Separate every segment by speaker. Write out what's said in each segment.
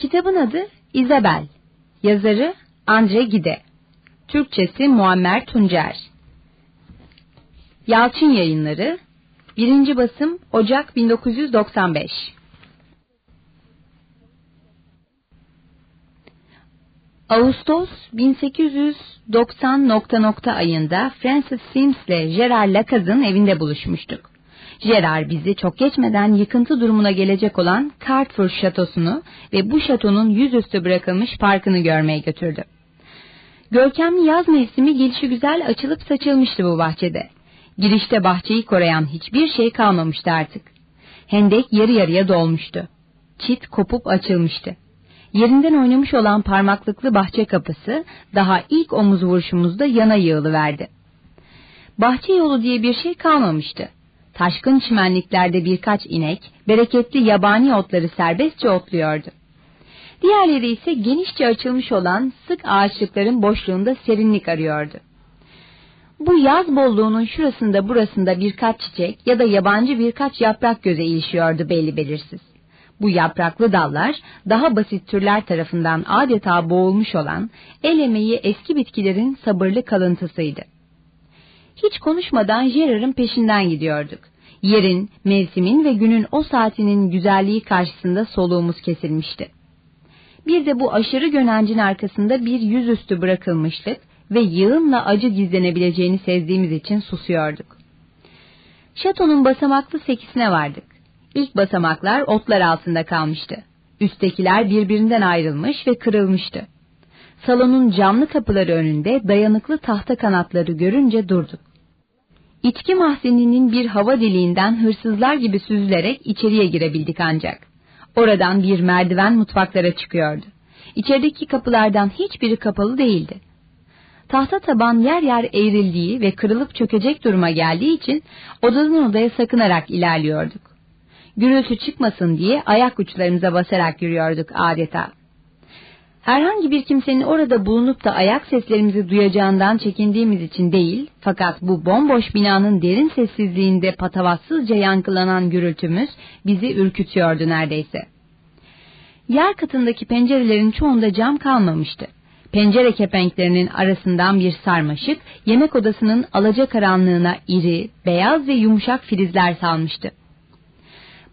Speaker 1: Kitabın adı Isabel. Yazarı Andre Gide. Türkçesi Muammer Tuncer. Yalçın Yayınları. Birinci basım Ocak 1995. Ağustos 1890 nokta nokta ayında Francis Sims ile Gerard Lacaz'ın evinde buluşmuştuk. Gerard bizi çok geçmeden yıkıntı durumuna gelecek olan Cartford şatosunu ve bu şatonun yüzüstü bırakılmış parkını görmeye götürdü. Görkemli yaz mevsimi gelişi güzel açılıp saçılmıştı bu bahçede. Girişte bahçeyi koruyan hiçbir şey kalmamıştı artık. Hendek yarı yarıya dolmuştu. Çit kopup açılmıştı. Yerinden oynamış olan parmaklıklı bahçe kapısı daha ilk omuz vuruşumuzda yana yığılıverdi. Bahçe yolu diye bir şey kalmamıştı. Taşkın çimenliklerde birkaç inek, bereketli yabani otları serbestçe otluyordu. Diğerleri ise genişçe açılmış olan sık ağaçlıkların boşluğunda serinlik arıyordu. Bu yaz bolluğunun şurasında burasında birkaç çiçek ya da yabancı birkaç yaprak göze ilişiyordu belli belirsiz. Bu yapraklı dallar daha basit türler tarafından adeta boğulmuş olan el emeği eski bitkilerin sabırlı kalıntısıydı. Hiç konuşmadan Gerard'ın peşinden gidiyorduk. Yerin, mevsimin ve günün o saatinin güzelliği karşısında soluğumuz kesilmişti. Bir de bu aşırı gönencin arkasında bir yüzüstü bırakılmıştık ve yığınla acı gizlenebileceğini sezdiğimiz için susuyorduk. Şatonun basamaklı sekisine vardık. İlk basamaklar otlar altında kalmıştı. Üsttekiler birbirinden ayrılmış ve kırılmıştı. Salonun camlı kapıları önünde dayanıklı tahta kanatları görünce durduk. İçki mahzeninin bir hava deliğinden hırsızlar gibi süzülerek içeriye girebildik ancak. Oradan bir merdiven mutfaklara çıkıyordu. İçerideki kapılardan hiçbiri kapalı değildi. Tahta taban yer yer eğrildiği ve kırılıp çökecek duruma geldiği için odadan odaya sakınarak ilerliyorduk. Gürültü çıkmasın diye ayak uçlarımıza basarak yürüyorduk adeta. Herhangi bir kimsenin orada bulunup da ayak seslerimizi duyacağından çekindiğimiz için değil, fakat bu bomboş binanın derin sessizliğinde patavatsızca yankılanan gürültümüz bizi ürkütüyordu neredeyse. Yer katındaki pencerelerin çoğunda cam kalmamıştı. Pencere kepenklerinin arasından bir sarmaşık, yemek odasının alacakaranlığına iri, beyaz ve yumuşak filizler salmıştı.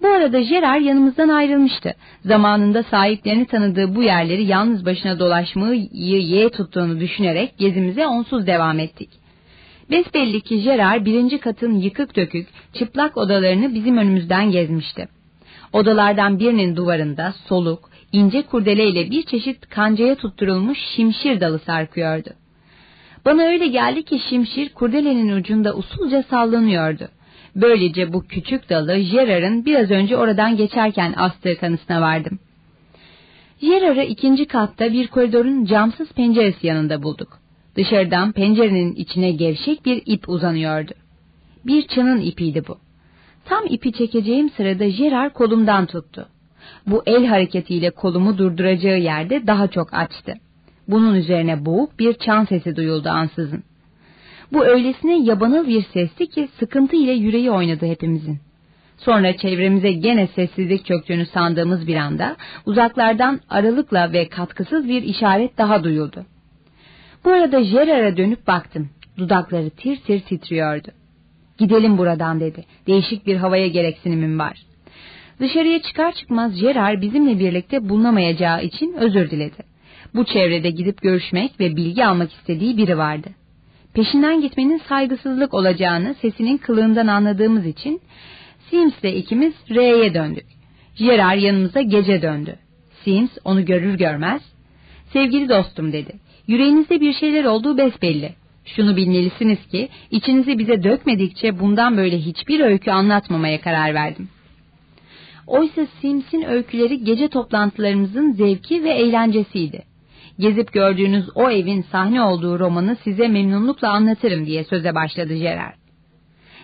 Speaker 1: Bu arada Gerard yanımızdan ayrılmıştı. Zamanında sahiplerini tanıdığı bu yerleri yalnız başına dolaşmayı ye tuttuğunu düşünerek gezimize onsuz devam ettik. Besbelli ki Gerard birinci katın yıkık dökük, çıplak odalarını bizim önümüzden gezmişti. Odalardan birinin duvarında soluk, ince kurdeleyle bir çeşit kancaya tutturulmuş şimşir dalı sarkıyordu. Bana öyle geldi ki şimşir kurdelenin ucunda usulca sallanıyordu. Böylece bu küçük dalı Gerard'ın biraz önce oradan geçerken astığı kanısına vardım. Gerard'ı ikinci katta bir koridorun camsız penceresi yanında bulduk. Dışarıdan pencerenin içine gevşek bir ip uzanıyordu. Bir çının ipiydi bu. Tam ipi çekeceğim sırada Gerard kolumdan tuttu. Bu el hareketiyle kolumu durduracağı yerde daha çok açtı. Bunun üzerine boğuk bir çan sesi duyuldu ansızın. Bu öylesine yabanıl bir sesti ki sıkıntı ile yüreği oynadı hepimizin. Sonra çevremize gene sessizlik çöktüğünü sandığımız bir anda uzaklardan aralıkla ve katkısız bir işaret daha duyuldu. Bu arada Gerard'a dönüp baktım. Dudakları tir tir titriyordu. Gidelim buradan dedi. Değişik bir havaya gereksinimim var. Dışarıya çıkar çıkmaz Gerard bizimle birlikte bulunamayacağı için özür diledi. Bu çevrede gidip görüşmek ve bilgi almak istediği biri vardı. Peşinden gitmenin saygısızlık olacağını sesinin kılığından anladığımız için Sims ile ikimiz R'ye döndük. Gerard yanımıza gece döndü. Sims onu görür görmez, sevgili dostum dedi. Yüreğinizde bir şeyler olduğu besbelli. Şunu bilmelisiniz ki içinizi bize dökmedikçe bundan böyle hiçbir öykü anlatmamaya karar verdim. Oysa Sims'in öyküleri gece toplantılarımızın zevki ve eğlencesiydi gezip gördüğünüz o evin sahne olduğu romanı size memnunlukla anlatırım diye söze başladı Gerard.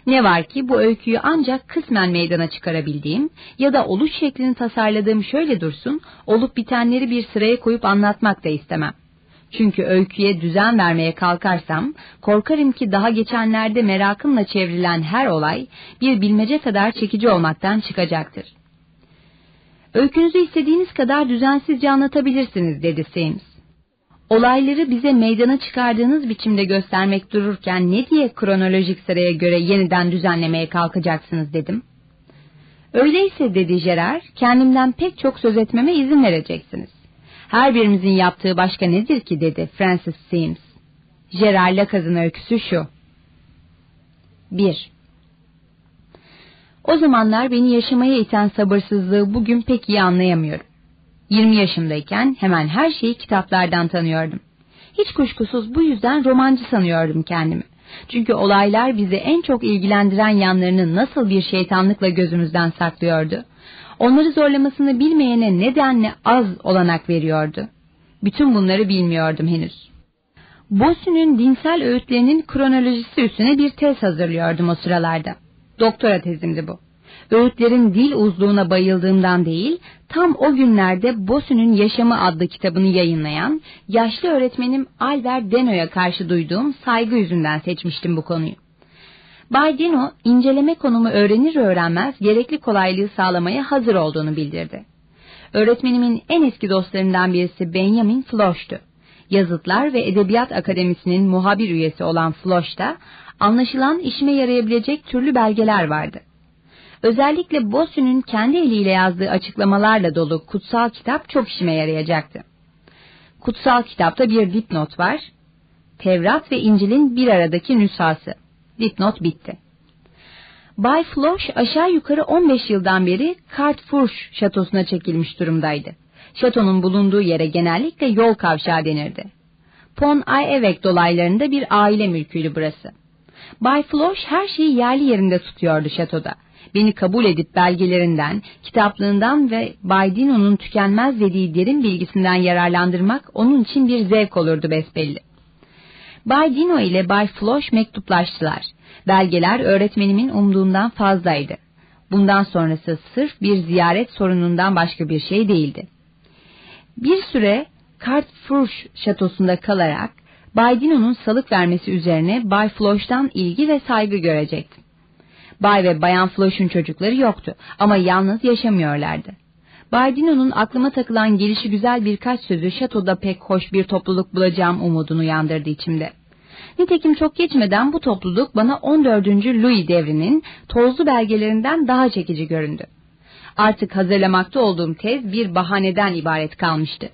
Speaker 1: Ne var ki bu öyküyü ancak kısmen meydana çıkarabildiğim ya da oluş şeklini tasarladığım şöyle dursun, olup bitenleri bir sıraya koyup anlatmak da istemem. Çünkü öyküye düzen vermeye kalkarsam, korkarım ki daha geçenlerde merakımla çevrilen her olay bir bilmece kadar çekici olmaktan çıkacaktır. Öykünüzü istediğiniz kadar düzensizce anlatabilirsiniz dedi Sims. Olayları bize meydana çıkardığınız biçimde göstermek dururken ne diye kronolojik sıraya göre yeniden düzenlemeye kalkacaksınız dedim. Öyleyse dedi Gerard, kendimden pek çok söz etmeme izin vereceksiniz. Her birimizin yaptığı başka nedir ki dedi Francis Sims. Gerard Lacaz'ın öyküsü şu. 1. O zamanlar beni yaşamaya iten sabırsızlığı bugün pek iyi anlayamıyorum. 20 yaşımdayken hemen her şeyi kitaplardan tanıyordum. Hiç kuşkusuz bu yüzden romancı sanıyordum kendimi. Çünkü olaylar bizi en çok ilgilendiren yanlarını nasıl bir şeytanlıkla gözümüzden saklıyordu. Onları zorlamasını bilmeyene nedenle az olanak veriyordu. Bütün bunları bilmiyordum henüz. Bossu'nun dinsel öğütlerinin kronolojisi üstüne bir tez hazırlıyordum o sıralarda. Doktora tezimdi bu. Öğütlerin dil uzluğuna bayıldığımdan değil, tam o günlerde Bossu'nun Yaşamı adlı kitabını yayınlayan yaşlı öğretmenim Albert Deno'ya karşı duyduğum saygı yüzünden seçmiştim bu konuyu. Bay Deno, inceleme konumu öğrenir öğrenmez gerekli kolaylığı sağlamaya hazır olduğunu bildirdi. Öğretmenimin en eski dostlarından birisi Benjamin Floch'tu. Yazıtlar ve Edebiyat Akademisi'nin muhabir üyesi olan Floch'ta anlaşılan işime yarayabilecek türlü belgeler vardı. Özellikle Bossu'nun kendi eliyle yazdığı açıklamalarla dolu kutsal kitap çok işime yarayacaktı. Kutsal kitapta bir dipnot var. Tevrat ve İncil'in bir aradaki nüshası. Dipnot bitti. Bay Floch aşağı yukarı 15 yıldan beri Cartfourche şatosuna çekilmiş durumdaydı. Şatonun bulunduğu yere genellikle yol kavşağı denirdi. Pon Ay-Evek dolaylarında bir aile mülküydü burası. Bay Floch her şeyi yerli yerinde tutuyordu şatoda. Beni kabul edip belgelerinden, kitaplığından ve Bay Dino'nun tükenmez dediği derin bilgisinden yararlandırmak onun için bir zevk olurdu besbelli. Bay Dino ile Bay Floch mektuplaştılar. Belgeler öğretmenimin umduğundan fazlaydı. Bundan sonrası sırf bir ziyaret sorunundan başka bir şey değildi. Bir süre Cartfrush şatosunda kalarak Bay Dino'nun salık vermesi üzerine Bay Floch'tan ilgi ve saygı görecektim. Bay ve Bayan Floch'un çocukları yoktu ama yalnız yaşamıyorlardı. Bay Dino'nun aklıma takılan gelişi güzel birkaç sözü şatoda pek hoş bir topluluk bulacağım umudunu uyandırdı içimde. Nitekim çok geçmeden bu topluluk bana 14. Louis devrinin tozlu belgelerinden daha çekici göründü. Artık hazırlamakta olduğum tez bir bahaneden ibaret kalmıştı.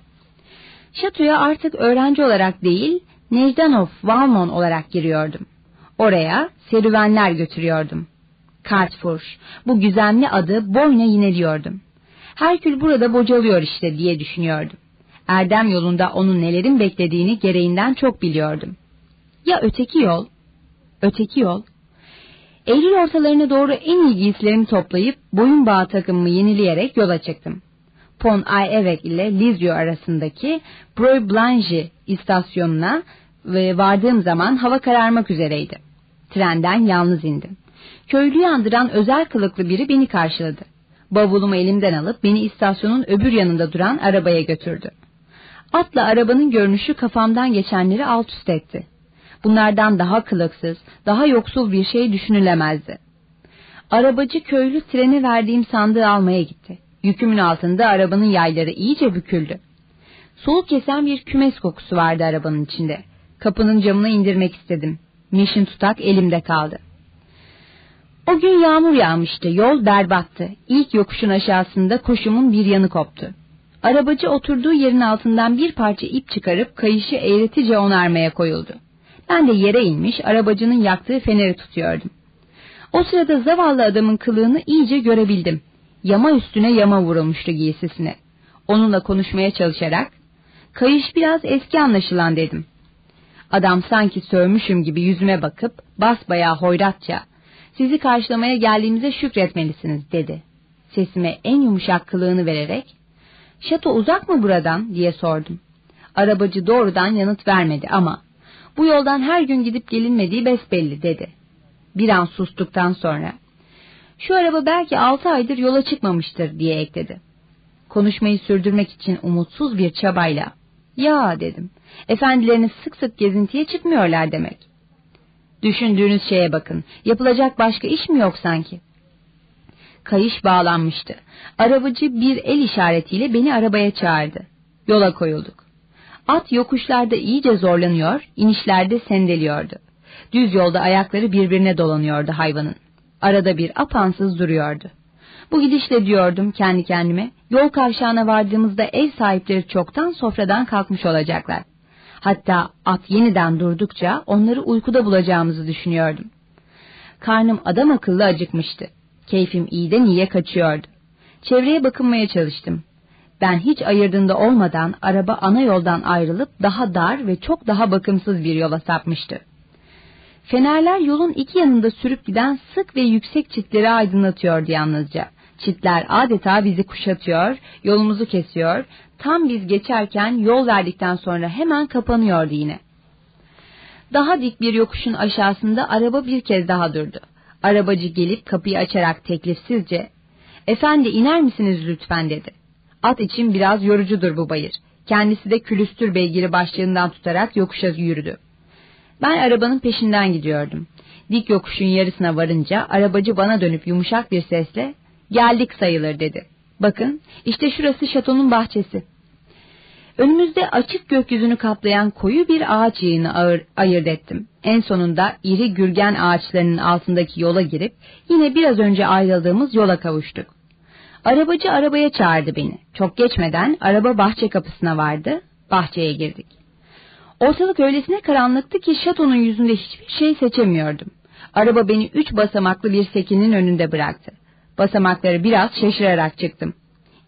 Speaker 1: Şatoya artık öğrenci olarak değil, Necdanov Valmon olarak giriyordum. Oraya serüvenler götürüyordum. Kartfuş, bu güzenli adı boyuna yineliyordum. Herkül burada bocalıyor işte diye düşünüyordum. Erdem yolunda onun nelerin beklediğini gereğinden çok biliyordum. Ya öteki yol? Öteki yol? Eylül ortalarına doğru en iyi giysilerimi toplayıp boyun bağı takımımı yenileyerek yola çıktım. Pont Ay-Evek ile Lizio arasındaki Broy Blanche istasyonuna ve vardığım zaman hava kararmak üzereydi. Trenden yalnız indim. Köylüyü andıran özel kılıklı biri beni karşıladı. Bavulumu elimden alıp beni istasyonun öbür yanında duran arabaya götürdü. Atla arabanın görünüşü kafamdan geçenleri alt üst etti. Bunlardan daha kılıksız, daha yoksul bir şey düşünülemezdi. Arabacı köylü trene verdiğim sandığı almaya gitti. Yükümün altında arabanın yayları iyice büküldü. Soğuk kesen bir kümes kokusu vardı arabanın içinde. Kapının camını indirmek istedim. Mişin tutak elimde kaldı. O gün yağmur yağmıştı, yol berbattı. İlk yokuşun aşağısında koşumun bir yanı koptu. Arabacı oturduğu yerin altından bir parça ip çıkarıp kayışı eğretice onarmaya koyuldu. Ben de yere inmiş arabacının yaktığı feneri tutuyordum. O sırada zavallı adamın kılığını iyice görebildim. Yama üstüne yama vurulmuştu giysisine. Onunla konuşmaya çalışarak, kayış biraz eski anlaşılan dedim. Adam sanki sövmüşüm gibi yüzüme bakıp basbayağı hoyratça, sizi karşılamaya geldiğimize şükretmelisiniz dedi. Sesime en yumuşak kılığını vererek, şato uzak mı buradan diye sordum. Arabacı doğrudan yanıt vermedi ama bu yoldan her gün gidip gelinmediği besbelli dedi. Bir an sustuktan sonra şu araba belki altı aydır yola çıkmamıştır diye ekledi. Konuşmayı sürdürmek için umutsuz bir çabayla ya dedim efendileriniz sık sık gezintiye çıkmıyorlar demek. Düşündüğünüz şeye bakın yapılacak başka iş mi yok sanki? kayış bağlanmıştı. Arabacı bir el işaretiyle beni arabaya çağırdı. Yola koyulduk. At yokuşlarda iyice zorlanıyor, inişlerde sendeliyordu. Düz yolda ayakları birbirine dolanıyordu hayvanın. Arada bir apansız duruyordu. Bu gidişle diyordum kendi kendime, yol kavşağına vardığımızda ev sahipleri çoktan sofradan kalkmış olacaklar. Hatta at yeniden durdukça onları uykuda bulacağımızı düşünüyordum. Karnım adam akıllı acıkmıştı. Keyfim iyiden iyiye kaçıyordu. Çevreye bakınmaya çalıştım. Ben hiç ayırdığında olmadan araba ana yoldan ayrılıp daha dar ve çok daha bakımsız bir yola sapmıştı. Fenerler yolun iki yanında sürüp giden sık ve yüksek çitleri aydınlatıyordu yalnızca. Çitler adeta bizi kuşatıyor, yolumuzu kesiyor, tam biz geçerken yol verdikten sonra hemen kapanıyordu yine. Daha dik bir yokuşun aşağısında araba bir kez daha durdu. Arabacı gelip kapıyı açarak teklifsizce, ''Efendi iner misiniz lütfen?'' dedi. At için biraz yorucudur bu bayır. Kendisi de külüstür beygiri başlığından tutarak yokuşa yürüdü. Ben arabanın peşinden gidiyordum. Dik yokuşun yarısına varınca arabacı bana dönüp yumuşak bir sesle geldik sayılır dedi. Bakın işte şurası şatonun bahçesi. Önümüzde açık gökyüzünü kaplayan koyu bir ağaç yığını ağır, ayırt ettim. En sonunda iri gürgen ağaçlarının altındaki yola girip yine biraz önce ayrıldığımız yola kavuştuk. Arabacı arabaya çağırdı beni. Çok geçmeden araba bahçe kapısına vardı. Bahçeye girdik. Ortalık öylesine karanlıktı ki şatonun yüzünde hiçbir şey seçemiyordum. Araba beni üç basamaklı bir sekinin önünde bıraktı. Basamakları biraz şaşırarak çıktım.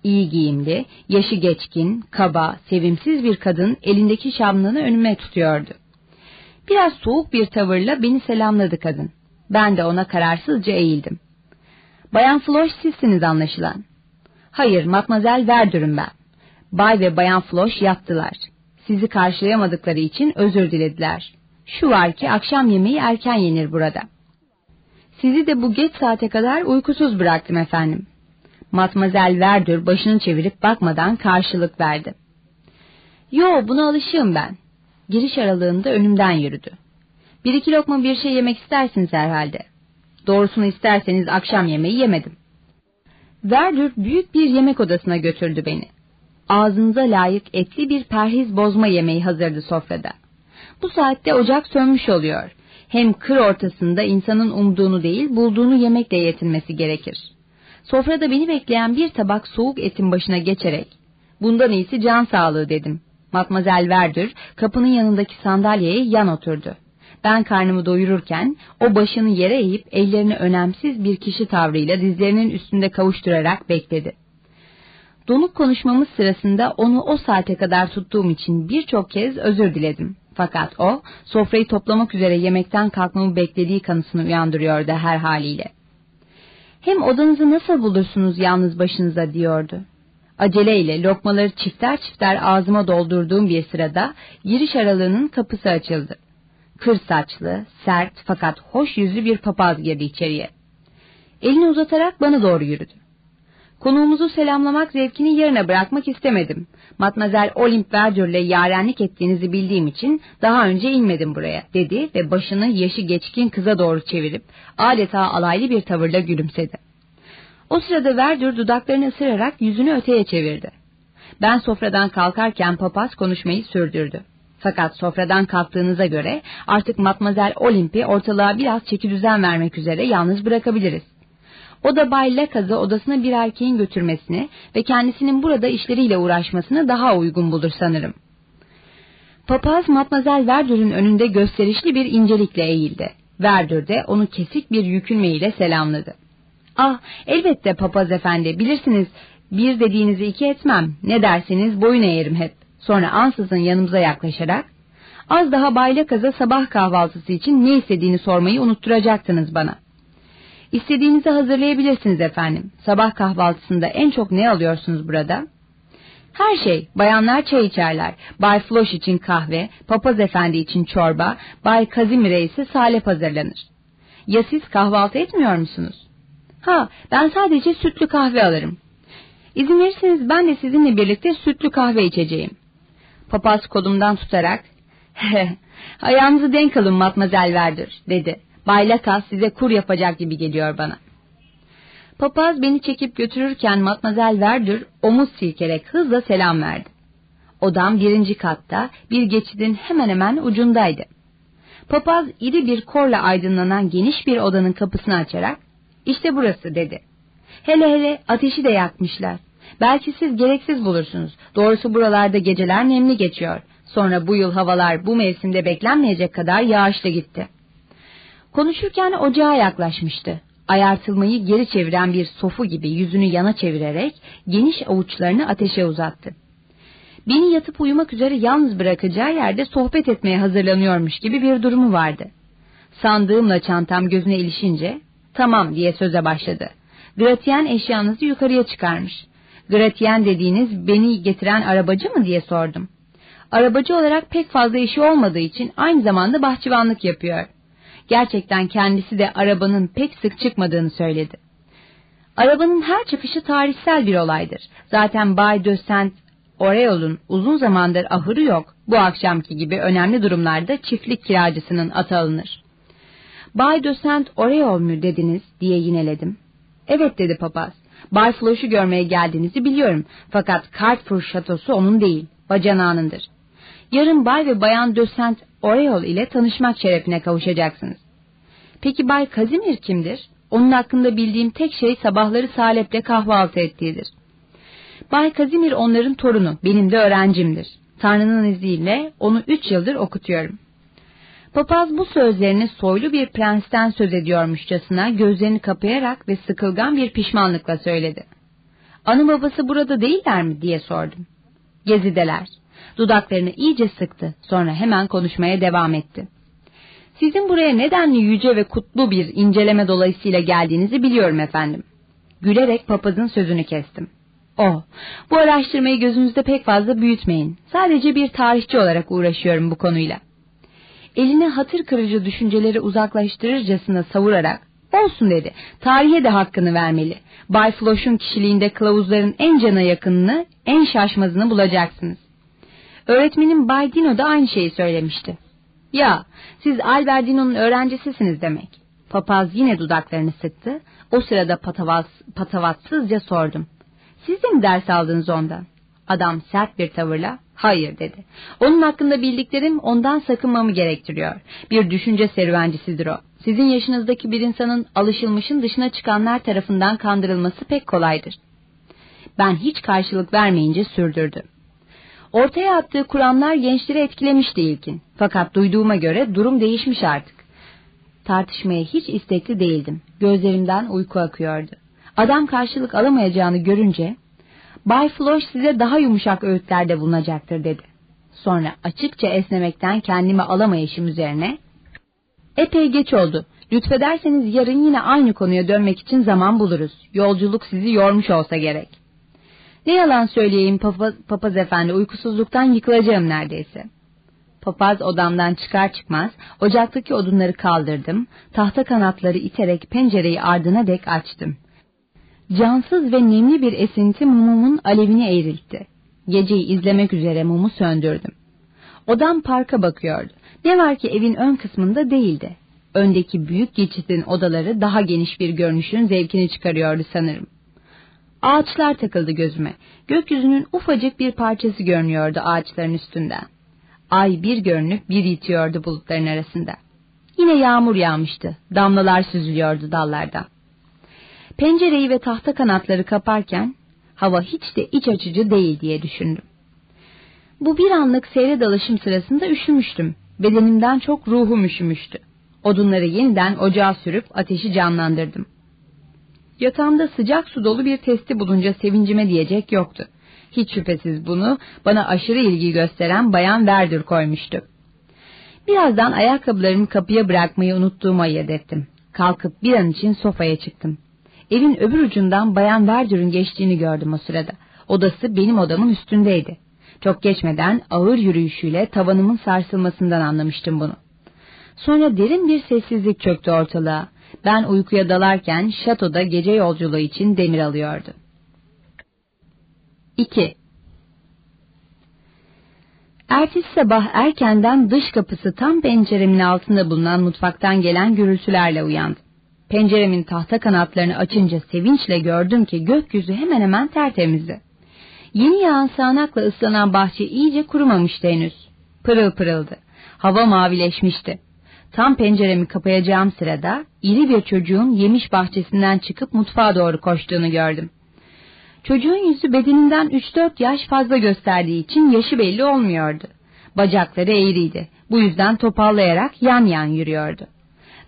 Speaker 1: İyi giyimli, yaşı geçkin, kaba, sevimsiz bir kadın elindeki şamlığını önüme tutuyordu. Biraz soğuk bir tavırla beni selamladı kadın. Ben de ona kararsızca eğildim. Bayan Floş sizsiniz anlaşılan. Hayır, Matmazel Verdür'üm ben. Bay ve Bayan Floş yattılar. Sizi karşılayamadıkları için özür dilediler. Şu var ki akşam yemeği erken yenir burada. Sizi de bu geç saate kadar uykusuz bıraktım efendim. Matmazel Verdür başını çevirip bakmadan karşılık verdi. Yo buna alışığım ben. Giriş aralığında önümden yürüdü. Bir iki lokma bir şey yemek istersiniz herhalde. Doğrusunu isterseniz akşam yemeği yemedim. Verdür büyük bir yemek odasına götürdü beni. Ağzınıza layık etli bir perhiz bozma yemeği hazırdı sofrada. Bu saatte ocak sönmüş oluyor. Hem kır ortasında insanın umduğunu değil bulduğunu yemekle yetinmesi gerekir. Sofrada beni bekleyen bir tabak soğuk etin başına geçerek, bundan iyisi can sağlığı dedim. Matmazel Verdür kapının yanındaki sandalyeye yan oturdu. Ben karnımı doyururken o başını yere eğip ellerini önemsiz bir kişi tavrıyla dizlerinin üstünde kavuşturarak bekledi. Donuk konuşmamız sırasında onu o saate kadar tuttuğum için birçok kez özür diledim. Fakat o sofrayı toplamak üzere yemekten kalkmamı beklediği kanısını uyandırıyordu her haliyle. Hem odanızı nasıl bulursunuz yalnız başınıza diyordu. Aceleyle lokmaları çifter çifter ağzıma doldurduğum bir sırada giriş aralığının kapısı açıldı. Kır saçlı, sert fakat hoş yüzlü bir papaz girdi içeriye. Elini uzatarak bana doğru yürüdü. Konuğumuzu selamlamak zevkini yarına bırakmak istemedim. Matmazel Olimp Verdur'le yarenlik ettiğinizi bildiğim için daha önce inmedim buraya, dedi ve başını yaşı geçkin kıza doğru çevirip adeta alaylı bir tavırla gülümsedi. O sırada Verdur dudaklarını ısırarak yüzünü öteye çevirdi. Ben sofradan kalkarken papaz konuşmayı sürdürdü. Fakat sofradan kalktığınıza göre artık Matmazel Olimp'i ortalığa biraz çeki düzen vermek üzere yalnız bırakabiliriz. O da Bay Lakaz'ı odasına bir erkeğin götürmesini ve kendisinin burada işleriyle uğraşmasını daha uygun bulur sanırım. Papaz Matmazel Verdur'un önünde gösterişli bir incelikle eğildi. Verdür de onu kesik bir yükünmeyle selamladı. Ah elbette papaz efendi bilirsiniz bir dediğinizi iki etmem ne derseniz boyun eğerim hep. Sonra ansızın yanımıza yaklaşarak az daha Bay Lakaz'a sabah kahvaltısı için ne istediğini sormayı unutturacaktınız bana.'' İstediğinizi hazırlayabilirsiniz efendim. Sabah kahvaltısında en çok ne alıyorsunuz burada? Her şey. Bayanlar çay içerler. Bay Floş için kahve, papaz efendi için çorba, Bay Kazimire ise salep hazırlanır. Ya siz kahvaltı etmiyor musunuz? Ha, ben sadece sütlü kahve alırım. İzin verirseniz ben de sizinle birlikte sütlü kahve içeceğim. Papaz kolumdan tutarak, ayağınızı denk alın matmazel verdir, dedi. Bay Lakas size kur yapacak gibi geliyor bana. Papaz beni çekip götürürken Matmazel Verdür omuz silkerek hızla selam verdi. Odam birinci katta bir geçidin hemen hemen ucundaydı. Papaz iri bir korla aydınlanan geniş bir odanın kapısını açarak işte burası dedi. Hele hele ateşi de yakmışlar. Belki siz gereksiz bulursunuz. Doğrusu buralarda geceler nemli geçiyor. Sonra bu yıl havalar bu mevsimde beklenmeyecek kadar yağışlı gitti. Konuşurken ocağa yaklaşmıştı. Ayartılmayı geri çeviren bir sofu gibi yüzünü yana çevirerek geniş avuçlarını ateşe uzattı. Beni yatıp uyumak üzere yalnız bırakacağı yerde sohbet etmeye hazırlanıyormuş gibi bir durumu vardı. Sandığımla çantam gözüne ilişince tamam diye söze başladı. Gratien eşyanızı yukarıya çıkarmış. Gratien dediğiniz beni getiren arabacı mı diye sordum. Arabacı olarak pek fazla işi olmadığı için aynı zamanda bahçıvanlık yapıyor. Gerçekten kendisi de arabanın pek sık çıkmadığını söyledi. Arabanın her çıkışı tarihsel bir olaydır. Zaten Bay de Saint Oreol'un uzun zamandır ahırı yok. Bu akşamki gibi önemli durumlarda çiftlik kiracısının atı alınır. Bay de Saint Oreol mu dediniz diye yineledim. Evet dedi papaz. Bay Floş'u görmeye geldiğinizi biliyorum. Fakat Cartfur şatosu onun değil, bacanağınındır. Yarın Bay ve Bayan de Saint Oreol ile tanışmak şerefine kavuşacaksınız. Peki Bay Kazimir kimdir? Onun hakkında bildiğim tek şey sabahları Salep'le kahvaltı ettiğidir. Bay Kazimir onların torunu, benim de öğrencimdir. Tanrı'nın izniyle onu üç yıldır okutuyorum. Papaz bu sözlerini soylu bir prensten söz ediyormuşçasına gözlerini kapayarak ve sıkılgan bir pişmanlıkla söyledi. Anı babası burada değiller mi diye sordum. Gezideler. Dudaklarını iyice sıktı, sonra hemen konuşmaya devam etti. Sizin buraya nedenli yüce ve kutlu bir inceleme dolayısıyla geldiğinizi biliyorum efendim. Gülerek papazın sözünü kestim. Oh, bu araştırmayı gözünüzde pek fazla büyütmeyin. Sadece bir tarihçi olarak uğraşıyorum bu konuyla. Eline hatır kırıcı düşünceleri uzaklaştırırcasına savurarak, olsun dedi, tarihe de hakkını vermeli. Bay Floş'un kişiliğinde kılavuzların en cana yakınını, en şaşmazını bulacaksınız. Öğretmenim Bay Dino da aynı şeyi söylemişti. Ya, siz Alberdino'nun öğrencisisiniz demek. Papaz yine dudaklarını sıktı. O sırada patavaz, patavatsızca sordum. Siz de mi ders aldınız ondan? Adam sert bir tavırla hayır dedi. Onun hakkında bildiklerim ondan sakınmamı gerektiriyor. Bir düşünce serüvencisidir o. Sizin yaşınızdaki bir insanın alışılmışın dışına çıkanlar tarafından kandırılması pek kolaydır. Ben hiç karşılık vermeyince sürdürdü. Ortaya attığı kuramlar gençleri etkilemişti ilkin. Fakat duyduğuma göre durum değişmiş artık. Tartışmaya hiç istekli değildim. Gözlerimden uyku akıyordu. Adam karşılık alamayacağını görünce, Bay Floş size daha yumuşak öğütlerde bulunacaktır dedi. Sonra açıkça esnemekten kendimi alamayışım üzerine, epey geç oldu. Lütfederseniz yarın yine aynı konuya dönmek için zaman buluruz. Yolculuk sizi yormuş olsa gerek. Ne yalan söyleyeyim papaz, papaz efendi uykusuzluktan yıkılacağım neredeyse. Papaz odamdan çıkar çıkmaz ocaktaki odunları kaldırdım, tahta kanatları iterek pencereyi ardına dek açtım. Cansız ve nemli bir esinti mumumun alevini eğriltti. Geceyi izlemek üzere mumu söndürdüm. Odam parka bakıyordu. Ne var ki evin ön kısmında değildi. Öndeki büyük geçitin odaları daha geniş bir görünüşün zevkini çıkarıyordu sanırım. Ağaçlar takıldı gözüme. Gökyüzünün ufacık bir parçası görünüyordu ağaçların üstünden. Ay bir görünüp bir yitiyordu bulutların arasında. Yine yağmur yağmıştı. Damlalar süzülüyordu dallardan. Pencereyi ve tahta kanatları kaparken hava hiç de iç açıcı değil diye düşündüm. Bu bir anlık seyre dalışım sırasında üşümüştüm. Bedenimden çok ruhum üşümüştü. Odunları yeniden ocağa sürüp ateşi canlandırdım. Yatağımda sıcak su dolu bir testi bulunca sevincime diyecek yoktu. Hiç şüphesiz bunu bana aşırı ilgi gösteren Bayan Verdur koymuştu. Birazdan ayakkabılarımı kapıya bırakmayı unuttuğumu ayırt ettim. Kalkıp bir an için sofaya çıktım. Evin öbür ucundan Bayan Verdur'un geçtiğini gördüm o sırada. Odası benim odamın üstündeydi. Çok geçmeden ağır yürüyüşüyle tavanımın sarsılmasından anlamıştım bunu. Sonra derin bir sessizlik çöktü ortalığa. Ben uykuya dalarken şatoda gece yolculuğu için demir alıyordu. 2. Ertesi sabah erkenden dış kapısı tam penceremin altında bulunan mutfaktan gelen gürültülerle uyandım. Penceremin tahta kanatlarını açınca sevinçle gördüm ki gökyüzü hemen hemen tertemizdi. Yeni yağan sağanakla ıslanan bahçe iyice kurumamıştı henüz. Pırıl pırıldı. Hava mavileşmişti. Tam penceremi kapayacağım sırada iri bir çocuğun yemiş bahçesinden çıkıp mutfağa doğru koştuğunu gördüm. Çocuğun yüzü bedeninden 3-4 yaş fazla gösterdiği için yaşı belli olmuyordu. Bacakları eğriydi. Bu yüzden topallayarak yan yan yürüyordu.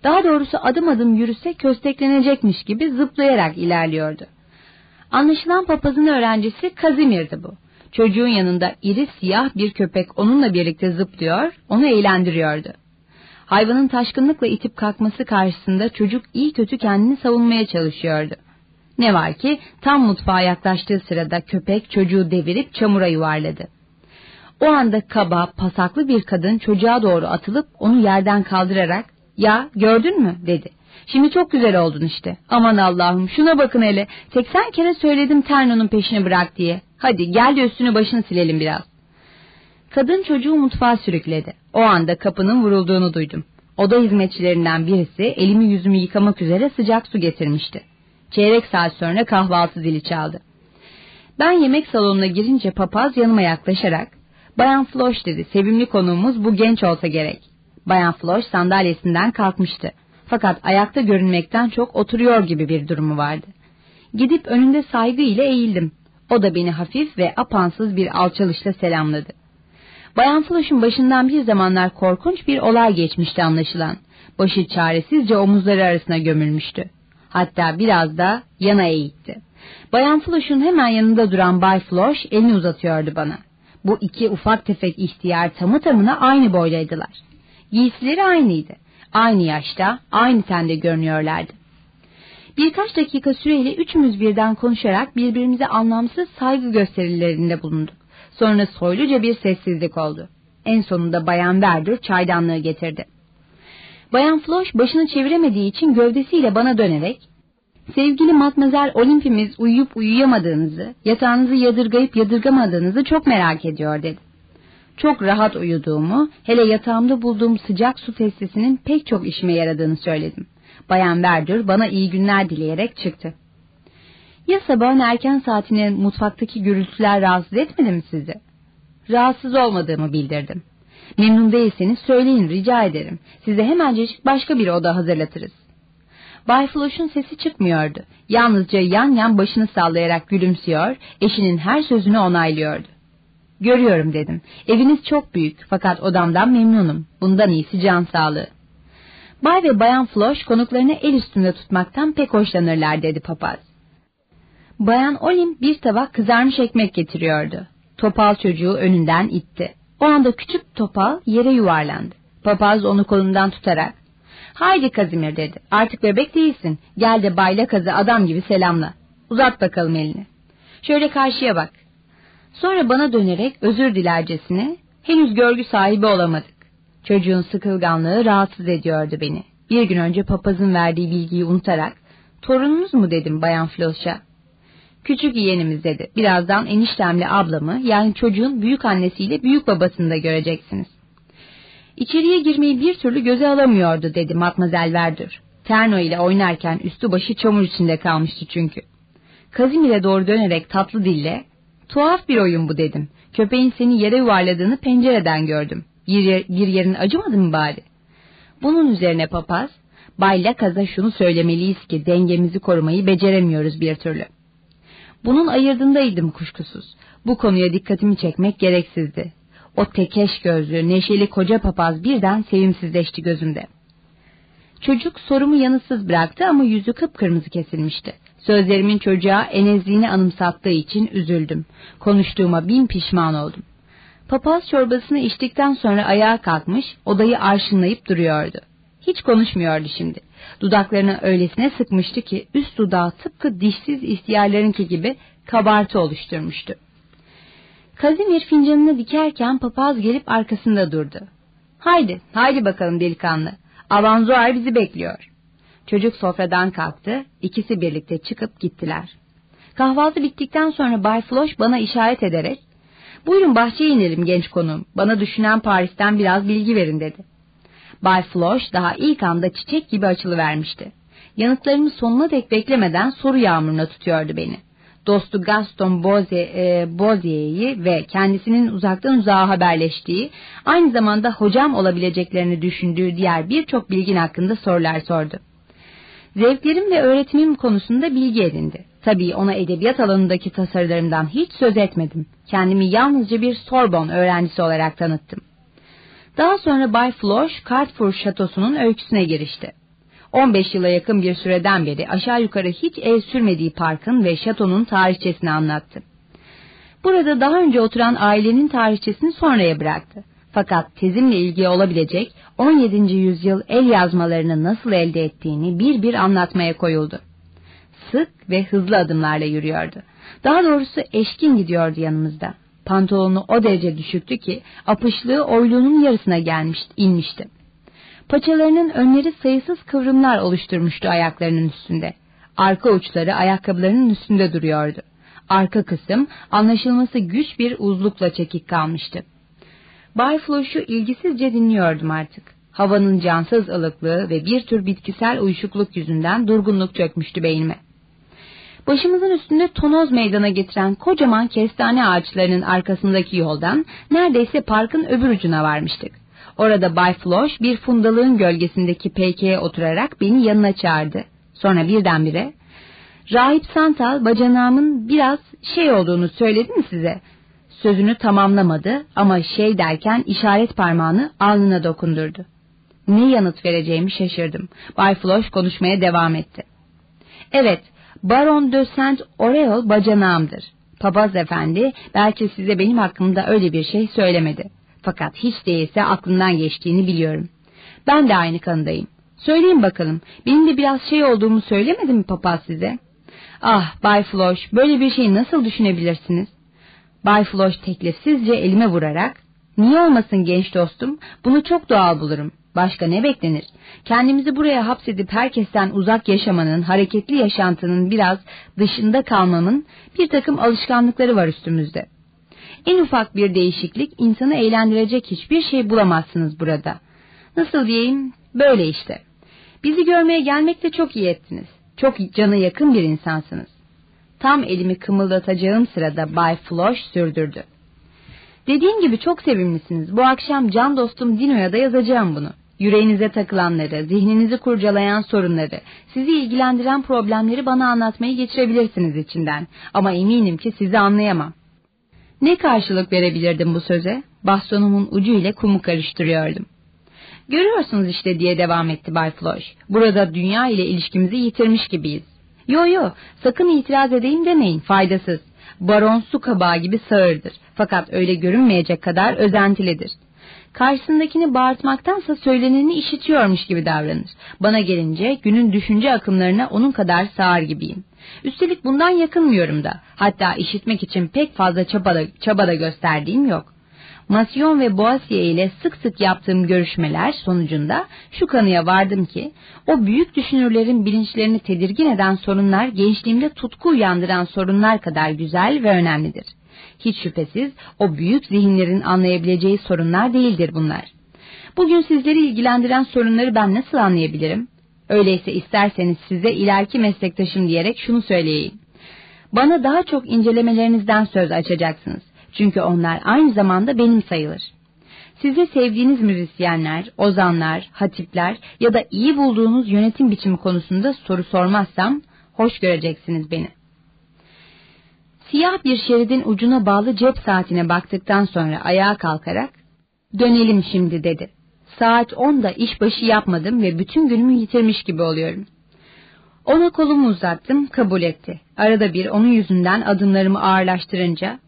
Speaker 1: Daha doğrusu adım adım yürüse kösteklenecekmiş gibi zıplayarak ilerliyordu. Anlaşılan papazın öğrencisi Kazimir'di bu. Çocuğun yanında iri siyah bir köpek onunla birlikte zıplıyor, onu eğlendiriyordu. Hayvanın taşkınlıkla itip kalkması karşısında çocuk iyi kötü kendini savunmaya çalışıyordu. Ne var ki tam mutfağa yaklaştığı sırada köpek çocuğu devirip çamura yuvarladı. O anda kaba, pasaklı bir kadın çocuğa doğru atılıp onu yerden kaldırarak ''Ya gördün mü?'' dedi. ''Şimdi çok güzel oldun işte. Aman Allah'ım şuna bakın hele. 80 kere söyledim Terno'nun peşini bırak diye. Hadi gel de üstünü başını silelim biraz.'' Kadın çocuğu mutfağa sürükledi. O anda kapının vurulduğunu duydum. Oda hizmetçilerinden birisi elimi yüzümü yıkamak üzere sıcak su getirmişti. Çeyrek saat sonra kahvaltı zili çaldı. Ben yemek salonuna girince papaz yanıma yaklaşarak Bayan Floş dedi sevimli konuğumuz bu genç olsa gerek. Bayan Floş sandalyesinden kalkmıştı. Fakat ayakta görünmekten çok oturuyor gibi bir durumu vardı. Gidip önünde saygı ile eğildim. O da beni hafif ve apansız bir alçalışla selamladı. Bayan Floş'un başından bir zamanlar korkunç bir olay geçmişti anlaşılan. Başı çaresizce omuzları arasına gömülmüştü. Hatta biraz da yana eğitti. Bayan Floş'un hemen yanında duran Bay Floş elini uzatıyordu bana. Bu iki ufak tefek ihtiyar tamı tamına aynı boydaydılar. Giysileri aynıydı. Aynı yaşta, aynı tende görünüyorlardı. Birkaç dakika süreyle üçümüz birden konuşarak birbirimize anlamsız saygı gösterilerinde bulunduk. Sonra soyluca bir sessizlik oldu. En sonunda Bayan Verdur çaydanlığı getirdi. Bayan Floş başını çeviremediği için gövdesiyle bana dönerek, Sevgili Matmazel Olimpimiz uyuyup uyuyamadığınızı, yatağınızı yadırgayıp yadırgamadığınızı çok merak ediyor dedi. Çok rahat uyuduğumu, hele yatağımda bulduğum sıcak su testisinin pek çok işime yaradığını söyledim. Bayan Verdur bana iyi günler dileyerek çıktı. Ya sabahın erken saatine mutfaktaki gürültüler rahatsız etmedi mi sizi? Rahatsız olmadığımı bildirdim. Memnun değilseniz söyleyin rica ederim. Size hemencecik başka bir oda hazırlatırız. Bay Floş'un sesi çıkmıyordu. Yalnızca yan yan başını sallayarak gülümsüyor, eşinin her sözünü onaylıyordu. Görüyorum dedim. Eviniz çok büyük fakat odamdan memnunum. Bundan iyisi can sağlığı. Bay ve Bayan Floş konuklarını el üstünde tutmaktan pek hoşlanırlar dedi papaz. Bayan Olim bir tabak kızarmış ekmek getiriyordu. Topal çocuğu önünden itti. O anda küçük topal yere yuvarlandı. Papaz onu kolundan tutarak Haydi Kazimir dedi. Artık bebek değilsin. Gel de bayla kazı adam gibi selamla. Uzat bakalım elini. Şöyle karşıya bak. Sonra bana dönerek özür dilercesine henüz görgü sahibi olamadık. Çocuğun sıkılganlığı rahatsız ediyordu beni. Bir gün önce papazın verdiği bilgiyi unutarak torununuz mu dedim bayan Floş'a. Küçük yeğenimiz dedi. Birazdan eniştemle ablamı yani çocuğun büyük annesiyle büyük babasını da göreceksiniz. İçeriye girmeyi bir türlü göze alamıyordu dedi Matmazel Verdur. Terno ile oynarken üstü başı çamur içinde kalmıştı çünkü. Kazimir'e doğru dönerek tatlı dille, tuhaf bir oyun bu dedim. Köpeğin seni yere yuvarladığını pencereden gördüm. Bir, yer, bir yerin acımadı mı bari? Bunun üzerine papaz, Bay Lakaz'a şunu söylemeliyiz ki dengemizi korumayı beceremiyoruz bir türlü. Bunun ayırdındaydım kuşkusuz. Bu konuya dikkatimi çekmek gereksizdi. O tekeş gözlü, neşeli koca papaz birden sevimsizleşti gözümde. Çocuk sorumu yanıtsız bıraktı ama yüzü kıpkırmızı kesilmişti. Sözlerimin çocuğa enezliğini anımsattığı için üzüldüm. Konuştuğuma bin pişman oldum. Papaz çorbasını içtikten sonra ayağa kalkmış, odayı arşınlayıp duruyordu. Hiç konuşmuyordu şimdi. Dudaklarını öylesine sıkmıştı ki üst dudağı tıpkı dişsiz ihtiyarlarınki gibi kabartı oluşturmuştu. Kazimir fincanını dikerken papaz gelip arkasında durdu. Haydi, haydi bakalım delikanlı. Avanzuar bizi bekliyor. Çocuk sofradan kalktı, ikisi birlikte çıkıp gittiler. Kahvaltı bittikten sonra Bay Floş bana işaret ederek, ''Buyurun bahçeye inelim genç konum, bana düşünen Paris'ten biraz bilgi verin.'' dedi. Bay Floş daha ilk anda çiçek gibi açılıvermişti. Yanıtlarımı sonuna dek beklemeden soru yağmuruna tutuyordu beni. Dostu Gaston Bozier'i e, ve kendisinin uzaktan uzağa haberleştiği, aynı zamanda hocam olabileceklerini düşündüğü diğer birçok bilgin hakkında sorular sordu. Zevklerim ve öğretimim konusunda bilgi edindi. Tabii ona edebiyat alanındaki tasarılarımdan hiç söz etmedim. Kendimi yalnızca bir Sorbonne öğrencisi olarak tanıttım. Daha sonra Bay Floch, Cartfur Şatosu'nun öyküsüne girişti. 15 yıla yakın bir süreden beri aşağı yukarı hiç el sürmediği parkın ve şatonun tarihçesini anlattı. Burada daha önce oturan ailenin tarihçesini sonraya bıraktı. Fakat tezimle ilgili olabilecek 17. yüzyıl el yazmalarını nasıl elde ettiğini bir bir anlatmaya koyuldu. Sık ve hızlı adımlarla yürüyordu. Daha doğrusu eşkin gidiyordu yanımızda. Pantolonu o derece düşüktü ki apışlığı oyluğunun yarısına gelmiş, inmişti. Paçalarının önleri sayısız kıvrımlar oluşturmuştu ayaklarının üstünde. Arka uçları ayakkabılarının üstünde duruyordu. Arka kısım anlaşılması güç bir uzlukla çekik kalmıştı. Bay Floş'u ilgisizce dinliyordum artık. Havanın cansız ılıklığı ve bir tür bitkisel uyuşukluk yüzünden durgunluk çökmüştü beynime. Başımızın üstünde tonoz meydana getiren kocaman kestane ağaçlarının arkasındaki yoldan neredeyse parkın öbür ucuna varmıştık. Orada Bay Floş bir fundalığın gölgesindeki peykeye oturarak beni yanına çağırdı. Sonra birdenbire, Rahip Santal bacanağımın biraz şey olduğunu söyledi mi size? Sözünü tamamlamadı ama şey derken işaret parmağını alnına dokundurdu. Ne yanıt vereceğimi şaşırdım. Bay Floş konuşmaya devam etti. Evet, Baron de Saint Aureol bacanağımdır. Papaz efendi belki size benim hakkımda öyle bir şey söylemedi. Fakat hiç değilse aklından geçtiğini biliyorum. Ben de aynı kanıdayım. Söyleyin bakalım, benim de biraz şey olduğumu söylemedi mi papaz size? Ah, Bay Floş, böyle bir şeyi nasıl düşünebilirsiniz? Bay Floş teklifsizce elime vurarak, niye olmasın genç dostum, bunu çok doğal bulurum. Başka ne beklenir? Kendimizi buraya hapsedip herkesten uzak yaşamanın, hareketli yaşantının biraz dışında kalmamın bir takım alışkanlıkları var üstümüzde. En ufak bir değişiklik insanı eğlendirecek hiçbir şey bulamazsınız burada. Nasıl diyeyim? Böyle işte. Bizi görmeye gelmekte çok iyi ettiniz. Çok cana yakın bir insansınız. Tam elimi kımıldatacağım sırada Bay Floş sürdürdü. Dediğim gibi çok sevimlisiniz. Bu akşam can dostum Dino'ya da yazacağım bunu. Yüreğinize takılanları, zihninizi kurcalayan sorunları, sizi ilgilendiren problemleri bana anlatmayı geçirebilirsiniz içinden. Ama eminim ki sizi anlayamam. Ne karşılık verebilirdim bu söze? Bastonumun ucu ile kumu karıştırıyordum. Görüyorsunuz işte diye devam etti Bay Floş. Burada dünya ile ilişkimizi yitirmiş gibiyiz. Yo yo sakın itiraz edeyim demeyin faydasız. Baron su kabağı gibi sağırdır. Fakat öyle görünmeyecek kadar özentilidir karşısındakini bağırtmaktansa söyleneni işitiyormuş gibi davranır. Bana gelince günün düşünce akımlarına onun kadar sağır gibiyim. Üstelik bundan yakınmıyorum da. Hatta işitmek için pek fazla çabada, çabada gösterdiğim yok. Masyon ve Boasier ile sık sık yaptığım görüşmeler sonucunda şu kanıya vardım ki o büyük düşünürlerin bilinçlerini tedirgin eden sorunlar gençliğimde tutku uyandıran sorunlar kadar güzel ve önemlidir. Hiç şüphesiz o büyük zihinlerin anlayabileceği sorunlar değildir bunlar. Bugün sizleri ilgilendiren sorunları ben nasıl anlayabilirim? Öyleyse isterseniz size ileriki meslektaşım diyerek şunu söyleyeyim. Bana daha çok incelemelerinizden söz açacaksınız. Çünkü onlar aynı zamanda benim sayılır. Size sevdiğiniz müzisyenler, ozanlar, hatipler ya da iyi bulduğunuz yönetim biçimi konusunda soru sormazsam hoş göreceksiniz beni.'' Siyah bir şeridin ucuna bağlı cep saatine baktıktan sonra ayağa kalkarak dönelim şimdi dedi. Saat onda işbaşı yapmadım ve bütün günümü yitirmiş gibi oluyorum. Ona kolumu uzattım, kabul etti. Arada bir onun yüzünden adımlarımı ağırlaştırınca,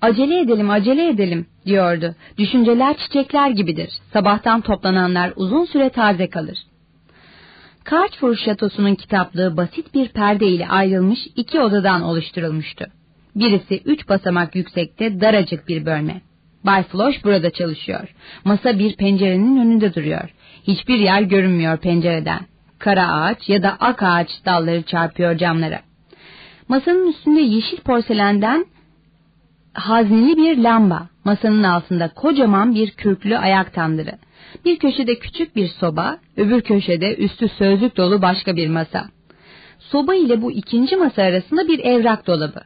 Speaker 1: acele edelim, acele edelim diyordu. Düşünceler çiçekler gibidir. Sabahtan toplananlar uzun süre taze kalır. Kartfur Şatosu'nun kitaplığı basit bir perde ile ayrılmış iki odadan oluşturulmuştu. Birisi üç basamak yüksekte daracık bir bölme. Bay Floş burada çalışıyor. Masa bir pencerenin önünde duruyor. Hiçbir yer görünmüyor pencereden. Kara ağaç ya da ak ağaç dalları çarpıyor camlara. Masanın üstünde yeşil porselenden hazneli bir lamba, masanın altında kocaman bir kürklü ayak tandırı. Bir köşede küçük bir soba, öbür köşede üstü sözlük dolu başka bir masa. Soba ile bu ikinci masa arasında bir evrak dolabı.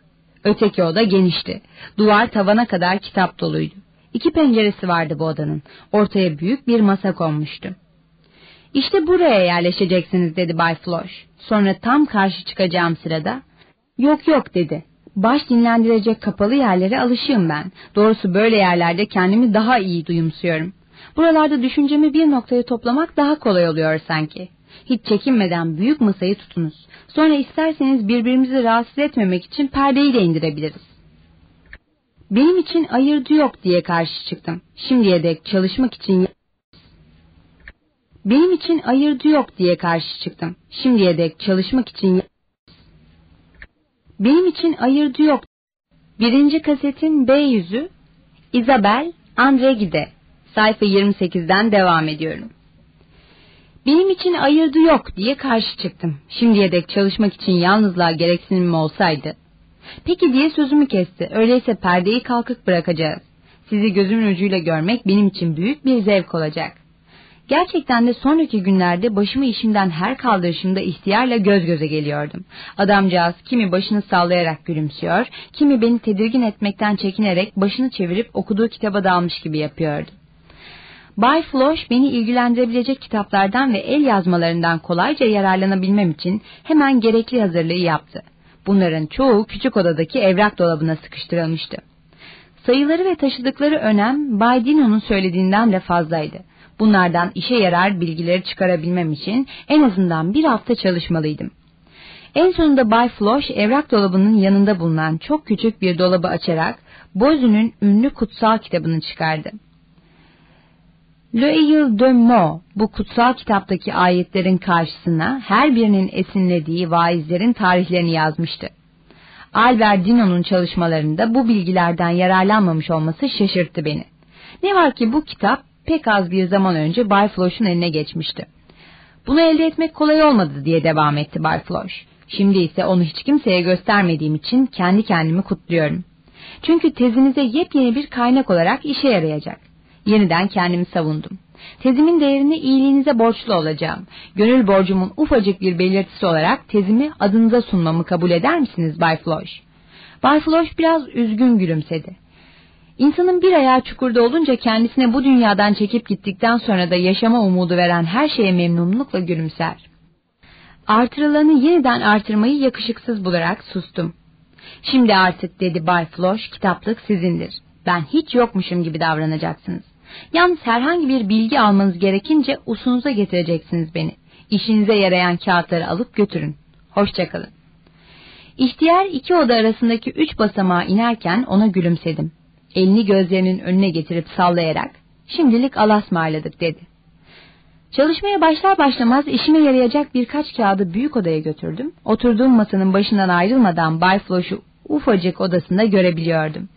Speaker 1: Öteki oda genişti. Duvar tavana kadar kitap doluydu. İki penceresi vardı bu odanın. Ortaya büyük bir masa konmuştu. İşte buraya yerleşeceksiniz dedi Bay Floş. Sonra tam karşı çıkacağım sırada yok yok dedi. Baş dinlendirecek kapalı yerlere alışığım ben. Doğrusu böyle yerlerde kendimi daha iyi duyumsuyorum. Buralarda düşüncemi bir noktaya toplamak daha kolay oluyor sanki. Hiç çekinmeden büyük masayı tutunuz. Sonra isterseniz birbirimizi rahatsız etmemek için perdeyi de indirebiliriz. Benim için ayırdı yok diye karşı çıktım. Şimdiye dek çalışmak için benim için ayırdı yok diye karşı çıktım. Şimdiye dek çalışmak için benim için ayırdı yok. Birinci kasetin B yüzü Isabel Andregide sayfa 28'den devam ediyorum. Benim için ayırdı yok diye karşı çıktım. Şimdiye dek çalışmak için yalnızlığa gereksinimim olsaydı. Peki diye sözümü kesti. Öyleyse perdeyi kalkık bırakacağız. Sizi gözümün ucuyla görmek benim için büyük bir zevk olacak. Gerçekten de sonraki günlerde başımı işimden her kaldırışımda ihtiyarla göz göze geliyordum. Adamcağız kimi başını sallayarak gülümsüyor, kimi beni tedirgin etmekten çekinerek başını çevirip okuduğu kitaba dalmış gibi yapıyordu. Bay Floş beni ilgilendirebilecek kitaplardan ve el yazmalarından kolayca yararlanabilmem için hemen gerekli hazırlığı yaptı. Bunların çoğu küçük odadaki evrak dolabına sıkıştırılmıştı. Sayıları ve taşıdıkları önem Bay Dino'nun söylediğinden de fazlaydı. Bunlardan işe yarar bilgileri çıkarabilmem için en azından bir hafta çalışmalıydım. En sonunda Bay Floş evrak dolabının yanında bulunan çok küçük bir dolabı açarak Bozu'nun ünlü kutsal kitabını çıkardı. Le de Mo bu kutsal kitaptaki ayetlerin karşısına her birinin esinlediği vaizlerin tarihlerini yazmıştı. Albert Dino'nun çalışmalarında bu bilgilerden yararlanmamış olması şaşırttı beni. Ne var ki bu kitap pek az bir zaman önce Bay Floş'un eline geçmişti. Bunu elde etmek kolay olmadı diye devam etti Bay Floş. Şimdi ise onu hiç kimseye göstermediğim için kendi kendimi kutluyorum. Çünkü tezinize yepyeni bir kaynak olarak işe yarayacak. Yeniden kendimi savundum. Tezimin değerini iyiliğinize borçlu olacağım. Gönül borcumun ufacık bir belirtisi olarak tezimi adınıza sunmamı kabul eder misiniz Bay Floş? Bay Floş biraz üzgün gülümsedi. İnsanın bir ayağı çukurda olunca kendisine bu dünyadan çekip gittikten sonra da yaşama umudu veren her şeye memnunlukla gülümser. Artırılanı yeniden artırmayı yakışıksız bularak sustum. Şimdi artık dedi Bay Floş kitaplık sizindir. Ben hiç yokmuşum gibi davranacaksınız. Yalnız herhangi bir bilgi almanız gerekince usunuza getireceksiniz beni. İşinize yarayan kağıtları alıp götürün. Hoşçakalın. İhtiyar iki oda arasındaki üç basamağa inerken ona gülümsedim. Elini gözlerinin önüne getirip sallayarak şimdilik alasmarladık dedi. Çalışmaya başlar başlamaz işime yarayacak birkaç kağıdı büyük odaya götürdüm. Oturduğum masanın başından ayrılmadan Bay Floş'u ufacık odasında görebiliyordum.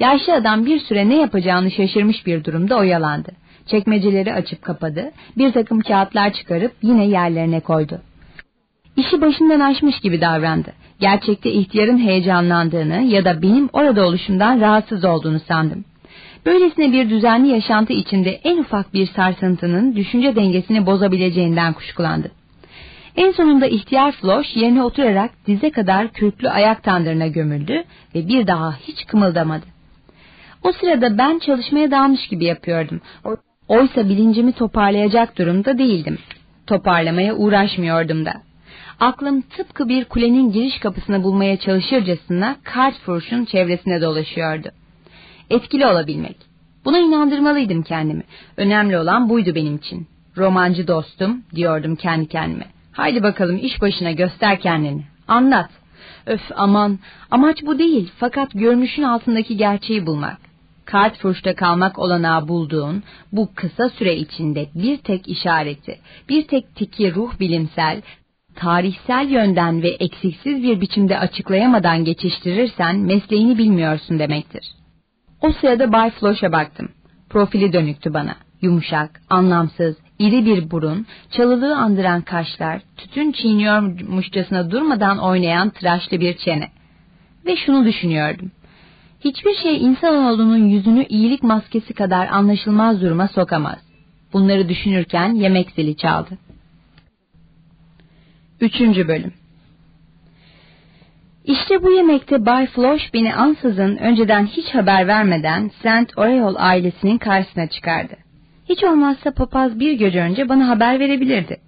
Speaker 1: Yaşlı adam bir süre ne yapacağını şaşırmış bir durumda oyalandı. Çekmeceleri açıp kapadı, bir takım kağıtlar çıkarıp yine yerlerine koydu. İşi başından aşmış gibi davrandı. Gerçekte ihtiyarın heyecanlandığını ya da benim orada oluşumdan rahatsız olduğunu sandım. Böylesine bir düzenli yaşantı içinde en ufak bir sarsıntının düşünce dengesini bozabileceğinden kuşkulandı. En sonunda ihtiyar Floş yerine oturarak dize kadar kürklü ayak tandırına gömüldü ve bir daha hiç kımıldamadı. O sırada ben çalışmaya dalmış gibi yapıyordum. Oysa bilincimi toparlayacak durumda değildim. Toparlamaya uğraşmıyordum da. Aklım tıpkı bir kulenin giriş kapısını bulmaya çalışırcasına Kartfurş'un çevresine dolaşıyordu. Etkili olabilmek. Buna inandırmalıydım kendimi. Önemli olan buydu benim için. Romancı dostum, diyordum kendi kendime. Haydi bakalım iş başına göster kendini. Anlat. Öf aman, amaç bu değil fakat görünüşün altındaki gerçeği bulmak. Kartfurş'ta kalmak olanağı bulduğun bu kısa süre içinde bir tek işareti, bir tek tiki ruh bilimsel, tarihsel yönden ve eksiksiz bir biçimde açıklayamadan geçiştirirsen mesleğini bilmiyorsun demektir. O sırada Bay Floş'a baktım. Profili dönüktü bana. Yumuşak, anlamsız, iri bir burun, çalılığı andıran kaşlar, tütün çiğniyormuşçasına durmadan oynayan tıraşlı bir çene. Ve şunu düşünüyordum. Hiçbir şey insanoğlunun yüzünü iyilik maskesi kadar anlaşılmaz duruma sokamaz. Bunları düşünürken yemek zili çaldı. Üçüncü bölüm İşte bu yemekte Bay Floş beni ansızın önceden hiç haber vermeden Saint Oriol ailesinin karşısına çıkardı. Hiç olmazsa papaz bir gece önce bana haber verebilirdi.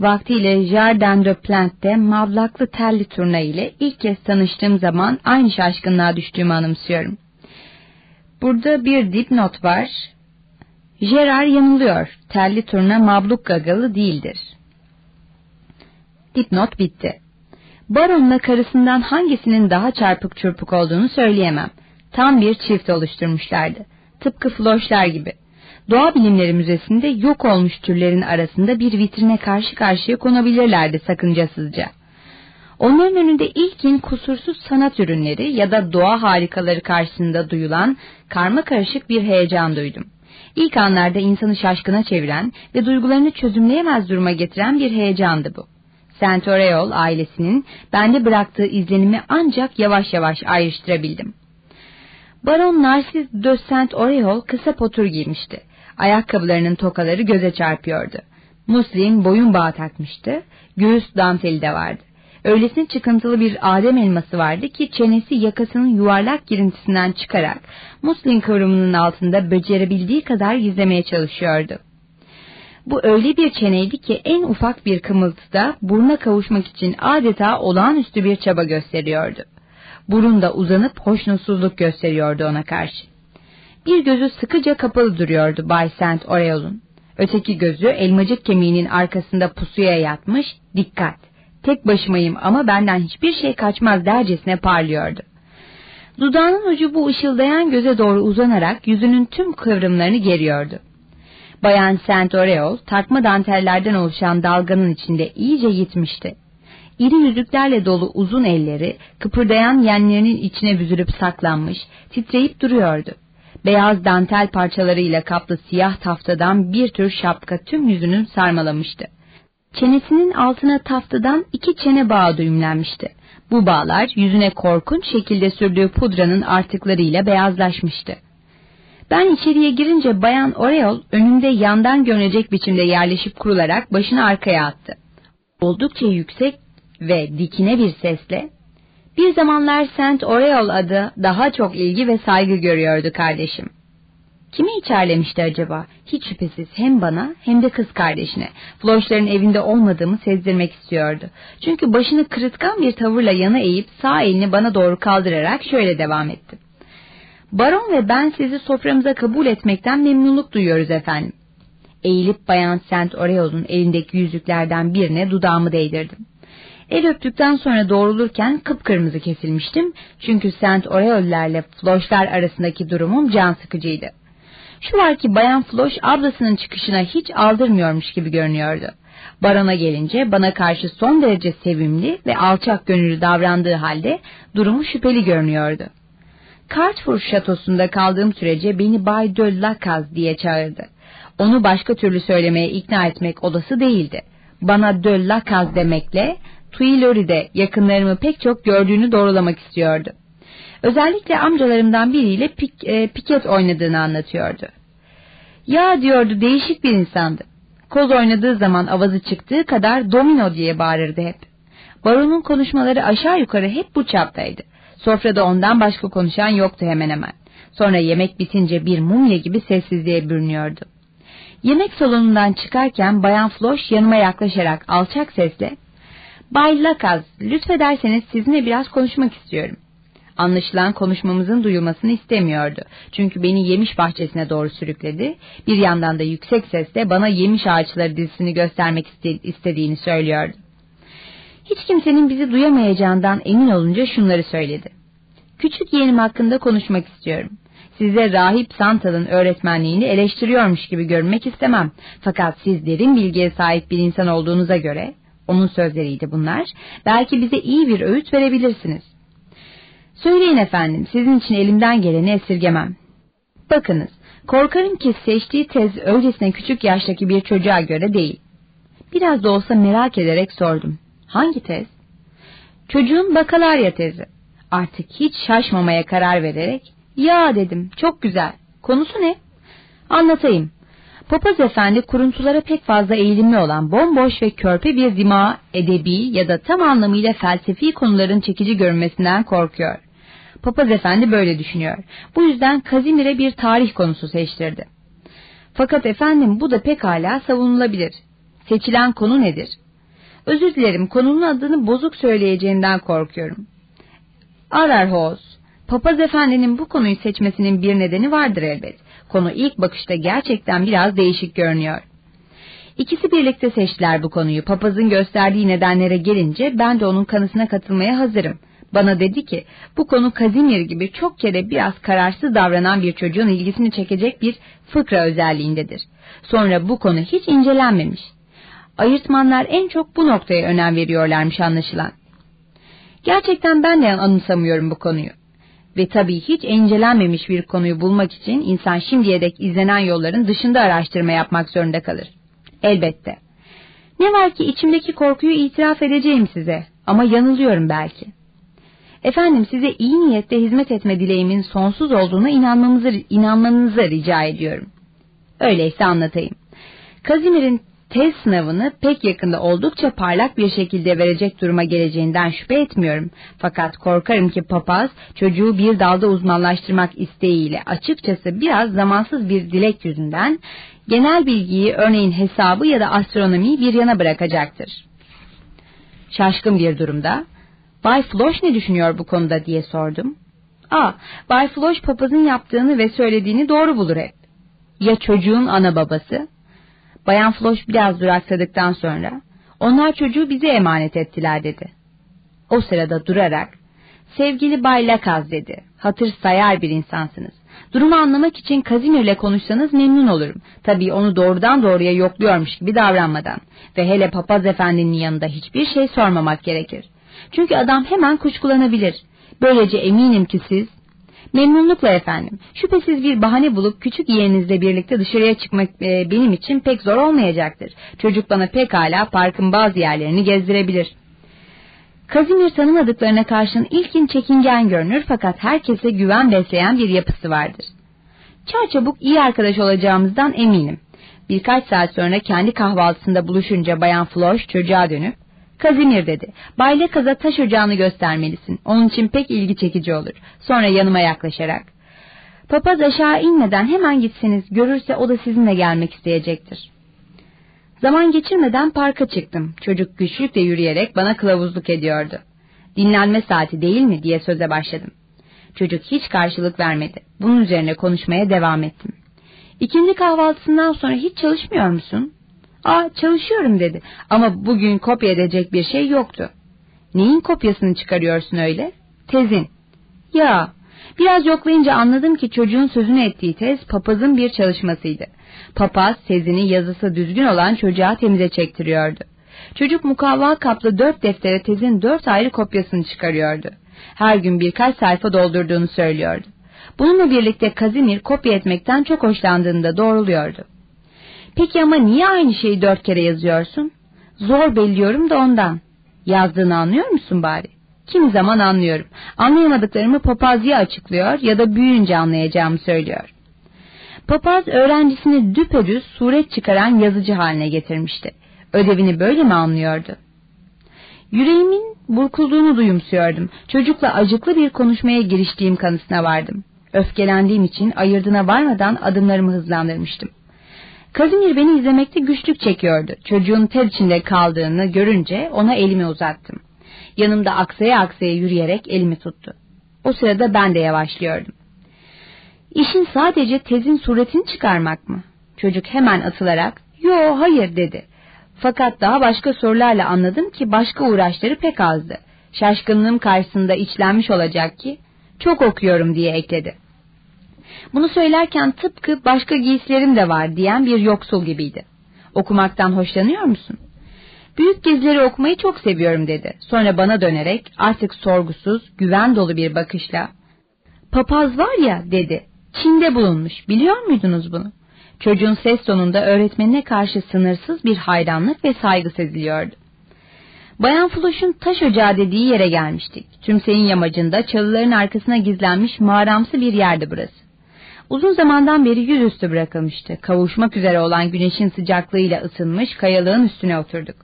Speaker 1: Vaktiyle Jardin de Plante'de mavlaklı telli turna ile ilk kez tanıştığım zaman aynı şaşkınlığa düştüğümü anımsıyorum. Burada bir dipnot var. Gerard yanılıyor. Telli turna mabluk gagalı değildir. Dipnot bitti. Baronla karısından hangisinin daha çarpık çırpık olduğunu söyleyemem. Tam bir çift oluşturmuşlardı. Tıpkı floşlar gibi. Doğa Bilimleri Müzesi'nde yok olmuş türlerin arasında bir vitrine karşı karşıya konabilirlerdi sakıncasızca. Onların önünde ilkin kusursuz sanat ürünleri ya da doğa harikaları karşısında duyulan karma karışık bir heyecan duydum. İlk anlarda insanı şaşkına çeviren ve duygularını çözümleyemez duruma getiren bir heyecandı bu. Centoreol ailesinin bende bıraktığı izlenimi ancak yavaş yavaş ayrıştırabildim. Baron Narcis de Saint-Aureol kısa potur giymişti. Ayakkabılarının tokaları göze çarpıyordu. Muslim boyun bağı takmıştı, göğüs danteli de vardı. Öylesine çıkıntılı bir adem elması vardı ki çenesi yakasının yuvarlak girintisinden çıkarak Muslim kıvrımının altında becerebildiği kadar gizlemeye çalışıyordu. Bu öyle bir çeneydi ki en ufak bir kımıltıda buruna kavuşmak için adeta olağanüstü bir çaba gösteriyordu. Burun da uzanıp hoşnutsuzluk gösteriyordu ona karşı. Bir gözü sıkıca kapalı duruyordu Bay Saint Oreol'un. Öteki gözü elmacık kemiğinin arkasında pusuya yatmış, dikkat, tek başımayım ama benden hiçbir şey kaçmaz dercesine parlıyordu. Dudağının ucu bu ışıldayan göze doğru uzanarak yüzünün tüm kıvrımlarını geriyordu. Bayan Saint Oreol takma dantellerden oluşan dalganın içinde iyice gitmişti. İri yüzüklerle dolu uzun elleri kıpırdayan yenlerinin içine büzülüp saklanmış, titreyip duruyordu. Beyaz dantel parçalarıyla kaplı siyah taftadan bir tür şapka tüm yüzünü sarmalamıştı. Çenesinin altına taftadan iki çene bağı düğümlenmişti. Bu bağlar yüzüne korkunç şekilde sürdüğü pudranın artıklarıyla beyazlaşmıştı. Ben içeriye girince Bayan Oreol önünde yandan görünecek biçimde yerleşip kurularak başını arkaya attı. Oldukça yüksek ve dikine bir sesle bir zamanlar Saint Aureol adı daha çok ilgi ve saygı görüyordu kardeşim. Kimi içerlemişti acaba? Hiç şüphesiz hem bana hem de kız kardeşine. Floşların evinde olmadığımı sezdirmek istiyordu. Çünkü başını kırıtkan bir tavırla yana eğip sağ elini bana doğru kaldırarak şöyle devam etti. Baron ve ben sizi soframıza kabul etmekten memnunluk duyuyoruz efendim. Eğilip bayan Saint Aureol'un elindeki yüzüklerden birine dudağımı değdirdim. El öptükten sonra doğrulurken kıpkırmızı kesilmiştim. Çünkü Saint Aureol'lerle Floşlar arasındaki durumum can sıkıcıydı. Şu var ki Bayan Floş ablasının çıkışına hiç aldırmıyormuş gibi görünüyordu. Barona gelince bana karşı son derece sevimli ve alçak gönüllü davrandığı halde durumu şüpheli görünüyordu. Cartford şatosunda kaldığım sürece beni Bay de Lacaz diye çağırdı. Onu başka türlü söylemeye ikna etmek olası değildi. Bana de Lacaz demekle Tuileries yakınlarımı pek çok gördüğünü doğrulamak istiyordu. Özellikle amcalarımdan biriyle pik, e, piket oynadığını anlatıyordu. Ya diyordu değişik bir insandı. Koz oynadığı zaman avazı çıktığı kadar domino diye bağırırdı hep. Baronun konuşmaları aşağı yukarı hep bu çaptaydı. Sofrada ondan başka konuşan yoktu hemen hemen. Sonra yemek bitince bir mumya gibi sessizliğe bürünüyordu. Yemek salonundan çıkarken Bayan Floş yanıma yaklaşarak alçak sesle Bay Lakaz, lütfederseniz sizinle biraz konuşmak istiyorum. Anlaşılan konuşmamızın duyulmasını istemiyordu. Çünkü beni yemiş bahçesine doğru sürükledi. Bir yandan da yüksek sesle bana yemiş ağaçları dizisini göstermek istediğini söylüyordu. Hiç kimsenin bizi duyamayacağından emin olunca şunları söyledi. Küçük yeğenim hakkında konuşmak istiyorum. Size rahip Santal'ın öğretmenliğini eleştiriyormuş gibi görünmek istemem. Fakat siz derin bilgiye sahip bir insan olduğunuza göre onun sözleriydi bunlar. Belki bize iyi bir öğüt verebilirsiniz. Söyleyin efendim, sizin için elimden geleni esirgemem. Bakınız, korkarım ki seçtiği tez öylesine küçük yaştaki bir çocuğa göre değil. Biraz da olsa merak ederek sordum. Hangi tez? Çocuğun bakalarya tezi. Artık hiç şaşmamaya karar vererek, ya dedim, çok güzel. Konusu ne? Anlatayım. Papaz efendi kuruntulara pek fazla eğilimli olan bomboş ve körpe bir dima, edebi ya da tam anlamıyla felsefi konuların çekici görünmesinden korkuyor. Papaz efendi böyle düşünüyor. Bu yüzden Kazimir'e bir tarih konusu seçtirdi. Fakat efendim bu da pekala savunulabilir. Seçilen konu nedir? Özür dilerim konunun adını bozuk söyleyeceğinden korkuyorum. Ararhoz, papaz efendinin bu konuyu seçmesinin bir nedeni vardır elbet. Konu ilk bakışta gerçekten biraz değişik görünüyor. İkisi birlikte seçtiler bu konuyu. Papazın gösterdiği nedenlere gelince ben de onun kanısına katılmaya hazırım. Bana dedi ki bu konu Kazimir gibi çok kere biraz kararsız davranan bir çocuğun ilgisini çekecek bir fıkra özelliğindedir. Sonra bu konu hiç incelenmemiş. Ayırtmanlar en çok bu noktaya önem veriyorlarmış anlaşılan. Gerçekten ben de anımsamıyorum bu konuyu. Ve tabii hiç incelenmemiş bir konuyu bulmak için insan şimdiye dek izlenen yolların dışında araştırma yapmak zorunda kalır. Elbette. Ne var ki içimdeki korkuyu itiraf edeceğim size ama yanılıyorum belki. Efendim size iyi niyetle hizmet etme dileğimin sonsuz olduğuna inanmamızı, inanmanızı rica ediyorum. Öyleyse anlatayım. Kazimir'in tez sınavını pek yakında oldukça parlak bir şekilde verecek duruma geleceğinden şüphe etmiyorum. Fakat korkarım ki papaz çocuğu bir dalda uzmanlaştırmak isteğiyle açıkçası biraz zamansız bir dilek yüzünden genel bilgiyi örneğin hesabı ya da astronomiyi bir yana bırakacaktır. Şaşkın bir durumda Bay Floş ne düşünüyor bu konuda diye sordum. Aa, Bay Floş papazın yaptığını ve söylediğini doğru bulur hep. Ya çocuğun ana babası? Bayan Floş biraz duraksadıktan sonra, onlar çocuğu bize emanet ettiler dedi. O sırada durarak, sevgili Bay Lakaz dedi, hatır sayar bir insansınız. Durumu anlamak için Kazimir'le konuşsanız memnun olurum. Tabii onu doğrudan doğruya yokluyormuş gibi davranmadan. Ve hele papaz efendinin yanında hiçbir şey sormamak gerekir. Çünkü adam hemen kuşkulanabilir. Böylece eminim ki siz... Memnunlukla efendim. Şüphesiz bir bahane bulup küçük yeğeninizle birlikte dışarıya çıkmak e, benim için pek zor olmayacaktır. Çocuk bana pekala parkın bazı yerlerini gezdirebilir. Kazimir tanımadıklarına karşın ilkin çekingen görünür fakat herkese güven besleyen bir yapısı vardır. Çarçabuk iyi arkadaş olacağımızdan eminim. Birkaç saat sonra kendi kahvaltısında buluşunca Bayan Floş çocuğa dönüp Kazimir dedi. Bay Lekaz'a taş ocağını göstermelisin. Onun için pek ilgi çekici olur. Sonra yanıma yaklaşarak. Papaz aşağı inmeden hemen gitsiniz. Görürse o da sizinle gelmek isteyecektir. Zaman geçirmeden parka çıktım. Çocuk güçlükle yürüyerek bana kılavuzluk ediyordu. Dinlenme saati değil mi diye söze başladım. Çocuk hiç karşılık vermedi. Bunun üzerine konuşmaya devam ettim. İkinci kahvaltısından sonra hiç çalışmıyor musun? Aa çalışıyorum dedi ama bugün kopya edecek bir şey yoktu. Neyin kopyasını çıkarıyorsun öyle? Tezin. Ya biraz yoklayınca anladım ki çocuğun sözünü ettiği tez papazın bir çalışmasıydı. Papaz tezini yazısı düzgün olan çocuğa temize çektiriyordu. Çocuk mukavva kaplı dört deftere tezin dört ayrı kopyasını çıkarıyordu. Her gün birkaç sayfa doldurduğunu söylüyordu. Bununla birlikte Kazimir kopya etmekten çok hoşlandığını da doğruluyordu. Peki ama niye aynı şeyi dört kere yazıyorsun? Zor belliyorum da ondan. Yazdığını anlıyor musun bari? Kimi zaman anlıyorum. Anlayamadıklarımı papazya açıklıyor ya da büyüyünce anlayacağımı söylüyor. Papaz öğrencisini düpedüz suret çıkaran yazıcı haline getirmişti. Ödevini böyle mi anlıyordu? Yüreğimin burkulduğunu duyumsuyordum. Çocukla acıklı bir konuşmaya giriştiğim kanısına vardım. Öfkelendiğim için ayırdına varmadan adımlarımı hızlandırmıştım. Kazimir beni izlemekte güçlük çekiyordu. Çocuğun ter içinde kaldığını görünce ona elimi uzattım. Yanımda aksaya aksaya yürüyerek elimi tuttu. O sırada ben de yavaşlıyordum. İşin sadece tezin suretini çıkarmak mı? Çocuk hemen atılarak, yo hayır dedi. Fakat daha başka sorularla anladım ki başka uğraşları pek azdı. Şaşkınlığım karşısında içlenmiş olacak ki, çok okuyorum diye ekledi. Bunu söylerken tıpkı başka giysilerim de var diyen bir yoksul gibiydi. Okumaktan hoşlanıyor musun? Büyük gezileri okumayı çok seviyorum dedi. Sonra bana dönerek artık sorgusuz, güven dolu bir bakışla Papaz var ya dedi. Çin'de bulunmuş. Biliyor muydunuz bunu? Çocuğun ses tonunda öğretmenine karşı sınırsız bir hayranlık ve saygı seziliyordu. Bayan Floş'un taş ocağı dediği yere gelmiştik. Tümseyin yamacında çalıların arkasına gizlenmiş mağaramsı bir yerdi burası. Uzun zamandan beri yüzüstü bırakılmıştı. Kavuşmak üzere olan güneşin sıcaklığıyla ısınmış kayalığın üstüne oturduk.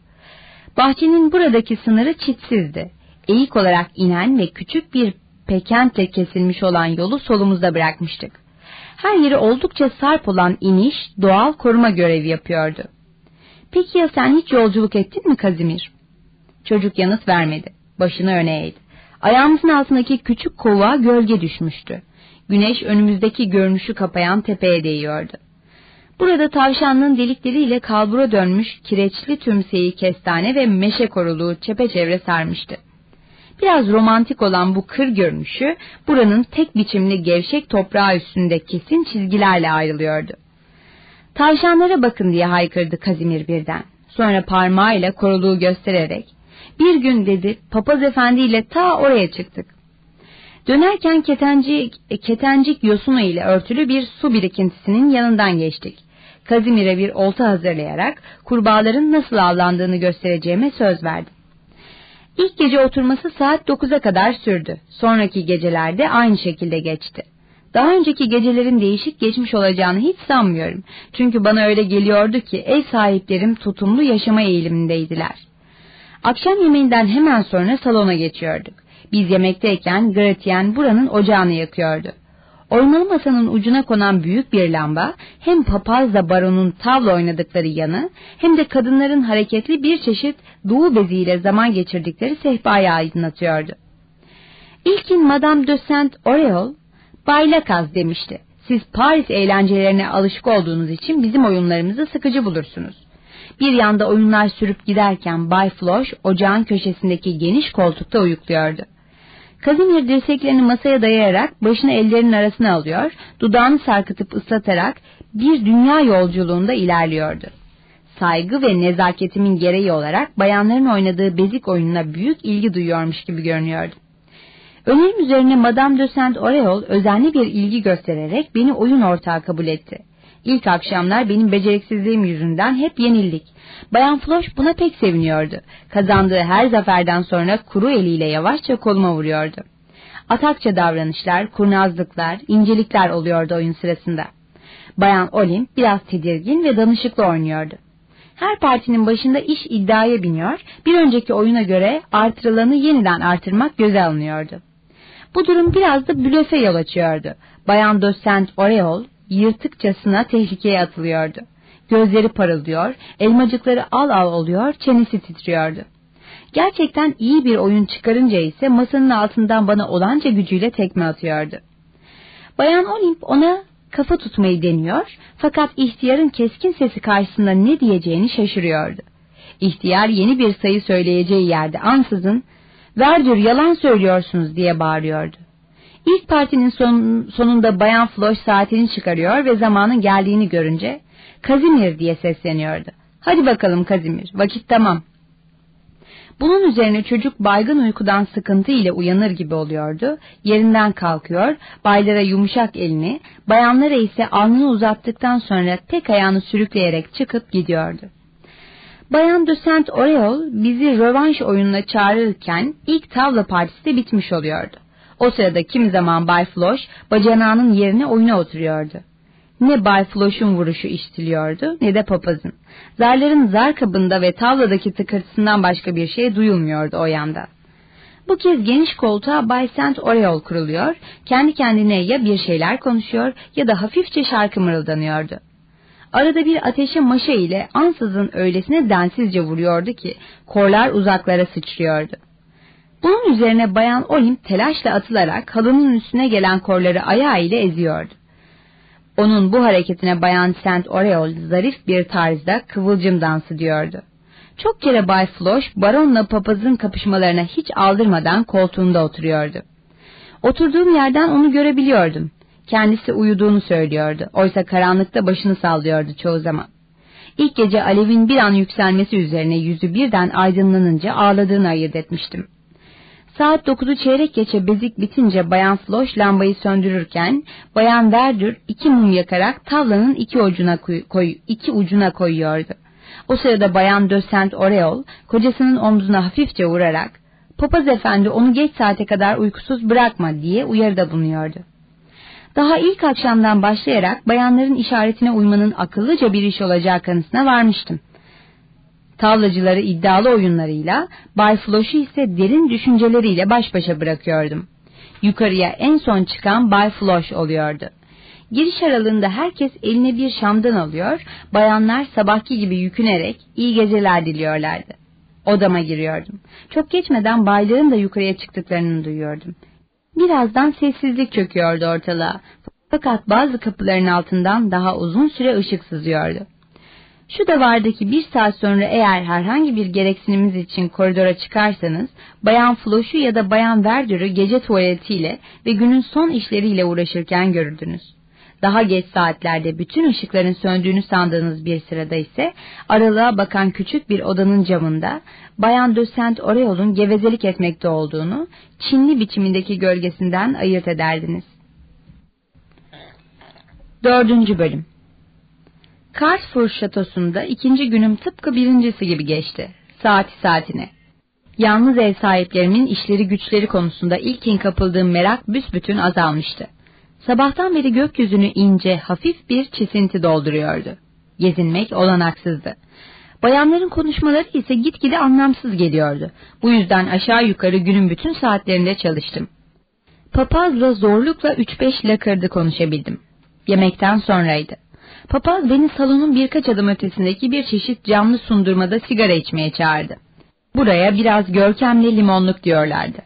Speaker 1: Bahçenin buradaki sınırı çitsizdi. Eğik olarak inen ve küçük bir pekentle kesilmiş olan yolu solumuzda bırakmıştık. Her yeri oldukça sarp olan iniş doğal koruma görevi yapıyordu. Peki ya sen hiç yolculuk ettin mi Kazimir? Çocuk yanıt vermedi. Başını öne eğdi. Ayağımızın altındaki küçük kova gölge düşmüştü. Güneş önümüzdeki görünüşü kapayan tepeye değiyordu. Burada tavşanlığın delikleriyle kalbura dönmüş kireçli tümseyi kestane ve meşe koruluğu çepeçevre sarmıştı. Biraz romantik olan bu kır görünüşü buranın tek biçimli gevşek toprağı üstünde kesin çizgilerle ayrılıyordu. Tavşanlara bakın diye haykırdı Kazimir birden. Sonra parmağıyla koruluğu göstererek bir gün dedi papaz efendi ile ta oraya çıktık. Dönerken ketencik, ketencik yosunu ile örtülü bir su birikintisinin yanından geçtik. Kazimir'e bir olta hazırlayarak kurbağaların nasıl avlandığını göstereceğime söz verdim. İlk gece oturması saat 9'a kadar sürdü. Sonraki gecelerde aynı şekilde geçti. Daha önceki gecelerin değişik geçmiş olacağını hiç sanmıyorum. Çünkü bana öyle geliyordu ki ev sahiplerim tutumlu yaşama eğilimindeydiler. Akşam yemeğinden hemen sonra salona geçiyorduk. Biz yemekteyken Gretien buranın ocağını yakıyordu. Oymalı masanın ucuna konan büyük bir lamba hem papazla baronun tavla oynadıkları yanı hem de kadınların hareketli bir çeşit doğu beziyle zaman geçirdikleri sehpayı aydınlatıyordu. İlkin Madame de Saint Aureol, Bay demişti. Siz Paris eğlencelerine alışık olduğunuz için bizim oyunlarımızı sıkıcı bulursunuz. Bir yanda oyunlar sürüp giderken Bay Floş ocağın köşesindeki geniş koltukta uyukluyordu. Kazimir dirseklerini masaya dayayarak başını ellerinin arasına alıyor, dudağını sarkıtıp ıslatarak bir dünya yolculuğunda ilerliyordu. Saygı ve nezaketimin gereği olarak bayanların oynadığı bezik oyununa büyük ilgi duyuyormuş gibi görünüyordu. Önerim üzerine Madame de Saint Aureol özenli bir ilgi göstererek beni oyun ortağı kabul etti. İlk akşamlar benim beceriksizliğim yüzünden hep yenildik. Bayan Floş buna pek seviniyordu. Kazandığı her zaferden sonra kuru eliyle yavaşça koluma vuruyordu. Atakça davranışlar, kurnazlıklar, incelikler oluyordu oyun sırasında. Bayan Olimp biraz tedirgin ve danışıklı oynuyordu. Her partinin başında iş iddiaya biniyor, bir önceki oyuna göre artırılanı yeniden artırmak göze alınıyordu. Bu durum biraz da blöfe yol açıyordu. Bayan de Saint Aureol yırtıkçasına tehlikeye atılıyordu. Gözleri parıldıyor, elmacıkları al al oluyor, çenesi titriyordu. Gerçekten iyi bir oyun çıkarınca ise masanın altından bana olanca gücüyle tekme atıyordu. Bayan Olimp ona kafa tutmayı deniyor fakat ihtiyarın keskin sesi karşısında ne diyeceğini şaşırıyordu. İhtiyar yeni bir sayı söyleyeceği yerde ansızın ''Verdür yalan söylüyorsunuz'' diye bağırıyordu. İlk partinin son, sonunda Bayan Floş saatini çıkarıyor ve zamanın geldiğini görünce Kazimir diye sesleniyordu. Hadi bakalım Kazimir vakit tamam. Bunun üzerine çocuk baygın uykudan sıkıntı ile uyanır gibi oluyordu. Yerinden kalkıyor, baylara yumuşak elini, bayanlara ise alnını uzattıktan sonra tek ayağını sürükleyerek çıkıp gidiyordu. Bayan de Saint Aureol bizi rövanş oyununa çağırırken ilk tavla partisi de bitmiş oluyordu. O sırada kim zaman Bay Floş bacanağının yerine oyuna oturuyordu. Ne Bay Floş'un vuruşu işitiliyordu ne de papazın. Zarların zar kabında ve tavladaki tıkırtısından başka bir şey duyulmuyordu o yanda. Bu kez geniş koltuğa Bay Saint Aureol kuruluyor, kendi kendine ya bir şeyler konuşuyor ya da hafifçe şarkı mırıldanıyordu. Arada bir ateşe maşa ile ansızın öylesine densizce vuruyordu ki korlar uzaklara sıçrıyordu. Bunun üzerine Bayan Olim telaşla atılarak halının üstüne gelen korları ayağı ile eziyordu. Onun bu hareketine Bayan Saint Aureol zarif bir tarzda kıvılcım dansı diyordu. Çok kere Bay Floş baronla papazın kapışmalarına hiç aldırmadan koltuğunda oturuyordu. Oturduğum yerden onu görebiliyordum. Kendisi uyuduğunu söylüyordu. Oysa karanlıkta başını sallıyordu çoğu zaman. İlk gece alevin bir an yükselmesi üzerine yüzü birden aydınlanınca ağladığını ayırt etmiştim. Saat dokuzu çeyrek geçe bezik bitince Bayan Floş lambayı söndürürken Bayan Verdür iki mum yakarak tavlanın iki ucuna, koy, iki ucuna koyuyordu. O sırada bayan Dösent Oreol kocasının omzuna hafifçe vurarak papaz efendi onu geç saate kadar uykusuz bırakma diye uyarıda bulunuyordu. Daha ilk akşamdan başlayarak bayanların işaretine uymanın akıllıca bir iş olacağı kanısına varmıştım. Tavlacıları iddialı oyunlarıyla, Bay Floş'u ise derin düşünceleriyle baş başa bırakıyordum. Yukarıya en son çıkan Bay Floş oluyordu. Giriş aralığında herkes eline bir şamdan alıyor, bayanlar sabahki gibi yükünerek iyi geceler diliyorlardı. Odama giriyordum. Çok geçmeden bayların da yukarıya çıktıklarını duyuyordum. Birazdan sessizlik çöküyordu ortalığa. Fakat bazı kapıların altından daha uzun süre ışık sızıyordu. Şu da vardı ki bir saat sonra eğer herhangi bir gereksinimiz için koridora çıkarsanız, Bayan Floş'u ya da Bayan Verdür'ü gece tuvaletiyle ve günün son işleriyle uğraşırken görürdünüz. Daha geç saatlerde bütün ışıkların söndüğünü sandığınız bir sırada ise aralığa bakan küçük bir odanın camında Bayan de Saint Aureol'un gevezelik etmekte olduğunu Çinli biçimindeki gölgesinden ayırt ederdiniz. Dördüncü bölüm Carrefour şatosunda ikinci günüm tıpkı birincisi gibi geçti. Saati saatine. Yalnız ev sahiplerimin işleri güçleri konusunda ilkin kapıldığım merak büsbütün azalmıştı. Sabahtan beri gökyüzünü ince, hafif bir çisinti dolduruyordu. Gezinmek olanaksızdı. Bayanların konuşmaları ise gitgide anlamsız geliyordu. Bu yüzden aşağı yukarı günün bütün saatlerinde çalıştım. Papazla zorlukla üç beş lakırdı konuşabildim. Yemekten sonraydı. Papaz beni salonun birkaç adım ötesindeki bir çeşit camlı sundurmada sigara içmeye çağırdı. Buraya biraz görkemli limonluk diyorlardı.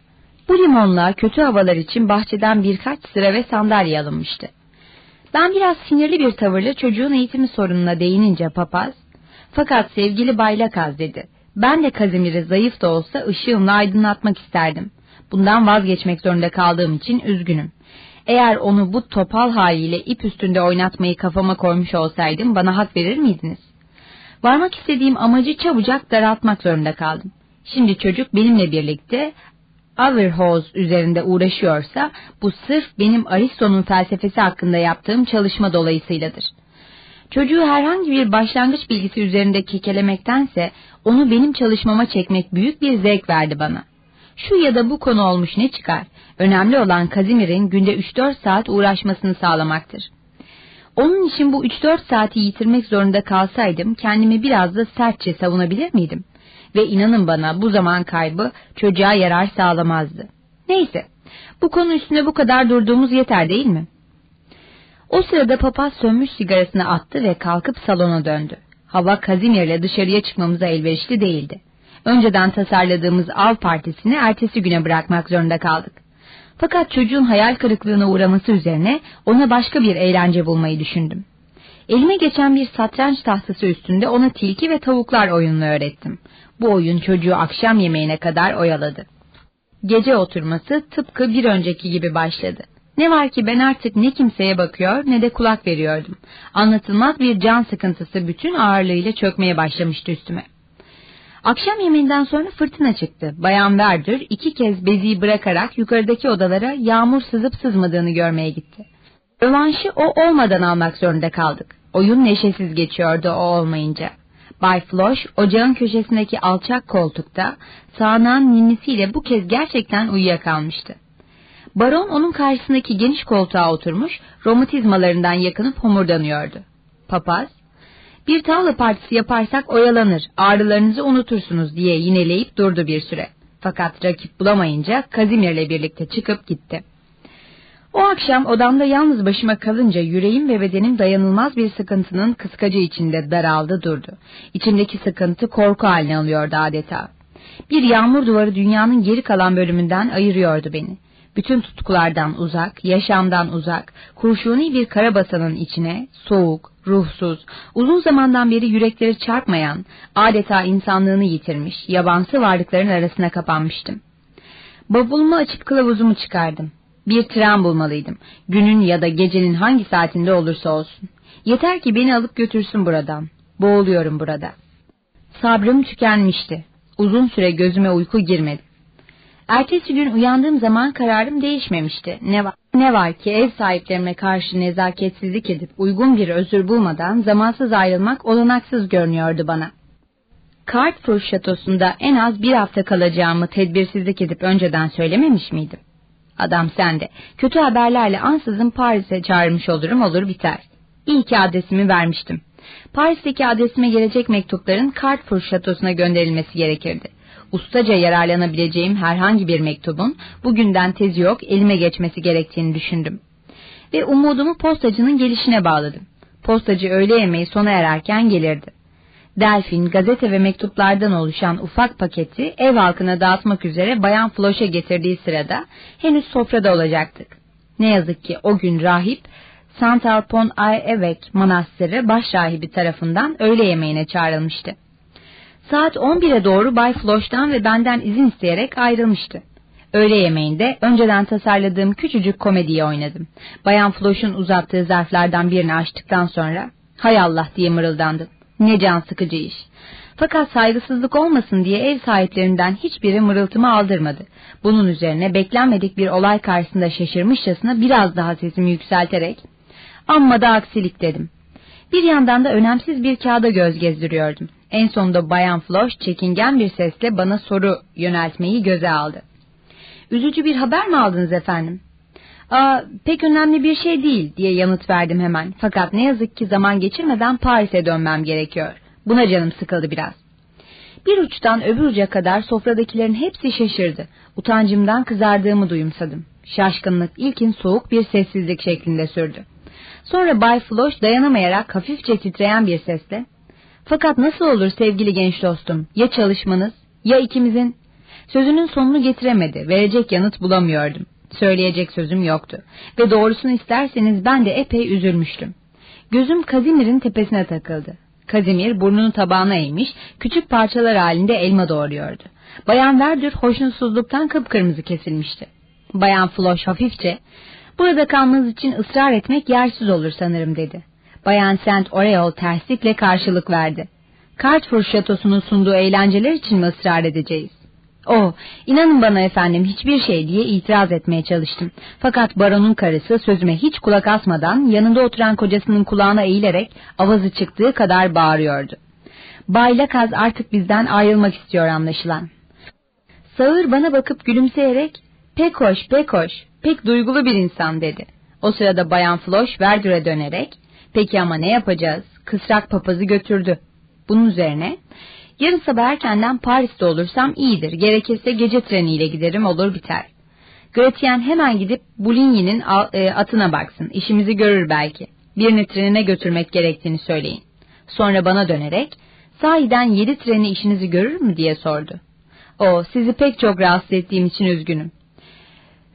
Speaker 1: Bu limonla kötü havalar için bahçeden birkaç sıra ve sandalye alınmıştı. Ben biraz sinirli bir tavırla çocuğun eğitimi sorununa değinince papaz, fakat sevgili Baylakaz dedi. Ben de Kazimir'i zayıf da olsa ışığımla aydınlatmak isterdim. Bundan vazgeçmek zorunda kaldığım için üzgünüm. Eğer onu bu topal haliyle ip üstünde oynatmayı kafama koymuş olsaydım bana hak verir miydiniz? Varmak istediğim amacı çabucak daraltmak zorunda kaldım. Şimdi çocuk benimle birlikte Averhoes üzerinde uğraşıyorsa bu sırf benim Aristo'nun felsefesi hakkında yaptığım çalışma dolayısıyladır. Çocuğu herhangi bir başlangıç bilgisi üzerinde kekelemektense onu benim çalışmama çekmek büyük bir zevk verdi bana. Şu ya da bu konu olmuş ne çıkar? Önemli olan Kazimir'in günde 3-4 saat uğraşmasını sağlamaktır. Onun için bu 3-4 saati yitirmek zorunda kalsaydım kendimi biraz da sertçe savunabilir miydim? Ve inanın bana bu zaman kaybı çocuğa yarar sağlamazdı. Neyse bu konu üstünde bu kadar durduğumuz yeter değil mi? O sırada papaz sönmüş sigarasını attı ve kalkıp salona döndü. Hava Kazimir'le dışarıya çıkmamıza elverişli değildi. Önceden tasarladığımız av partisini ertesi güne bırakmak zorunda kaldık. Fakat çocuğun hayal kırıklığına uğraması üzerine ona başka bir eğlence bulmayı düşündüm. Elime geçen bir satranç tahtası üstünde ona tilki ve tavuklar oyununu öğrettim. Bu oyun çocuğu akşam yemeğine kadar oyaladı. Gece oturması tıpkı bir önceki gibi başladı. Ne var ki ben artık ne kimseye bakıyor ne de kulak veriyordum. Anlatılmaz bir can sıkıntısı bütün ağırlığıyla çökmeye başlamıştı üstüme. Akşam yemeğinden sonra fırtına çıktı. Bayan Verdür iki kez beziyi bırakarak yukarıdaki odalara yağmur sızıp sızmadığını görmeye gitti. Rövanşı o olmadan almak zorunda kaldık. Oyun neşesiz geçiyordu o olmayınca. Bay Floş ocağın köşesindeki alçak koltukta sağanan ninnisiyle bu kez gerçekten uyuyakalmıştı. Baron onun karşısındaki geniş koltuğa oturmuş romatizmalarından yakınıp homurdanıyordu. Papaz, bir tavla partisi yaparsak oyalanır, ağrılarınızı unutursunuz diye yineleyip durdu bir süre. Fakat rakip bulamayınca Kazimir'le birlikte çıkıp gitti. O akşam odamda yalnız başıma kalınca yüreğim ve bedenim dayanılmaz bir sıkıntının kıskacı içinde daraldı durdu. İçimdeki sıkıntı korku haline alıyordu adeta. Bir yağmur duvarı dünyanın geri kalan bölümünden ayırıyordu beni. Bütün tutkulardan uzak, yaşamdan uzak, kurşuni bir karabasanın içine, soğuk, ruhsuz, uzun zamandan beri yürekleri çarpmayan, adeta insanlığını yitirmiş, yabansı varlıkların arasına kapanmıştım. Bavulumu açıp kılavuzumu çıkardım. Bir tren bulmalıydım. Günün ya da gecenin hangi saatinde olursa olsun. Yeter ki beni alıp götürsün buradan. Boğuluyorum burada. Sabrım tükenmişti. Uzun süre gözüme uyku girmedi. Ertesi gün uyandığım zaman kararım değişmemişti. Ne var, ne var ki ev sahiplerime karşı nezaketsizlik edip uygun bir özür bulmadan zamansız ayrılmak olanaksız görünüyordu bana. Cartford şatosunda en az bir hafta kalacağımı tedbirsizlik edip önceden söylememiş miydim? Adam sende. Kötü haberlerle ansızın Paris'e çağırmış olurum olur biter. İyi ki adresimi vermiştim. Paris'teki adresime gelecek mektupların Cartford şatosuna gönderilmesi gerekirdi. Ustaca yararlanabileceğim herhangi bir mektubun bugünden tezi yok elime geçmesi gerektiğini düşündüm. Ve umudumu postacının gelişine bağladım. Postacı öğle yemeği sona ererken gelirdi. Delfin, gazete ve mektuplardan oluşan ufak paketi ev halkına dağıtmak üzere Bayan Floş'a getirdiği sırada henüz sofrada olacaktık. Ne yazık ki o gün rahip Sant Alpon Ay Evek Manastırı baş rahibi tarafından öğle yemeğine çağrılmıştı. Saat 11'e doğru Bay Floş'tan ve benden izin isteyerek ayrılmıştı. Öğle yemeğinde önceden tasarladığım küçücük komediyi oynadım. Bayan Floş'un uzattığı zarflardan birini açtıktan sonra hay Allah diye mırıldandım. Ne can sıkıcı iş. Fakat saygısızlık olmasın diye ev sahiplerinden hiçbiri mırıltımı aldırmadı. Bunun üzerine beklenmedik bir olay karşısında şaşırmışçasına biraz daha sesimi yükselterek amma da aksilik dedim. Bir yandan da önemsiz bir kağıda göz gezdiriyordum. En sonunda Bayan Floş çekingen bir sesle bana soru yöneltmeyi göze aldı. Üzücü bir haber mi aldınız efendim? Aa, pek önemli bir şey değil diye yanıt verdim hemen. Fakat ne yazık ki zaman geçirmeden Paris'e dönmem gerekiyor. Buna canım sıkıldı biraz. Bir uçtan öbür uca kadar sofradakilerin hepsi şaşırdı. Utancımdan kızardığımı duyumsadım. Şaşkınlık ilkin soğuk bir sessizlik şeklinde sürdü. Sonra Bay Floş dayanamayarak hafifçe titreyen bir sesle ''Fakat nasıl olur sevgili genç dostum? Ya çalışmanız? Ya ikimizin?'' Sözünün sonunu getiremedi. Verecek yanıt bulamıyordum. Söyleyecek sözüm yoktu. Ve doğrusunu isterseniz ben de epey üzülmüştüm. Gözüm Kazimir'in tepesine takıldı. Kazimir burnunu tabağına eğmiş, küçük parçalar halinde elma doğruyordu. Bayan Verdür hoşnutsuzluktan kıpkırmızı kesilmişti. Bayan Floş hafifçe, burada kalmanız için ısrar etmek yersiz olur sanırım dedi. Bayan Saint Oreol terslikle karşılık verdi. Cartford şatosunun sunduğu eğlenceler için mi ısrar edeceğiz? Oh, inanın bana efendim hiçbir şey diye itiraz etmeye çalıştım. Fakat baronun karısı sözüme hiç kulak asmadan yanında oturan kocasının kulağına eğilerek avazı çıktığı kadar bağırıyordu. Bay Lakaz artık bizden ayrılmak istiyor anlaşılan. Sağır bana bakıp gülümseyerek pek hoş pek hoş pek duygulu bir insan dedi. O sırada Bayan Floş Verdur'e dönerek peki ama ne yapacağız kısrak papazı götürdü. Bunun üzerine Yarın sabah erkenden Paris'te olursam iyidir. Gerekirse gece treniyle giderim olur biter. Gretien hemen gidip Bouligny'nin e, atına baksın. İşimizi görür belki. Birini trenine götürmek gerektiğini söyleyin. Sonra bana dönerek sahiden yedi treni işinizi görür mü diye sordu. O sizi pek çok rahatsız ettiğim için üzgünüm.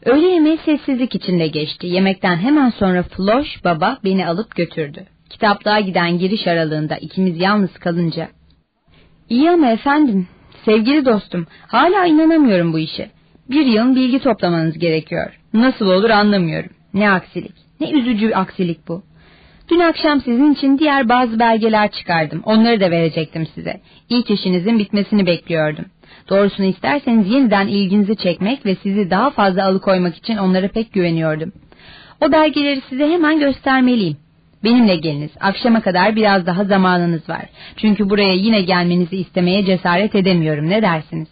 Speaker 1: Öğle yemeği sessizlik içinde geçti. Yemekten hemen sonra Floş baba beni alıp götürdü. Kitaplığa giden giriş aralığında ikimiz yalnız kalınca İyi ama efendim, sevgili dostum, hala inanamıyorum bu işe. Bir yılın bilgi toplamanız gerekiyor. Nasıl olur anlamıyorum. Ne aksilik, ne üzücü aksilik bu. Dün akşam sizin için diğer bazı belgeler çıkardım. Onları da verecektim size. İlk işinizin bitmesini bekliyordum. Doğrusunu isterseniz yeniden ilginizi çekmek ve sizi daha fazla alıkoymak için onlara pek güveniyordum. O belgeleri size hemen göstermeliyim. Benimle geliniz. Akşama kadar biraz daha zamanınız var. Çünkü buraya yine gelmenizi istemeye cesaret edemiyorum. Ne dersiniz?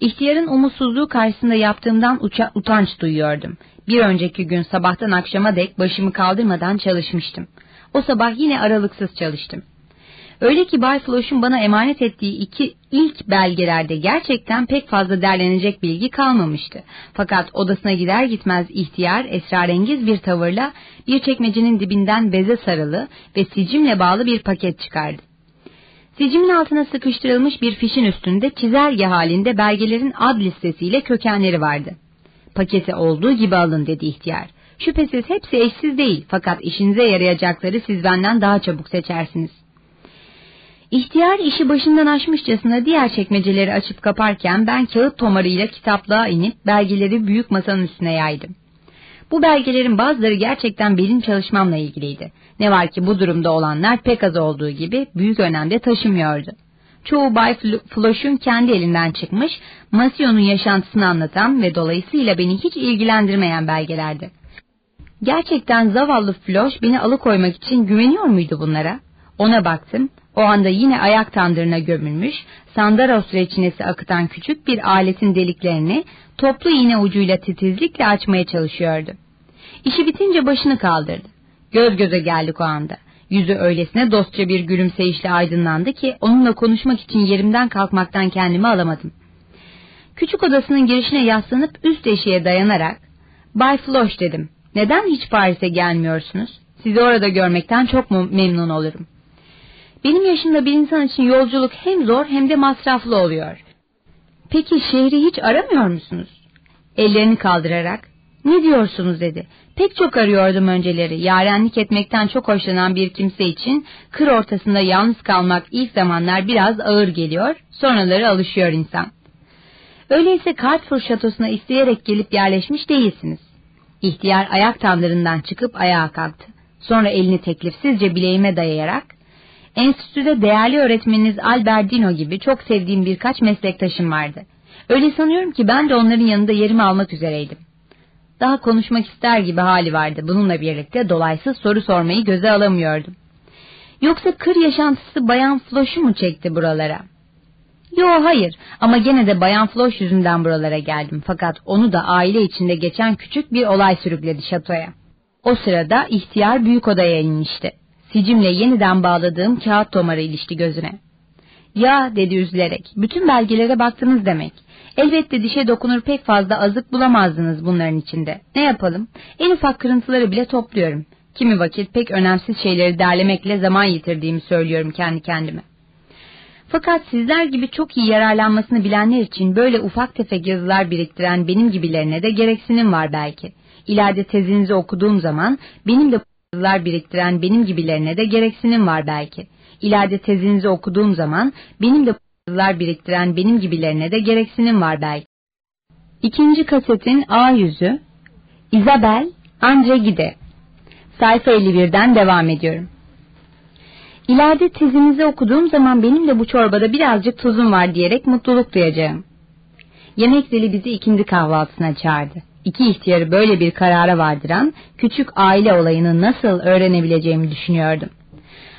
Speaker 1: İhtiyarın umutsuzluğu karşısında yaptığımdan uça, utanç duyuyordum. Bir önceki gün sabahtan akşama dek başımı kaldırmadan çalışmıştım. O sabah yine aralıksız çalıştım. Öyle ki Bay Floş'un bana emanet ettiği iki ilk belgelerde gerçekten pek fazla derlenecek bilgi kalmamıştı. Fakat odasına gider gitmez ihtiyar esrarengiz bir tavırla bir çekmecenin dibinden beze sarılı ve sicimle bağlı bir paket çıkardı. Sicimin altına sıkıştırılmış bir fişin üstünde çizelge halinde belgelerin ad listesiyle kökenleri vardı. Paketi olduğu gibi alın dedi ihtiyar. Şüphesiz hepsi eşsiz değil fakat işinize yarayacakları siz benden daha çabuk seçersiniz. İhtiyar işi başından aşmışçasına diğer çekmeceleri açıp kaparken ben kağıt tomarıyla kitaplığa inip belgeleri büyük masanın üstüne yaydım. Bu belgelerin bazıları gerçekten benim çalışmamla ilgiliydi. Ne var ki bu durumda olanlar pek az olduğu gibi büyük önemde taşımıyordu. çoğu Bay Floş'un kendi elinden çıkmış, Masio'nun yaşantısını anlatan ve dolayısıyla beni hiç ilgilendirmeyen belgelerdi. Gerçekten zavallı Floş beni alıkoymak için güveniyor muydu bunlara? Ona baktım, o anda yine ayak tandırına gömülmüş, Sandaros reçinesi akıtan küçük bir aletin deliklerini toplu iğne ucuyla titizlikle açmaya çalışıyordu. İşi bitince başını kaldırdı. Göz göze geldik o anda. Yüzü öylesine dostça bir gülümseyişle aydınlandı ki onunla konuşmak için yerimden kalkmaktan kendimi alamadım. Küçük odasının girişine yaslanıp üst eşiğe dayanarak ''Bay Floş'' dedim. ''Neden hiç Paris'e gelmiyorsunuz? Sizi orada görmekten çok memnun olurum.'' Benim yaşımda bir insan için yolculuk hem zor hem de masraflı oluyor. Peki şehri hiç aramıyor musunuz? Ellerini kaldırarak, ne diyorsunuz dedi. Pek çok arıyordum önceleri. Yarenlik etmekten çok hoşlanan bir kimse için kır ortasında yalnız kalmak ilk zamanlar biraz ağır geliyor, sonraları alışıyor insan. Öyleyse Kartfur şatosuna isteyerek gelip yerleşmiş değilsiniz. İhtiyar ayak tandırından çıkıp ayağa kalktı. Sonra elini teklifsizce bileğime dayayarak, Enstitüde değerli öğretmeniniz Albertino gibi çok sevdiğim birkaç meslektaşım vardı. Öyle sanıyorum ki ben de onların yanında yerimi almak üzereydim. Daha konuşmak ister gibi hali vardı. Bununla birlikte dolaysız soru sormayı göze alamıyordum. Yoksa kır yaşantısı Bayan Floş'u mu çekti buralara? Yo hayır ama gene de Bayan Floş yüzünden buralara geldim. Fakat onu da aile içinde geçen küçük bir olay sürükledi şatoya. O sırada ihtiyar büyük odaya inmişti. Sicimle yeniden bağladığım kağıt tomarı ilişti gözüne. Ya dedi üzülerek, bütün belgelere baktınız demek. Elbette dişe dokunur pek fazla azık bulamazdınız bunların içinde. Ne yapalım? En ufak kırıntıları bile topluyorum. Kimi vakit pek önemsiz şeyleri derlemekle zaman yitirdiğimi söylüyorum kendi kendime. Fakat sizler gibi çok iyi yararlanmasını bilenler için böyle ufak tefek yazılar biriktiren benim gibilerine de gereksinim var belki. İleride tezinizi okuduğum zaman benim de yazılar biriktiren benim gibilerine de gereksinim var belki. İleride tezinizi okuduğum zaman benim de yazılar biriktiren benim gibilerine de gereksinim var belki. İkinci kasetin A yüzü Isabel Andre Gide Sayfa 51'den devam ediyorum. İleride tezinizi okuduğum zaman benim de bu çorbada birazcık tuzum var diyerek mutluluk duyacağım. Yemek zili bizi ikindi kahvaltısına çağırdı. İki ihtiyarı böyle bir karara vardıran küçük aile olayını nasıl öğrenebileceğimi düşünüyordum.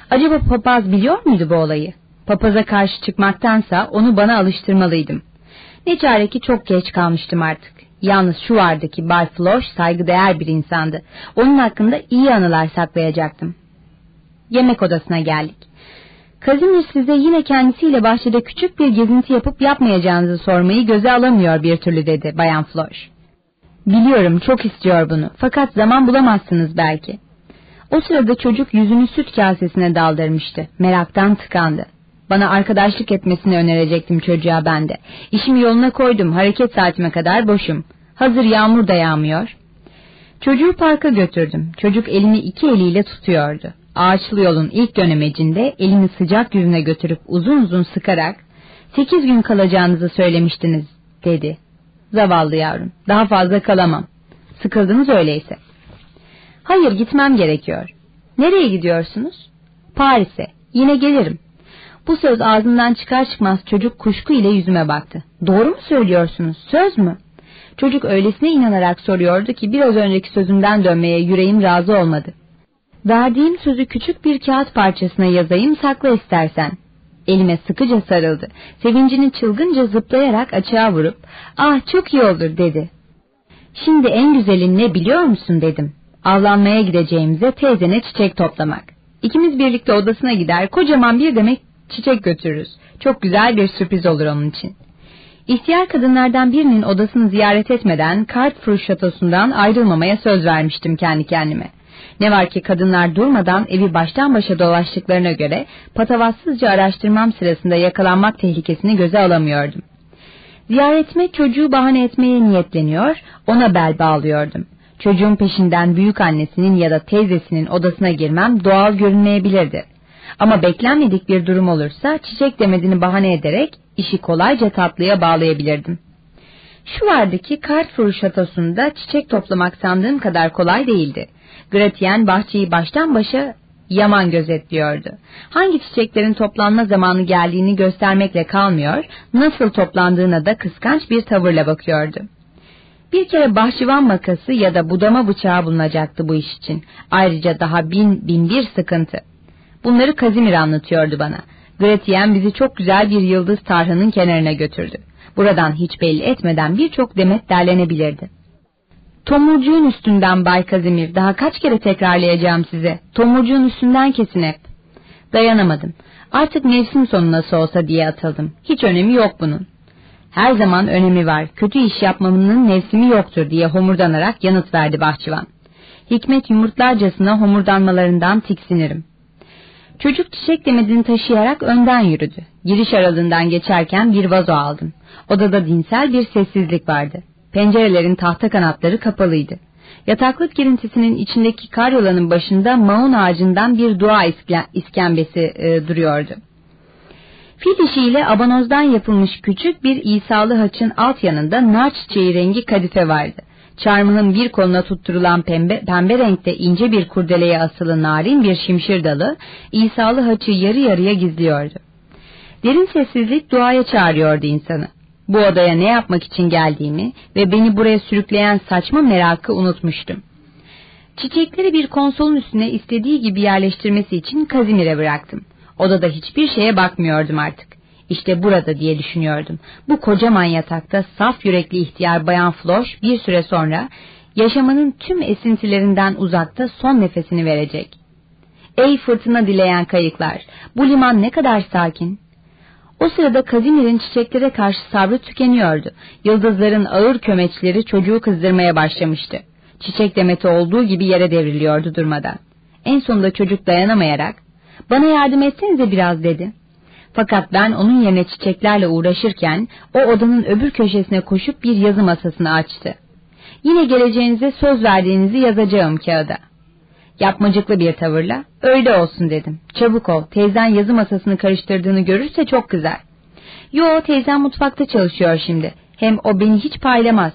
Speaker 1: Acaba papaz biliyor muydu bu olayı? Papaza karşı çıkmaktansa onu bana alıştırmalıydım. Ne çare ki çok geç kalmıştım artık. Yalnız şu vardı ki Bay Floş saygıdeğer bir insandı. Onun hakkında iyi anılar saklayacaktım. Yemek odasına geldik. Kazimir size yine kendisiyle bahçede küçük bir gezinti yapıp yapmayacağınızı sormayı göze alamıyor bir türlü dedi Bayan Floş. Biliyorum çok istiyor bunu fakat zaman bulamazsınız belki. O sırada çocuk yüzünü süt kasesine daldırmıştı. Meraktan tıkandı. Bana arkadaşlık etmesini önerecektim çocuğa ben de. İşimi yoluna koydum. Hareket saatime kadar boşum. Hazır yağmur da yağmıyor. Çocuğu parka götürdüm. Çocuk elini iki eliyle tutuyordu. Ağaçlı yolun ilk dönemecinde elini sıcak yüzüne götürüp uzun uzun sıkarak sekiz gün kalacağınızı söylemiştiniz dedi. Zavallı yavrum daha fazla kalamam. Sıkıldınız öyleyse. Hayır gitmem gerekiyor. Nereye gidiyorsunuz? Paris'e. Yine gelirim. Bu söz ağzından çıkar çıkmaz çocuk kuşku ile yüzüme baktı. Doğru mu söylüyorsunuz? Söz mü? Çocuk öylesine inanarak soruyordu ki biraz önceki sözümden dönmeye yüreğim razı olmadı. Verdiğim sözü küçük bir kağıt parçasına yazayım sakla istersen. Elime sıkıca sarıldı. Sevincini çılgınca zıplayarak açığa vurup ah çok iyi olur dedi. Şimdi en güzelin ne biliyor musun dedim. Avlanmaya gideceğimize teyzene çiçek toplamak. İkimiz birlikte odasına gider kocaman bir demek çiçek götürürüz. Çok güzel bir sürpriz olur onun için. İhtiyar kadınlardan birinin odasını ziyaret etmeden Cartfur şatosundan ayrılmamaya söz vermiştim kendi kendime. Ne var ki kadınlar durmadan evi baştan başa dolaştıklarına göre patavatsızca araştırmam sırasında yakalanmak tehlikesini göze alamıyordum. Ziyaretime çocuğu bahane etmeye niyetleniyor, ona bel bağlıyordum. Çocuğun peşinden büyük annesinin ya da teyzesinin odasına girmem doğal görünmeyebilirdi. Ama beklenmedik bir durum olursa çiçek demediğini bahane ederek işi kolayca tatlıya bağlayabilirdim. Şu vardı ki Cartfur şatosunda çiçek toplamak sandığım kadar kolay değildi. Gratien bahçeyi baştan başa Yaman gözetliyordu. Hangi çiçeklerin toplanma zamanı geldiğini göstermekle kalmıyor, nasıl toplandığına da kıskanç bir tavırla bakıyordu. Bir kere bahçıvan makası ya da budama bıçağı bulunacaktı bu iş için. Ayrıca daha bin, bin bir sıkıntı. Bunları Kazimir anlatıyordu bana. Gretien bizi çok güzel bir yıldız tarhanın kenarına götürdü. Buradan hiç belli etmeden birçok demet derlenebilirdi. Tomurcuğun üstünden Bay Kazimir, daha kaç kere tekrarlayacağım size. Tomurcuğun üstünden kesin hep. Dayanamadım. Artık mevsim sonu nasıl olsa diye atıldım. Hiç önemi yok bunun. Her zaman önemi var. Kötü iş yapmamının mevsimi yoktur diye homurdanarak yanıt verdi bahçıvan. Hikmet yumurtlarcasına homurdanmalarından tiksinirim. Çocuk çiçek demedini taşıyarak önden yürüdü. Giriş aralığından geçerken bir vazo aldım. Odada dinsel bir sessizlik vardı. Pencerelerin tahta kanatları kapalıydı. Yataklık girintisinin içindeki karyolanın başında maun ağacından bir dua iskembesi e, duruyordu. Fil dişiyle abanozdan yapılmış küçük bir İsalı haçın alt yanında nar çiçeği rengi kadife vardı. Çarmıhın bir koluna tutturulan pembe, pembe renkte ince bir kurdeleye asılı narin bir şimşir dalı İsalı haçı yarı yarıya gizliyordu. Derin sessizlik duaya çağırıyordu insanı. Bu odaya ne yapmak için geldiğimi ve beni buraya sürükleyen saçma merakı unutmuştum. Çiçekleri bir konsolun üstüne istediği gibi yerleştirmesi için Kazimir'e bıraktım. Odada hiçbir şeye bakmıyordum artık. İşte burada diye düşünüyordum. Bu kocaman yatakta saf yürekli ihtiyar bayan Floş bir süre sonra yaşamanın tüm esintilerinden uzakta son nefesini verecek. Ey fırtına dileyen kayıklar, bu liman ne kadar sakin. O sırada Kazimir'in çiçeklere karşı sabrı tükeniyordu. Yıldızların ağır kömeçleri çocuğu kızdırmaya başlamıştı. Çiçek demeti olduğu gibi yere devriliyordu durmadan. En sonunda çocuk dayanamayarak, bana yardım etsenize biraz dedi. Fakat ben onun yerine çiçeklerle uğraşırken o odanın öbür köşesine koşup bir yazı masasını açtı. Yine geleceğinize söz verdiğinizi yazacağım kağıda. Yapmacıklı bir tavırla öyle olsun dedim. Çabuk ol teyzen yazı masasını karıştırdığını görürse çok kızar. Yo teyzen mutfakta çalışıyor şimdi. Hem o beni hiç paylamaz.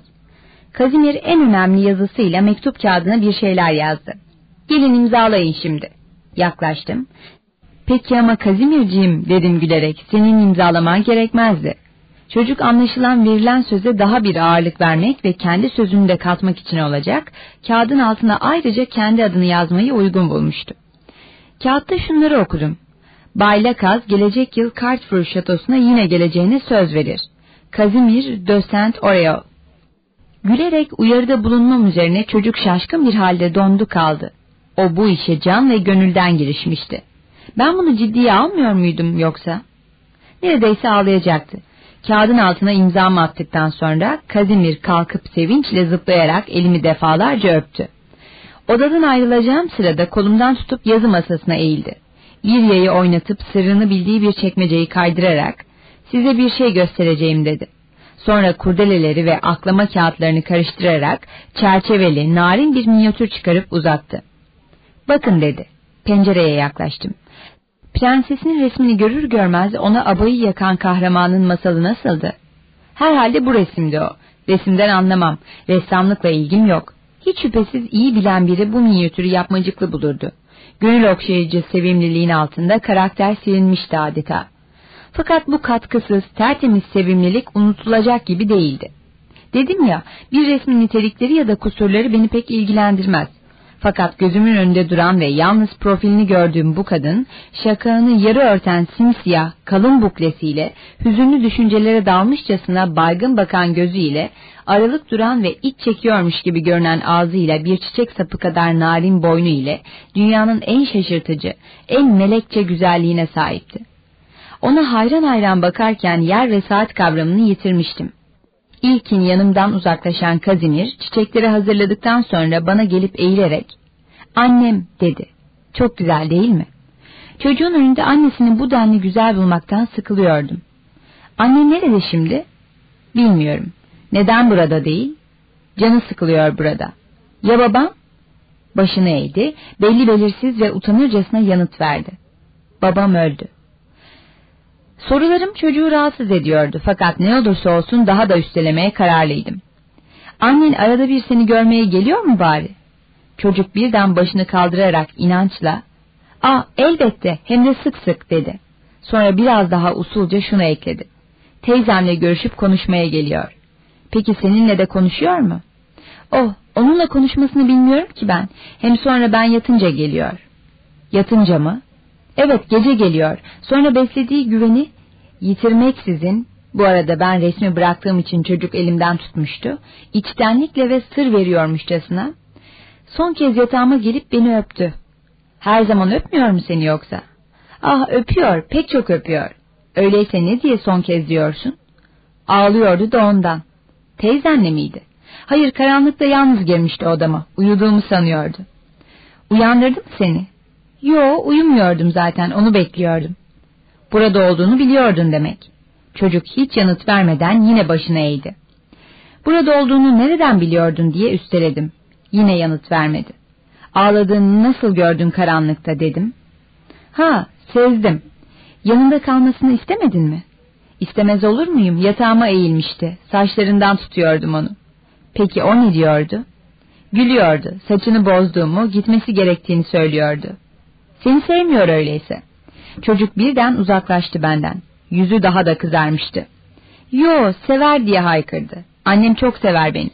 Speaker 1: Kazimir en önemli yazısıyla mektup kağıdına bir şeyler yazdı. Gelin imzalayın şimdi. Yaklaştım. Peki ama Kazimirciğim dedim gülerek senin imzalaman gerekmezdi. Çocuk anlaşılan verilen söze daha bir ağırlık vermek ve kendi sözünü de katmak için olacak, kağıdın altına ayrıca kendi adını yazmayı uygun bulmuştu. Kağıtta şunları okudum. Bay Lakaz gelecek yıl Cartfur şatosuna yine geleceğine söz verir. Kazimir de Saint Oreo. Gülerek uyarıda bulunmam üzerine çocuk şaşkın bir halde dondu kaldı. O bu işe can ve gönülden girişmişti. Ben bunu ciddiye almıyor muydum yoksa? Neredeyse ağlayacaktı. Kağıdın altına imzamı attıktan sonra Kazimir kalkıp sevinçle zıplayarak elimi defalarca öptü. Odadan ayrılacağım sırada kolumdan tutup yazı masasına eğildi. Bir yayı oynatıp sırrını bildiği bir çekmeceyi kaydırarak size bir şey göstereceğim dedi. Sonra kurdeleleri ve aklama kağıtlarını karıştırarak çerçeveli narin bir minyatür çıkarıp uzattı. Bakın dedi. Pencereye yaklaştım. Prensesin resmini görür görmez ona abayı yakan kahramanın masalı nasıldı? Herhalde bu resimdi o. Resimden anlamam. Ressamlıkla ilgim yok. Hiç şüphesiz iyi bilen biri bu minyatürü yapmacıklı bulurdu. Gönül okşayıcı sevimliliğin altında karakter silinmişti adeta. Fakat bu katkısız, tertemiz sevimlilik unutulacak gibi değildi. Dedim ya, bir resmin nitelikleri ya da kusurları beni pek ilgilendirmez. Fakat gözümün önünde duran ve yalnız profilini gördüğüm bu kadın, şakağını yarı örten simsiyah, kalın buklesiyle, hüzünlü düşüncelere dalmışçasına baygın bakan gözüyle, aralık duran ve iç çekiyormuş gibi görünen ağzıyla bir çiçek sapı kadar narin boynu ile, dünyanın en şaşırtıcı, en melekçe güzelliğine sahipti. Ona hayran hayran bakarken yer ve saat kavramını yitirmiştim. İlkin yanımdan uzaklaşan Kazimir çiçekleri hazırladıktan sonra bana gelip eğilerek annem dedi. Çok güzel değil mi? Çocuğun önünde annesini bu denli güzel bulmaktan sıkılıyordum. Anne nerede şimdi? Bilmiyorum. Neden burada değil? Canı sıkılıyor burada. Ya babam? Başını eğdi, belli belirsiz ve utanırcasına yanıt verdi. Babam öldü. Sorularım çocuğu rahatsız ediyordu fakat ne olursa olsun daha da üstelemeye kararlıydım. Annen arada bir seni görmeye geliyor mu bari? Çocuk birden başını kaldırarak inançla, Ah elbette hem de sık sık dedi. Sonra biraz daha usulca şunu ekledi. Teyzemle görüşüp konuşmaya geliyor. Peki seninle de konuşuyor mu? Oh onunla konuşmasını bilmiyorum ki ben. Hem sonra ben yatınca geliyor. Yatınca mı? Evet gece geliyor. Sonra beslediği güveni yitirmeksizin bu arada ben resmi bıraktığım için çocuk elimden tutmuştu. İçtenlikle ve sır veriyormuşçasına. Son kez yatağıma gelip beni öptü. Her zaman öpmüyor mu seni yoksa? Ah öpüyor, pek çok öpüyor. Öyleyse ne diye son kez diyorsun? Ağlıyordu da ondan. Teyzenle miydi? Hayır karanlıkta yalnız girmişti odama. Uyuduğumu sanıyordu. Uyandırdı seni? Yo uyumuyordum zaten onu bekliyordum. Burada olduğunu biliyordun demek. Çocuk hiç yanıt vermeden yine başını eğdi. Burada olduğunu nereden biliyordun diye üsteledim. Yine yanıt vermedi. Ağladığını nasıl gördün karanlıkta dedim. Ha sezdim. Yanında kalmasını istemedin mi? İstemez olur muyum? Yatağıma eğilmişti. Saçlarından tutuyordum onu. Peki o ne diyordu? Gülüyordu. Saçını bozduğumu, gitmesi gerektiğini söylüyordu. Seni sevmiyor öyleyse. Çocuk birden uzaklaştı benden. Yüzü daha da kızarmıştı. Yo, sever diye haykırdı. Annem çok sever beni.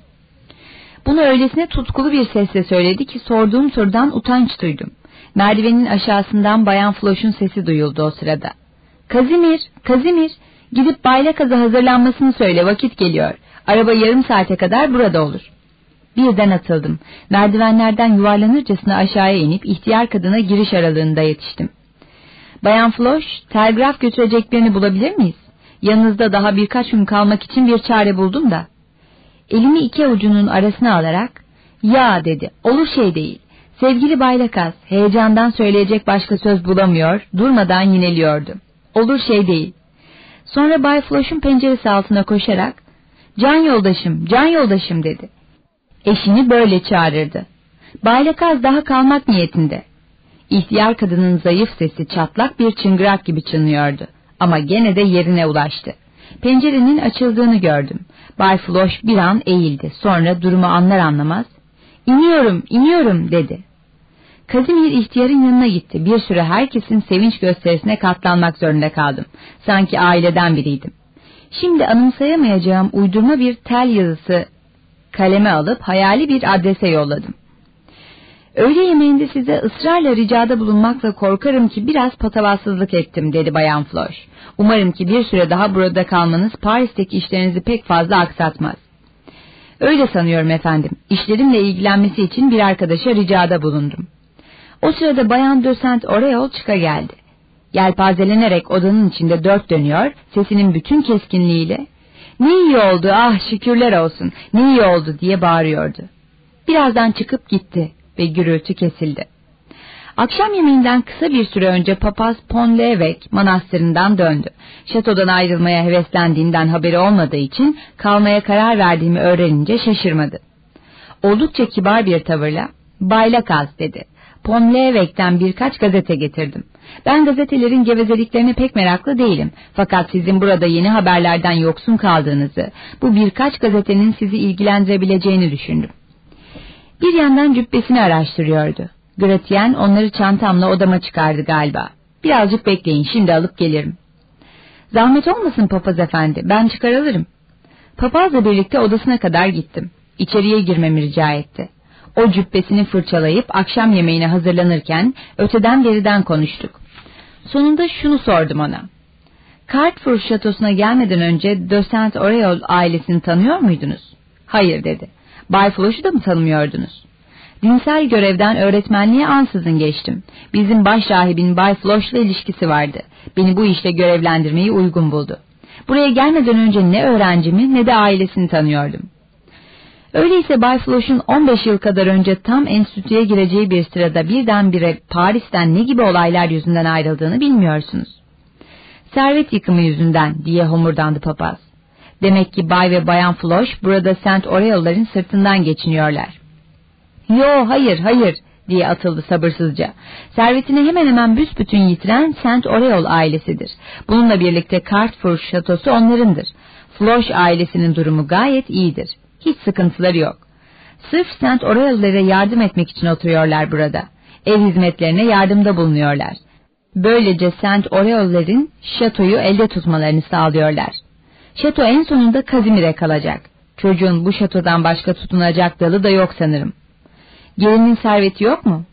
Speaker 1: Bunu öylesine tutkulu bir sesle söyledi ki sorduğum sorudan utanç duydum. Merdivenin aşağısından Bayan Floş'un sesi duyuldu o sırada. Kazimir, Kazimir, gidip bayla kazı hazırlanmasını söyle vakit geliyor. Araba yarım saate kadar burada olur. Birden atıldım. Merdivenlerden yuvarlanırcasına aşağıya inip ihtiyar kadına giriş aralığında yetiştim. Bayan Floş, telgraf götüreceklerini bulabilir miyiz? Yanınızda daha birkaç gün kalmak için bir çare buldum da. Elimi iki avucunun arasına alarak, ya dedi, olur şey değil. Sevgili Baylakaz, heyecandan söyleyecek başka söz bulamıyor, durmadan yineliyordu. Olur şey değil. Sonra Bay Floş'un penceresi altına koşarak, can yoldaşım, can yoldaşım dedi. Eşini böyle çağırırdı. Baylakaz daha kalmak niyetinde. İhtiyar kadının zayıf sesi çatlak bir çıngırak gibi çınlıyordu. Ama gene de yerine ulaştı. Pencerenin açıldığını gördüm. Bay Floş bir an eğildi. Sonra durumu anlar anlamaz. İniyorum, iniyorum dedi. Kazimir ihtiyarın yanına gitti. Bir süre herkesin sevinç gösterisine katlanmak zorunda kaldım. Sanki aileden biriydim. Şimdi anımsayamayacağım uydurma bir tel yazısı kaleme alıp hayali bir adrese yolladım. Öğle yemeğinde size ısrarla ricada bulunmakla korkarım ki biraz patavatsızlık ettim dedi Bayan Floş. Umarım ki bir süre daha burada kalmanız Paris'teki işlerinizi pek fazla aksatmaz. Öyle sanıyorum efendim. İşlerimle ilgilenmesi için bir arkadaşa ricada bulundum. O sırada Bayan Dösent Oreol çıka geldi. Yelpazelenerek odanın içinde dört dönüyor, sesinin bütün keskinliğiyle ''Ne iyi oldu, ah şükürler olsun, ne iyi oldu'' diye bağırıyordu. Birazdan çıkıp gitti ve gürültü kesildi. Akşam yemeğinden kısa bir süre önce papaz Ponlevek manastırından döndü. Şatodan ayrılmaya heveslendiğimden haberi olmadığı için kalmaya karar verdiğimi öğrenince şaşırmadı. Oldukça kibar bir tavırla Baylakaz dedi. Ponlevek'ten birkaç gazete getirdim. Ben gazetelerin gevezeliklerine pek meraklı değilim. Fakat sizin burada yeni haberlerden yoksun kaldığınızı, bu birkaç gazetenin sizi ilgilendirebileceğini düşündüm. Bir yandan cübbesini araştırıyordu. Gratien onları çantamla odama çıkardı galiba. Birazcık bekleyin şimdi alıp gelirim. Zahmet olmasın papaz efendi ben çıkar alırım. Papazla birlikte odasına kadar gittim. İçeriye girmemi rica etti. O cübbesini fırçalayıp akşam yemeğine hazırlanırken öteden beriden konuştuk. Sonunda şunu sordum ona. Cartford şatosuna gelmeden önce De Aureol ailesini tanıyor muydunuz? Hayır dedi. Bay Floş'u da mı tanımıyordunuz? Dinsel görevden öğretmenliğe ansızın geçtim. Bizim baş rahibin Bay Floş'la ilişkisi vardı. Beni bu işle görevlendirmeyi uygun buldu. Buraya gelmeden önce ne öğrencimi ne de ailesini tanıyordum. Öyleyse Bay Floş'un 15 yıl kadar önce tam enstitüye gireceği bir sırada birdenbire Paris'ten ne gibi olaylar yüzünden ayrıldığını bilmiyorsunuz. Servet yıkımı yüzünden diye homurdandı papaz. Demek ki Bay ve Bayan Floş burada Saint Aureol'ların sırtından geçiniyorlar. Yo hayır hayır diye atıldı sabırsızca. Servetini hemen hemen büsbütün yitiren Saint Aureol ailesidir. Bununla birlikte Cartford şatosu onlarındır. Floş ailesinin durumu gayet iyidir. Hiç sıkıntıları yok. Sırf Saint Aureol'lere yardım etmek için oturuyorlar burada. Ev hizmetlerine yardımda bulunuyorlar. Böylece Saint Aureol'lerin şatoyu elde tutmalarını sağlıyorlar. Şato en sonunda Kazimir'e kalacak. Çocuğun bu şatodan başka tutunacak dalı da yok sanırım. Gelinin serveti yok mu?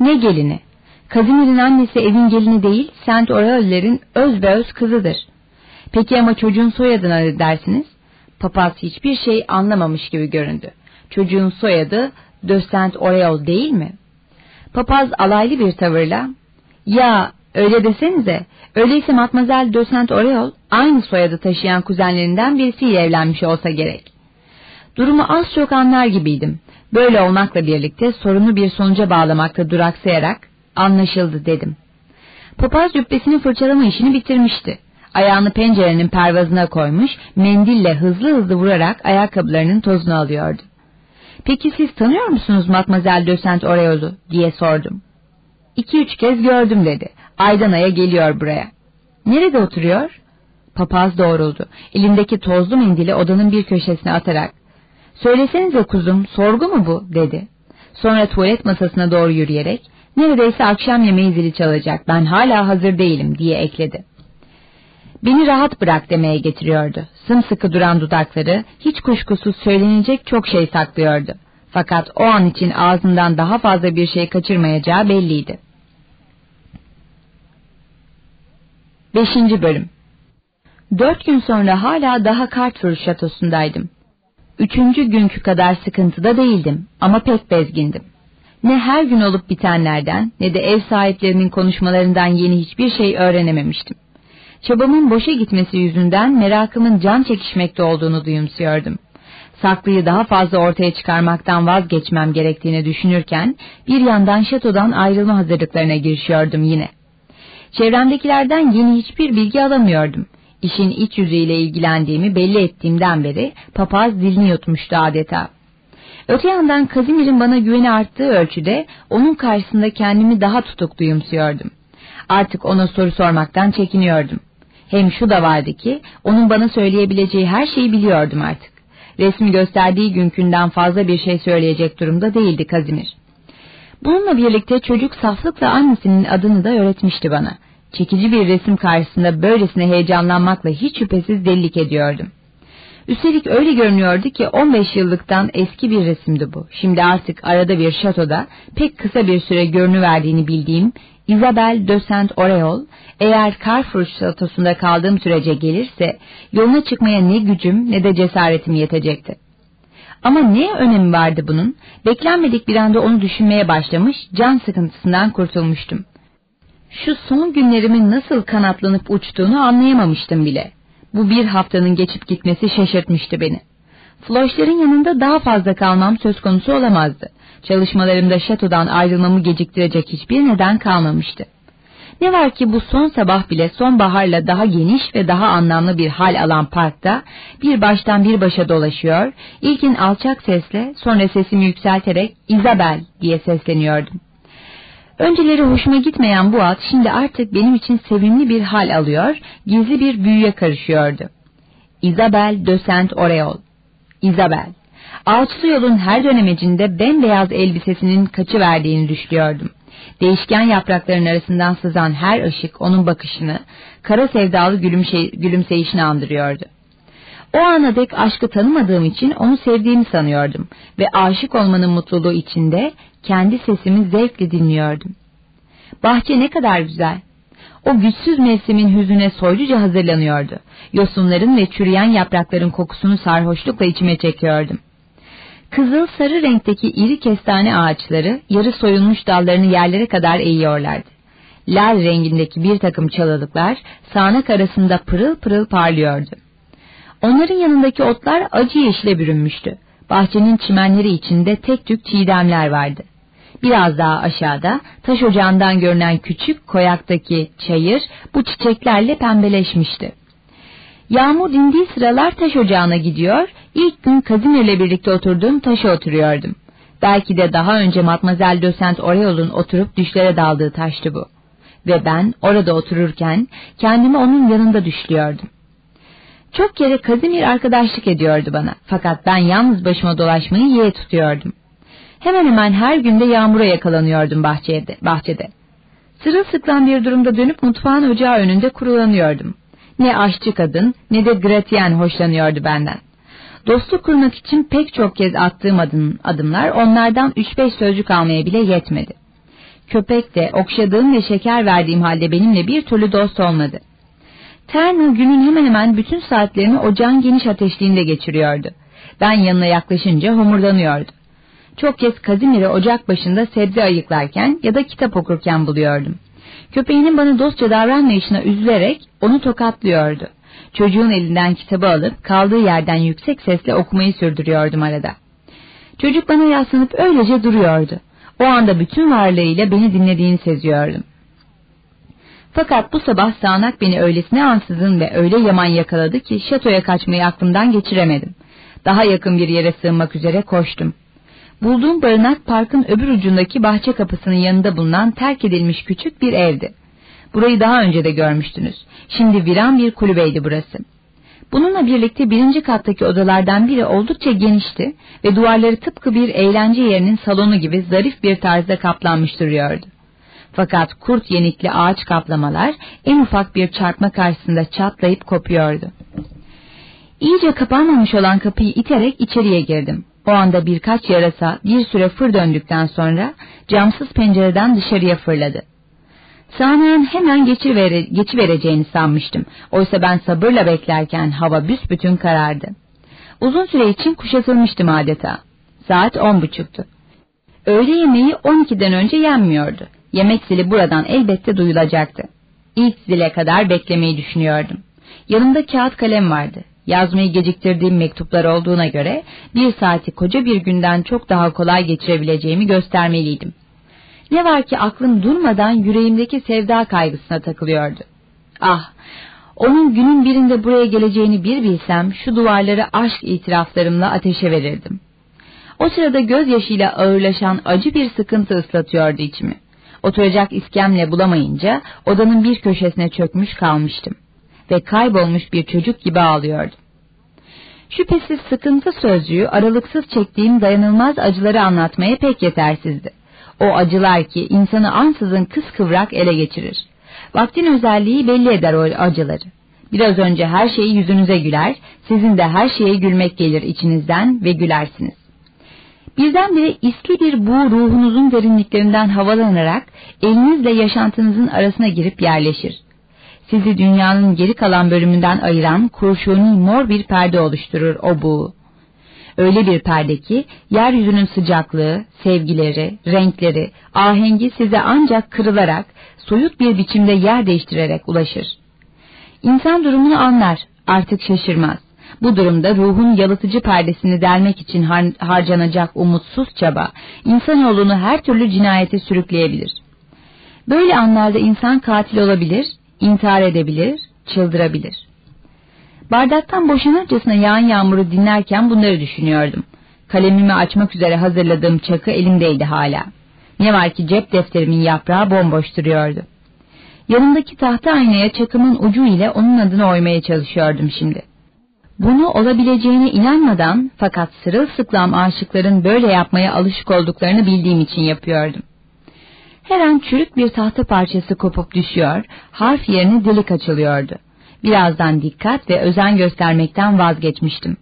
Speaker 1: Ne gelini? Kazimir'in annesi evin gelini değil, Saint Aureol'lerin öz be öz kızıdır. Peki ama çocuğun soyadına ne dersiniz? Papaz hiçbir şey anlamamış gibi göründü. Çocuğun soyadı de Saint Aureol değil mi? Papaz alaylı bir tavırla, ya öyle desenize, öyleyse Matmazel de Saint Aureol aynı soyadı taşıyan kuzenlerinden birisiyle evlenmiş olsa gerek. Durumu az çok anlar gibiydim. Böyle olmakla birlikte sorunu bir sonuca bağlamakta duraksayarak anlaşıldı dedim. Papaz cübbesini fırçalama işini bitirmişti. Ayağını pencerenin pervazına koymuş, mendille hızlı hızlı vurarak ayakkabılarının tozunu alıyordu. Peki siz tanıyor musunuz Matmazel de Saint Aureol'u diye sordum. İki üç kez gördüm dedi. Aydan aya geliyor buraya. Nerede oturuyor? Papaz doğruldu. Elindeki tozlu mendili odanın bir köşesine atarak. Söylesenize kuzum, sorgu mu bu? dedi. Sonra tuvalet masasına doğru yürüyerek, neredeyse akşam yemeği zili çalacak, ben hala hazır değilim diye ekledi. Beni rahat bırak demeye getiriyordu. Sımsıkı duran dudakları hiç kuşkusuz söylenecek çok şey saklıyordu. Fakat o an için ağzından daha fazla bir şey kaçırmayacağı belliydi. Beşinci Bölüm Dört gün sonra hala daha Kartfur şatosundaydım. Üçüncü günkü kadar sıkıntıda değildim ama pek bezgindim. Ne her gün olup bitenlerden ne de ev sahiplerinin konuşmalarından yeni hiçbir şey öğrenememiştim. Çabamın boşa gitmesi yüzünden merakımın can çekişmekte olduğunu duyumsuyordum. Saklıyı daha fazla ortaya çıkarmaktan vazgeçmem gerektiğini düşünürken bir yandan şatodan ayrılma hazırlıklarına girişiyordum yine. Çevremdekilerden yeni hiçbir bilgi alamıyordum. İşin iç yüzüyle ilgilendiğimi belli ettiğimden beri papaz dilini yutmuştu adeta. Öte yandan Kazimir'in bana güveni arttığı ölçüde onun karşısında kendimi daha tutuk duyumsuyordum. Artık ona soru sormaktan çekiniyordum. Hem şu da vardı ki onun bana söyleyebileceği her şeyi biliyordum artık. Resmi gösterdiği günkünden fazla bir şey söyleyecek durumda değildi Kazimir. Bununla birlikte çocuk saflıkla annesinin adını da öğretmişti bana. Çekici bir resim karşısında böylesine heyecanlanmakla hiç şüphesiz delilik ediyordum. Üstelik öyle görünüyordu ki 15 yıllıktan eski bir resimdi bu. Şimdi artık arada bir şatoda pek kısa bir süre görünüverdiğini bildiğim Isabel de Aureol, eğer Carrefour şatosunda kaldığım sürece gelirse yoluna çıkmaya ne gücüm ne de cesaretim yetecekti. Ama ne önemi vardı bunun? Beklenmedik bir anda onu düşünmeye başlamış, can sıkıntısından kurtulmuştum. Şu son günlerimin nasıl kanatlanıp uçtuğunu anlayamamıştım bile. Bu bir haftanın geçip gitmesi şaşırtmıştı beni. Floşların yanında daha fazla kalmam söz konusu olamazdı. Çalışmalarımda şatodan ayrılmamı geciktirecek hiçbir neden kalmamıştı. Ne var ki bu son sabah bile sonbaharla daha geniş ve daha anlamlı bir hal alan parkta bir baştan bir başa dolaşıyor, ilkin alçak sesle sonra sesimi yükselterek Isabel diye sesleniyordum. Önceleri hoşuma gitmeyen bu ad şimdi artık benim için sevimli bir hal alıyor, gizli bir büyüye karışıyordu. Isabel de Saint Aureol. Isabel. Ağaçlı yolun her dönemecinde bembeyaz elbisesinin kaçı verdiğini düşlüyordum. Değişken yaprakların arasından sızan her ışık onun bakışını, kara sevdalı gülümse gülümseyişini andırıyordu. O ana dek aşkı tanımadığım için onu sevdiğimi sanıyordum ve aşık olmanın mutluluğu içinde kendi sesimi zevkle dinliyordum. Bahçe ne kadar güzel. O güçsüz mevsimin hüzüne soyluca hazırlanıyordu. Yosunların ve çürüyen yaprakların kokusunu sarhoşlukla içime çekiyordum. Kızıl sarı renkteki iri kestane ağaçları yarı soyulmuş dallarını yerlere kadar eğiyorlardı. Lal rengindeki bir takım çalılıklar sağanak arasında pırıl pırıl parlıyordu. Onların yanındaki otlar acı yeşile bürünmüştü. Bahçenin çimenleri içinde tek tük çiğdemler vardı. Biraz daha aşağıda taş ocağından görünen küçük koyaktaki çayır bu çiçeklerle pembeleşmişti. Yağmur dindiği sıralar taş ocağına gidiyor, ilk gün Kazimir'le birlikte oturduğum taşa oturuyordum. Belki de daha önce Matmazel de Saint Aureol'un oturup düşlere daldığı taştı bu. Ve ben orada otururken kendimi onun yanında düşlüyordum. Çok kere Kazimir arkadaşlık ediyordu bana fakat ben yalnız başıma dolaşmayı yeğe tutuyordum. Hemen hemen her günde yağmura yakalanıyordum bahçede. bahçede. Sırılsıklam bir durumda dönüp mutfağın ocağı önünde kurulanıyordum. Ne aşçı kadın ne de Gratien hoşlanıyordu benden. Dostluk kurmak için pek çok kez attığım adım, adımlar onlardan üç beş sözcük almaya bile yetmedi. Köpek de okşadığım ve şeker verdiğim halde benimle bir türlü dost olmadı. Ternal günün hemen hemen bütün saatlerini ocağın geniş ateşliğinde geçiriyordu. Ben yanına yaklaşınca homurdanıyordu. Çok kez Kazimir'i ocak başında sebze ayıklarken ya da kitap okurken buluyordum. Köpeğinin bana dostça davranmayışına üzülerek onu tokatlıyordu. Çocuğun elinden kitabı alıp kaldığı yerden yüksek sesle okumayı sürdürüyordum arada. Çocuk bana yaslanıp öylece duruyordu. O anda bütün varlığıyla beni dinlediğini seziyordum. Fakat bu sabah sağanak beni öylesine ansızın ve öyle yaman yakaladı ki şatoya kaçmayı aklımdan geçiremedim. Daha yakın bir yere sığınmak üzere koştum. Bulduğum barınak parkın öbür ucundaki bahçe kapısının yanında bulunan terk edilmiş küçük bir evdi. Burayı daha önce de görmüştünüz. Şimdi viran bir kulübeydi burası. Bununla birlikte birinci kattaki odalardan biri oldukça genişti ve duvarları tıpkı bir eğlence yerinin salonu gibi zarif bir tarzda kaplanmış duruyordu. Fakat kurt yenikli ağaç kaplamalar en ufak bir çarpma karşısında çatlayıp kopuyordu. İyice kapanmamış olan kapıyı iterek içeriye girdim. O anda birkaç yarasa bir süre fır döndükten sonra camsız pencereden dışarıya fırladı. Sahneden hemen geçivere, geçivereceğini sanmıştım. Oysa ben sabırla beklerken hava büsbütün karardı. Uzun süre için kuşatılmıştım adeta. Saat on buçuktu. Öğle yemeği on ikiden önce yenmiyordu. Yemek zili buradan elbette duyulacaktı. İlk zile kadar beklemeyi düşünüyordum. Yanımda kağıt kalem vardı. Yazmayı geciktirdiğim mektuplar olduğuna göre bir saati koca bir günden çok daha kolay geçirebileceğimi göstermeliydim. Ne var ki aklım durmadan yüreğimdeki sevda kaygısına takılıyordu. Ah, onun günün birinde buraya geleceğini bir bilsem şu duvarları aşk itiraflarımla ateşe verirdim. O sırada gözyaşıyla ağırlaşan acı bir sıkıntı ıslatıyordu içimi. Oturacak iskemle bulamayınca odanın bir köşesine çökmüş kalmıştım ve kaybolmuş bir çocuk gibi ağlıyordum. Şüphesiz sıkıntı sözcüğü aralıksız çektiğim dayanılmaz acıları anlatmaya pek yetersizdi. O acılar ki insanı ansızın kıskıvrak ele geçirir. Vaktin özelliği belli eder o acıları. Biraz önce her şeyi yüzünüze güler, sizin de her şeye gülmek gelir içinizden ve gülersiniz. Birdenbire isli bir bu ruhunuzun derinliklerinden havalanarak elinizle yaşantınızın arasına girip yerleşir. Sizi dünyanın geri kalan bölümünden ayıran kurşuni mor bir perde oluşturur o buğu. Öyle bir perde ki yeryüzünün sıcaklığı, sevgileri, renkleri, ahengi size ancak kırılarak, soyut bir biçimde yer değiştirerek ulaşır. İnsan durumunu anlar, artık şaşırmaz. Bu durumda ruhun yalıtıcı perdesini delmek için har harcanacak umutsuz çaba, insanoğlunu her türlü cinayete sürükleyebilir. Böyle anlarda insan katil olabilir, intihar edebilir, çıldırabilir. Bardaktan boşanırcasına yağan yağmuru dinlerken bunları düşünüyordum. Kalemimi açmak üzere hazırladığım çakı elimdeydi hala. Ne var ki cep defterimin yaprağı bomboş duruyordu. Yanımdaki tahta aynaya çakımın ucu ile onun adını oymaya çalışıyordum şimdi. Bunu olabileceğine inanmadan fakat sırılsıklam aşıkların böyle yapmaya alışık olduklarını bildiğim için yapıyordum. Her an çürük bir tahta parçası kopup düşüyor, harf yerine delik açılıyordu. Birazdan dikkat ve özen göstermekten vazgeçmiştim.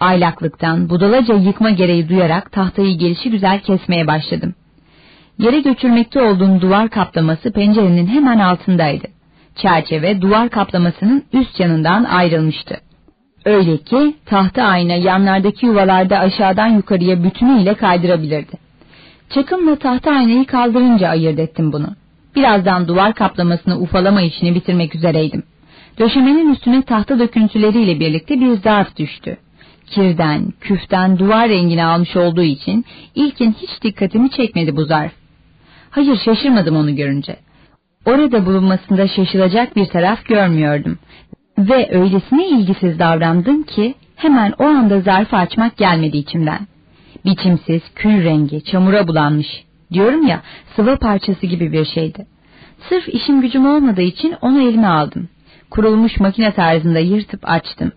Speaker 1: Aylaklıktan budalaca yıkma gereği duyarak tahtayı gelişi güzel kesmeye başladım. Yere göçürmekte olduğum duvar kaplaması pencerenin hemen altındaydı. Çerçeve duvar kaplamasının üst yanından ayrılmıştı. Öyle ki tahta ayna yanlardaki yuvalarda aşağıdan yukarıya bütünüyle kaydırabilirdi. Çakımla tahta aynayı kaldırınca ayırt ettim bunu. Birazdan duvar kaplamasını ufalama işini bitirmek üzereydim. Döşemenin üstüne tahta döküntüleriyle birlikte bir zarf düştü. Kirden, küften duvar rengini almış olduğu için ilkin hiç dikkatimi çekmedi bu zarf. Hayır şaşırmadım onu görünce. Orada bulunmasında şaşılacak bir taraf görmüyordum. Ve öylesine ilgisiz davrandım ki hemen o anda zarfı açmak gelmedi içimden. Biçimsiz, kül rengi, çamura bulanmış. Diyorum ya sıvı parçası gibi bir şeydi. Sırf işim gücüm olmadığı için onu elime aldım kurulmuş makine tarzında yırtıp açtım.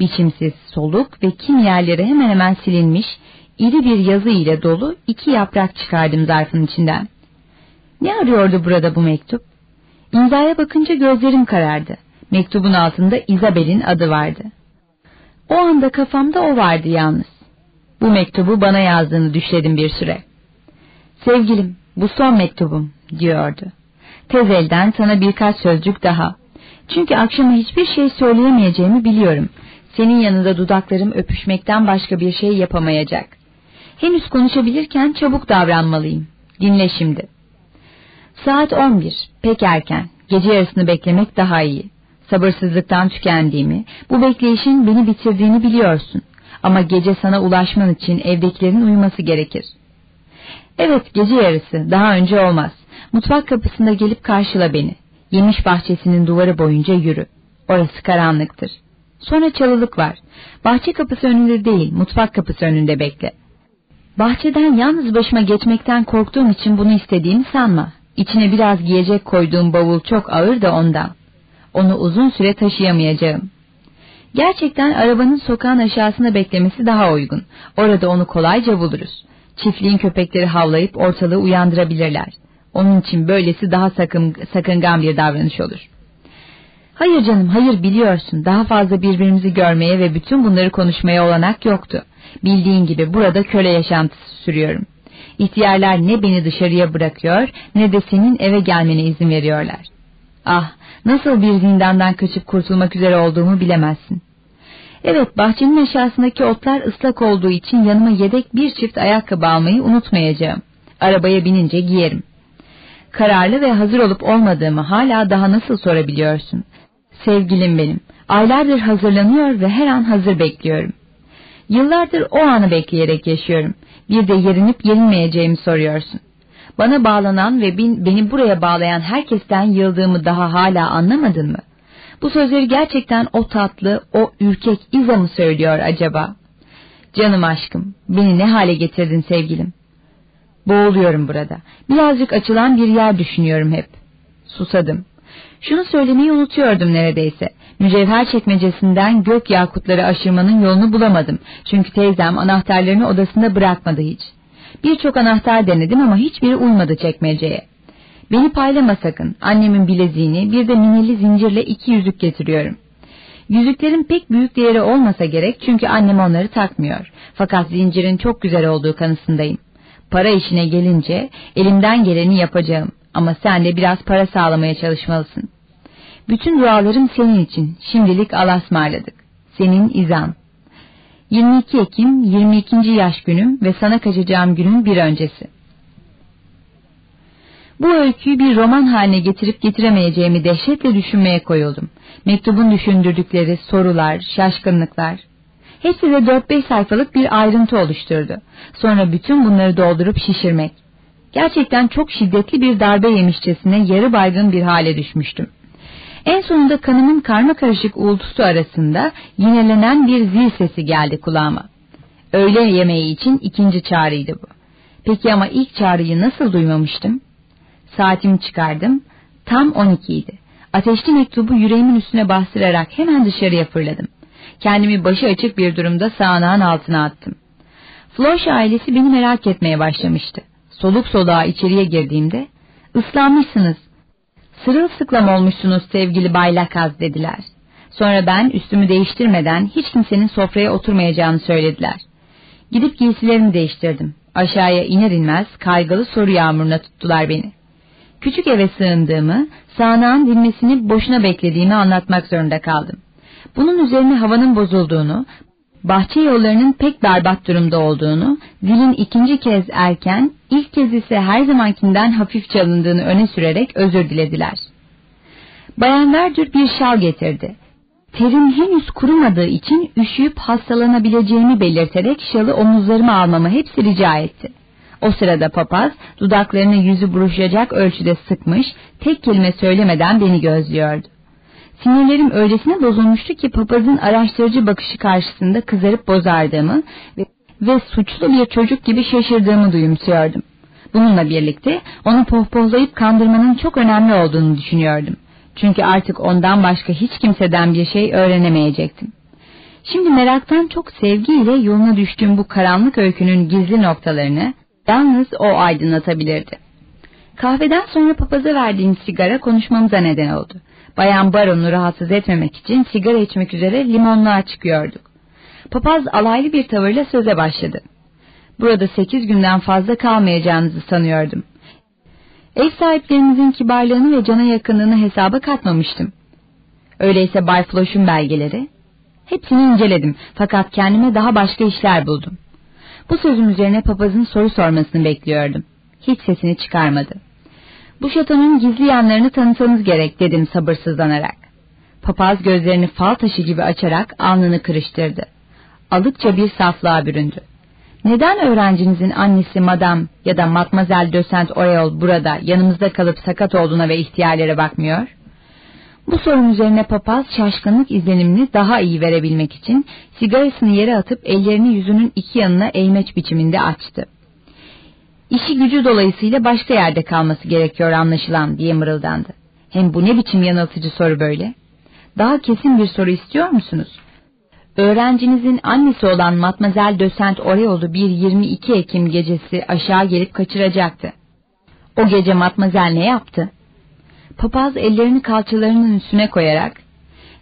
Speaker 1: Biçimsiz, soluk ve kim yerleri hemen hemen silinmiş, iri bir yazı ile dolu iki yaprak çıkardım zarfın içinden. Ne arıyordu burada bu mektup? İmzaya bakınca gözlerim karardı. Mektubun altında Isabel'in adı vardı. O anda kafamda o vardı yalnız. Bu mektubu bana yazdığını düşledim bir süre. Sevgilim, bu son mektubum, diyordu. Tez elden sana birkaç sözcük daha. Çünkü akşama hiçbir şey söyleyemeyeceğimi biliyorum. Senin yanında dudaklarım öpüşmekten başka bir şey yapamayacak. Henüz konuşabilirken çabuk davranmalıyım. Dinle şimdi. Saat on bir, pek erken. Gece yarısını beklemek daha iyi. Sabırsızlıktan tükendiğimi, bu bekleyişin beni bitirdiğini biliyorsun. Ama gece sana ulaşman için evdekilerin uyuması gerekir. Evet, gece yarısı, daha önce olmaz. Mutfak kapısında gelip karşıla beni. Yemiş bahçesinin duvarı boyunca yürü. Orası karanlıktır. Sonra çalılık var. Bahçe kapısı önünde değil, mutfak kapısı önünde bekle. Bahçeden yalnız başıma geçmekten korktuğum için bunu istediğimi sanma. İçine biraz giyecek koyduğum bavul çok ağır da ondan. Onu uzun süre taşıyamayacağım. Gerçekten arabanın sokağın aşağısında beklemesi daha uygun. Orada onu kolayca buluruz. Çiftliğin köpekleri havlayıp ortalığı uyandırabilirler. Onun için böylesi daha sakın, sakıngan bir davranış olur. Hayır canım, hayır biliyorsun. Daha fazla birbirimizi görmeye ve bütün bunları konuşmaya olanak yoktu. Bildiğin gibi burada köle yaşantısı sürüyorum. İhtiyarlar ne beni dışarıya bırakıyor ne de senin eve gelmene izin veriyorlar. Ah, nasıl bir zindandan kaçıp kurtulmak üzere olduğumu bilemezsin. Evet, bahçenin aşağısındaki otlar ıslak olduğu için yanıma yedek bir çift ayakkabı almayı unutmayacağım. Arabaya binince giyerim. Kararlı ve hazır olup olmadığımı hala daha nasıl sorabiliyorsun? Sevgilim benim, aylardır hazırlanıyor ve her an hazır bekliyorum. Yıllardır o anı bekleyerek yaşıyorum. Bir de yerinip yenilmeyeceğimi soruyorsun. Bana bağlanan ve bin, beni buraya bağlayan herkesten yıldığımı daha hala anlamadın mı? Bu sözleri gerçekten o tatlı, o ürkek İza mı söylüyor acaba? Canım aşkım, beni ne hale getirdin sevgilim? Boğuluyorum burada. Birazcık açılan bir yer düşünüyorum hep. Susadım. Şunu söylemeyi unutuyordum neredeyse. Mücevher çekmecesinden gök yakutları aşırmanın yolunu bulamadım. Çünkü teyzem anahtarlarını odasında bırakmadı hiç. Birçok anahtar denedim ama hiçbiri uymadı çekmeceye. Beni paylama sakın. Annemin bileziğini bir de mineli zincirle iki yüzük getiriyorum. Yüzüklerin pek büyük değeri olmasa gerek çünkü annem onları takmıyor. Fakat zincirin çok güzel olduğu kanısındayım. Para işine gelince elimden geleni yapacağım. Ama sen de biraz para sağlamaya çalışmalısın. Bütün dualarım senin için. Şimdilik alasmarladık. Senin İzan. 22 Ekim 22. yaş günüm ve sana kaçacağım günün bir öncesi. Bu öyküyü bir roman haline getirip getiremeyeceğimi dehşetle düşünmeye koyuldum. Mektubun düşündürdükleri sorular, şaşkınlıklar. Hepsi de 4-5 sayfalık bir ayrıntı oluşturdu. Sonra bütün bunları doldurup şişirmek. Gerçekten çok şiddetli bir darbe yemişçesine yarı baygın bir hale düşmüştüm. En sonunda kanımın karma karışık uğultusu arasında yinelenen bir zil sesi geldi kulağıma. Öğle yemeği için ikinci çağrıydı bu. Peki ama ilk çağrıyı nasıl duymamıştım? Saatimi çıkardım. Tam on ikiydi. Ateşli mektubu yüreğimin üstüne bastırarak hemen dışarıya fırladım. Kendimi başı açık bir durumda sağanağın altına attım. Floş ailesi beni merak etmeye başlamıştı. Soluk soluğa içeriye girdiğimde, ıslanmışsınız, sırılsıklam olmuşsunuz sevgili Bay Lakaz dediler. Sonra ben üstümü değiştirmeden hiç kimsenin sofraya oturmayacağını söylediler. Gidip giysilerimi değiştirdim. Aşağıya iner inmez kaygılı soru yağmuruna tuttular beni. Küçük eve sığındığımı, sağanağın dinmesini boşuna beklediğimi anlatmak zorunda kaldım. Bunun üzerine havanın bozulduğunu, bahçe yollarının pek berbat durumda olduğunu, dilin ikinci kez erken, ilk kez ise her zamankinden hafif çalındığını öne sürerek özür dilediler. Bayan Verdür bir şal getirdi. Terim henüz kurumadığı için üşüyüp hastalanabileceğimi belirterek şalı omuzlarıma almamı hepsi rica etti. O sırada papaz dudaklarını yüzü buruşacak ölçüde sıkmış, tek kelime söylemeden beni gözlüyordu. Sinirlerim öylesine bozulmuştu ki papazın araştırıcı bakışı karşısında kızarıp bozardığımı ve, ve suçlu bir çocuk gibi şaşırdığımı duyumsuyordum. Bununla birlikte onu pohpohlayıp kandırmanın çok önemli olduğunu düşünüyordum. Çünkü artık ondan başka hiç kimseden bir şey öğrenemeyecektim. Şimdi meraktan çok sevgiyle yoluna düştüğüm bu karanlık öykünün gizli noktalarını yalnız o aydınlatabilirdi. Kahveden sonra papaza verdiğim sigara konuşmamıza neden oldu. Bayan Baron'u rahatsız etmemek için sigara içmek üzere limonluğa çıkıyorduk. Papaz alaylı bir tavırla söze başladı. Burada sekiz günden fazla kalmayacağınızı sanıyordum. Ev sahiplerinizin kibarlığını ve cana yakınlığını hesaba katmamıştım. Öyleyse Bay Floş'un belgeleri? Hepsini inceledim fakat kendime daha başka işler buldum. Bu sözüm üzerine papazın soru sormasını bekliyordum. Hiç sesini çıkarmadı. Bu şatonun gizli yanlarını tanısanız gerek dedim sabırsızlanarak. Papaz gözlerini fal taşı gibi açarak alnını kırıştırdı. Alıkça bir saflığa büründü. Neden öğrencinizin annesi madam ya da matmazel dösent Oreol burada yanımızda kalıp sakat olduğuna ve ihtiyarlara bakmıyor? Bu sorun üzerine papaz şaşkınlık izlenimini daha iyi verebilmek için sigarasını yere atıp ellerini yüzünün iki yanına eğmeç biçiminde açtı. İşi gücü dolayısıyla başka yerde kalması gerekiyor anlaşılan diye mırıldandı. Hem bu ne biçim yanıltıcı soru böyle? Daha kesin bir soru istiyor musunuz? Öğrencinizin annesi olan Matmazel Dösent Oreol'u bir 22 Ekim gecesi aşağı gelip kaçıracaktı. O gece Matmazel ne yaptı? Papaz ellerini kalçalarının üstüne koyarak,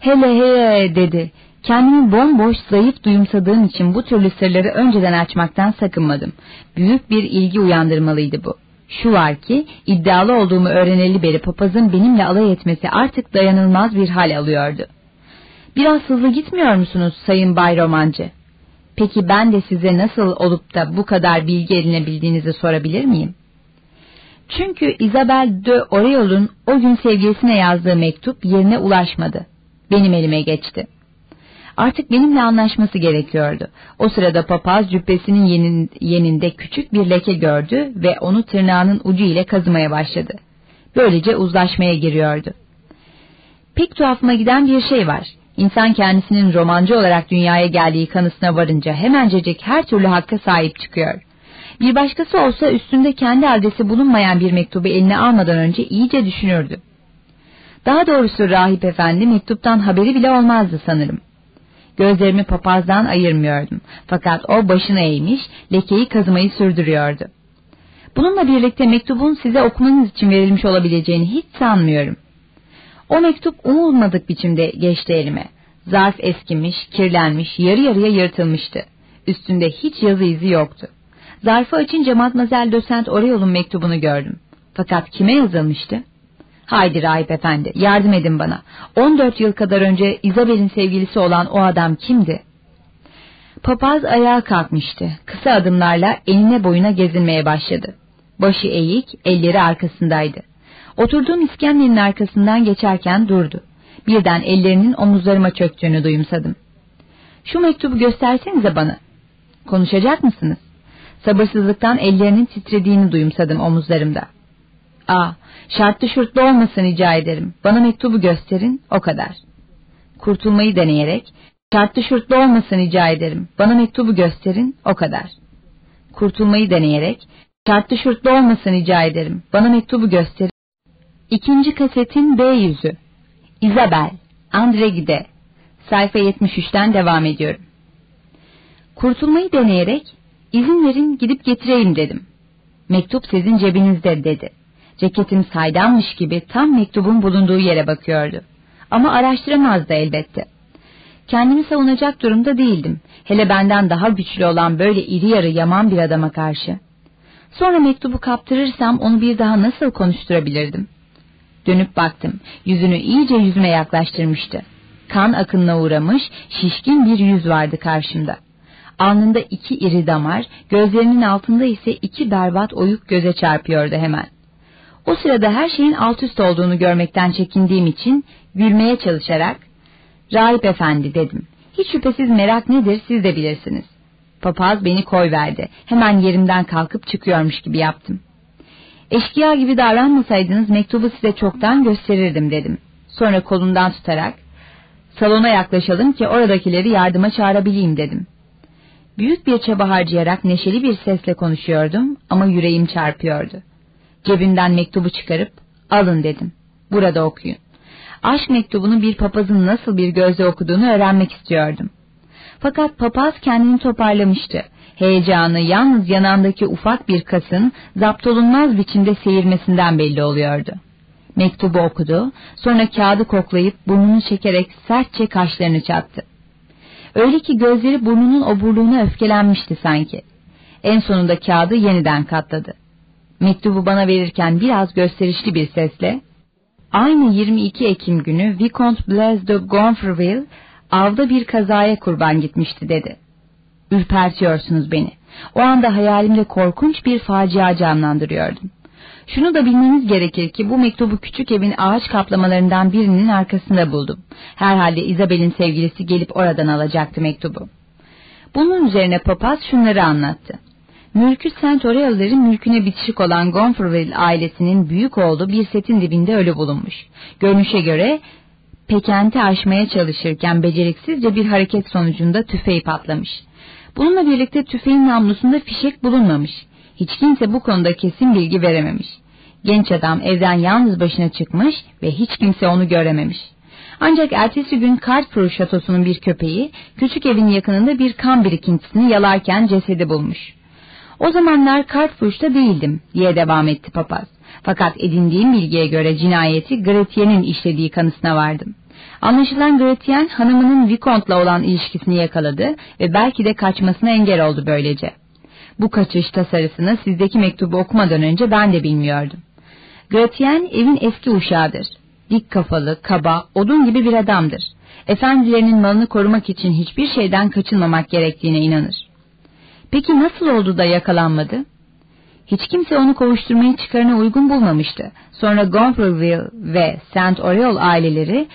Speaker 1: hele hele dedi, kendimi bomboş zayıf duyumsadığım için bu türlü sırları önceden açmaktan sakınmadım. Büyük bir ilgi uyandırmalıydı bu. Şu var ki iddialı olduğumu öğreneli beri papazın benimle alay etmesi artık dayanılmaz bir hal alıyordu. Biraz hızlı gitmiyor musunuz Sayın Bay Romancı? Peki ben de size nasıl olup da bu kadar bilgi edinebildiğinizi sorabilir miyim? Çünkü Isabel de Oreol'un o gün sevgilisine yazdığı mektup yerine ulaşmadı. Benim elime geçti. Artık benimle anlaşması gerekiyordu. O sırada papaz cübbesinin yenin, yeninde küçük bir leke gördü ve onu tırnağının ucu ile kazımaya başladı. Böylece uzlaşmaya giriyordu. Pek tuhafıma giden bir şey var. İnsan kendisinin romancı olarak dünyaya geldiği kanısına varınca hemencecik her türlü hakka sahip çıkıyor. Bir başkası olsa üstünde kendi adresi bulunmayan bir mektubu eline almadan önce iyice düşünürdü. Daha doğrusu rahip efendi mektuptan haberi bile olmazdı sanırım. Gözlerimi papazdan ayırmıyordum. Fakat o başını eğmiş, lekeyi kazımayı sürdürüyordu. Bununla birlikte mektubun size okumanız için verilmiş olabileceğini hiç sanmıyorum. O mektup umulmadık biçimde geçti elime. Zarf eskimiş, kirlenmiş, yarı yarıya yırtılmıştı. Üstünde hiç yazı izi yoktu. Zarfı açınca Matmazel Dösent Oreol'un mektubunu gördüm. Fakat kime yazılmıştı? Haydi rahip efendi, yardım edin bana. 14 yıl kadar önce Isabel'in sevgilisi olan o adam kimdi? Papaz ayağa kalkmıştı. Kısa adımlarla enine boyuna gezinmeye başladı. Başı eğik, elleri arkasındaydı. Oturduğum iskemlenin arkasından geçerken durdu. Birden ellerinin omuzlarıma çöktüğünü duyumsadım. Şu mektubu göstersenize bana. Konuşacak mısınız? Sabırsızlıktan ellerinin titrediğini duyumsadım omuzlarımda. Aa, şartlı şurtlu olmasın rica ederim. Bana mektubu gösterin, o kadar. Kurtulmayı deneyerek, şartlı şurtlu olmasın rica ederim. Bana mektubu gösterin, o kadar. Kurtulmayı deneyerek, şartlı şurtlu olmasın rica ederim. Bana mektubu gösterin. İkinci kasetin B yüzü. Isabel, Andre Gide. Sayfa 73'ten devam ediyorum. Kurtulmayı deneyerek, izin verin gidip getireyim dedim. Mektup sizin cebinizde dedi. Ceketim saydammış gibi tam mektubun bulunduğu yere bakıyordu. Ama araştıramazdı elbette. Kendimi savunacak durumda değildim. Hele benden daha güçlü olan böyle iri yarı yaman bir adama karşı. Sonra mektubu kaptırırsam onu bir daha nasıl konuşturabilirdim? Dönüp baktım. Yüzünü iyice yüzüme yaklaştırmıştı. Kan akınına uğramış, şişkin bir yüz vardı karşımda. Alnında iki iri damar, gözlerinin altında ise iki berbat oyuk göze çarpıyordu hemen. O sırada her şeyin alt üst olduğunu görmekten çekindiğim için gülmeye çalışarak, ''Rahip efendi'' dedim. ''Hiç şüphesiz merak nedir siz de bilirsiniz.'' Papaz beni koy verdi. Hemen yerimden kalkıp çıkıyormuş gibi yaptım. Eşkıya gibi davranmasaydınız mektubu size çoktan gösterirdim dedim. Sonra kolundan tutarak, salona yaklaşalım ki oradakileri yardıma çağırabileyim dedim. Büyük bir çaba harcayarak neşeli bir sesle konuşuyordum ama yüreğim çarpıyordu. Cebimden mektubu çıkarıp alın dedim. Burada okuyun. Aşk mektubunu bir papazın nasıl bir gözle okuduğunu öğrenmek istiyordum. Fakat papaz kendini toparlamıştı. Heyecanı yalnız yanandaki ufak bir kasın zaptolunmaz biçimde seyirmesinden belli oluyordu. Mektubu okudu, sonra kağıdı koklayıp burnunu çekerek sertçe kaşlarını çattı. Öyle ki gözleri burnunun oburluğuna öfkelenmişti sanki. En sonunda kağıdı yeniden katladı. Mektubu bana verirken biraz gösterişli bir sesle, aynı 22 Ekim günü Vicomte Blaise de Gonfreville avda bir kazaya kurban gitmişti dedi. Ürpertiyorsunuz beni. O anda hayalimde korkunç bir facia canlandırıyordum. Şunu da bilmeniz gerekir ki bu mektubu küçük evin ağaç kaplamalarından birinin arkasında buldum. Herhalde Isabel'in sevgilisi gelip oradan alacaktı mektubu. Bunun üzerine papaz şunları anlattı. Mülkü Saint Aureal'lerin mülküne bitişik olan Gonfreville ailesinin büyük oğlu bir setin dibinde ölü bulunmuş. Görünüşe göre Pekent'i aşmaya çalışırken beceriksizce bir hareket sonucunda tüfeği patlamış. Bununla birlikte tüfeğin namlusunda fişek bulunmamış. Hiç kimse bu konuda kesin bilgi verememiş. Genç adam evden yalnız başına çıkmış ve hiç kimse onu görememiş. Ancak ertesi gün Cartfru şatosunun bir köpeği küçük evin yakınında bir kan birikintisini yalarken cesedi bulmuş. O zamanlar Cartfru'da değildim diye devam etti papaz. Fakat edindiğim bilgiye göre cinayeti Gretyen'in işlediği kanısına vardım. Anlaşılan Gretyen hanımının Vicomte'la olan ilişkisini yakaladı ve belki de kaçmasına engel oldu böylece. Bu kaçış tasarısını sizdeki mektubu okumadan önce ben de bilmiyordum. Gretyen evin eski uşağıdır. Dik kafalı, kaba, odun gibi bir adamdır. Efendilerinin malını korumak için hiçbir şeyden kaçınmamak gerektiğine inanır. Peki nasıl oldu da yakalanmadı? Hiç kimse onu kovuşturmayı çıkarına uygun bulmamıştı. Sonra Gonfreville ve Saint Oriol aileleri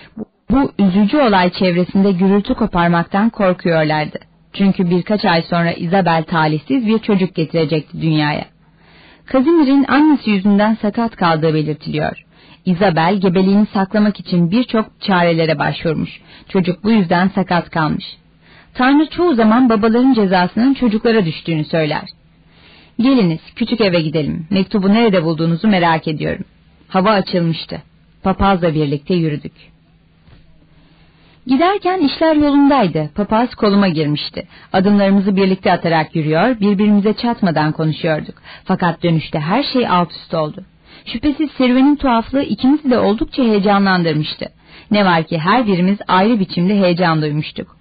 Speaker 1: bu üzücü olay çevresinde gürültü koparmaktan korkuyorlardı. Çünkü birkaç ay sonra Isabel talihsiz bir çocuk getirecekti dünyaya. Kazimir'in annesi yüzünden sakat kaldığı belirtiliyor. Isabel gebeliğini saklamak için birçok çarelere başvurmuş. Çocuk bu yüzden sakat kalmış. Tanrı çoğu zaman babaların cezasının çocuklara düştüğünü söyler. Geliniz küçük eve gidelim. Mektubu nerede bulduğunuzu merak ediyorum. Hava açılmıştı. Papazla birlikte yürüdük. Giderken işler yolundaydı. Papaz koluma girmişti. Adımlarımızı birlikte atarak yürüyor, birbirimize çatmadan konuşuyorduk. Fakat dönüşte her şey alt üst oldu. Şüphesiz serüvenin tuhaflığı ikimizi de oldukça heyecanlandırmıştı. Ne var ki her birimiz ayrı biçimde heyecan duymuştuk.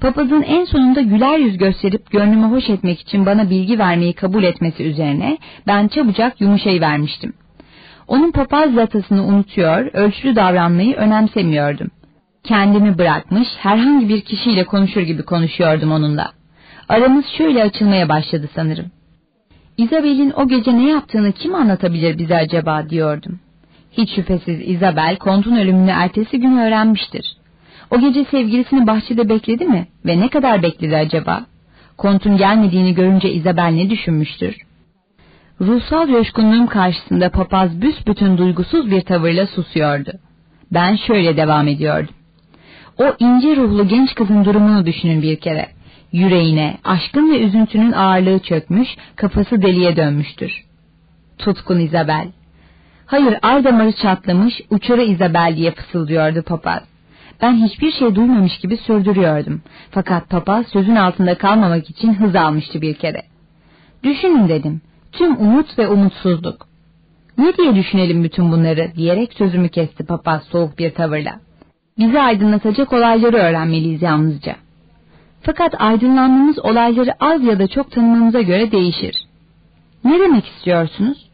Speaker 1: Papazın en sonunda güler yüz gösterip gönlümü hoş etmek için bana bilgi vermeyi kabul etmesi üzerine ben çabucak yumuşayıvermiştim. Onun papaz zatasını unutuyor, ölçülü davranmayı önemsemiyordum. Kendimi bırakmış, herhangi bir kişiyle konuşur gibi konuşuyordum onunla. Aramız şöyle açılmaya başladı sanırım. Isabel'in o gece ne yaptığını kim anlatabilir bize acaba diyordum. Hiç şüphesiz Isabel kontun ölümünü ertesi gün öğrenmiştir. O gece sevgilisini bahçede bekledi mi ve ne kadar bekledi acaba? Kontun gelmediğini görünce Isabel ne düşünmüştür? Ruhsal coşkunluğum karşısında papaz büsbütün duygusuz bir tavırla susuyordu. Ben şöyle devam ediyordum. O ince ruhlu genç kızın durumunu düşünün bir kere. Yüreğine aşkın ve üzüntünün ağırlığı çökmüş, kafası deliye dönmüştür. Tutkun Isabel. Hayır ar damarı çatlamış, uçarı Isabel diye fısıldıyordu papaz. Ben hiçbir şey duymamış gibi sürdürüyordum. Fakat papaz sözün altında kalmamak için hız almıştı bir kere. Düşünün dedim. Tüm umut ve umutsuzluk. Ne diye düşünelim bütün bunları diyerek sözümü kesti papaz soğuk bir tavırla. Bizi aydınlatacak olayları öğrenmeliyiz yalnızca. Fakat aydınlanmamız olayları az ya da çok tanımamıza göre değişir. Ne demek istiyorsunuz?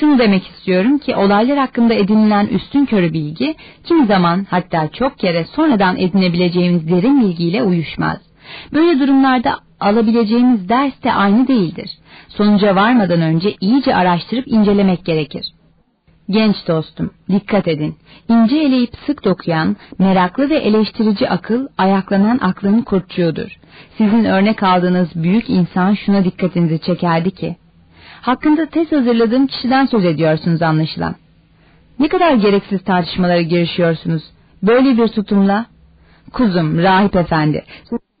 Speaker 1: Şunu demek istiyorum ki olaylar hakkında edinilen üstün körü bilgi kimi zaman hatta çok kere sonradan edinebileceğimiz derin bilgiyle uyuşmaz. Böyle durumlarda alabileceğimiz ders de aynı değildir. Sonuca varmadan önce iyice araştırıp incelemek gerekir. Genç dostum, dikkat edin. İnce eleyip sık dokuyan, meraklı ve eleştirici akıl, ayaklanan aklın kurtçuğudur. Sizin örnek aldığınız büyük insan şuna dikkatinizi çekerdi ki, hakkında tez hazırladığım kişiden söz ediyorsunuz anlaşılan. Ne kadar gereksiz tartışmalara girişiyorsunuz. Böyle bir tutumla, kuzum, rahip efendi,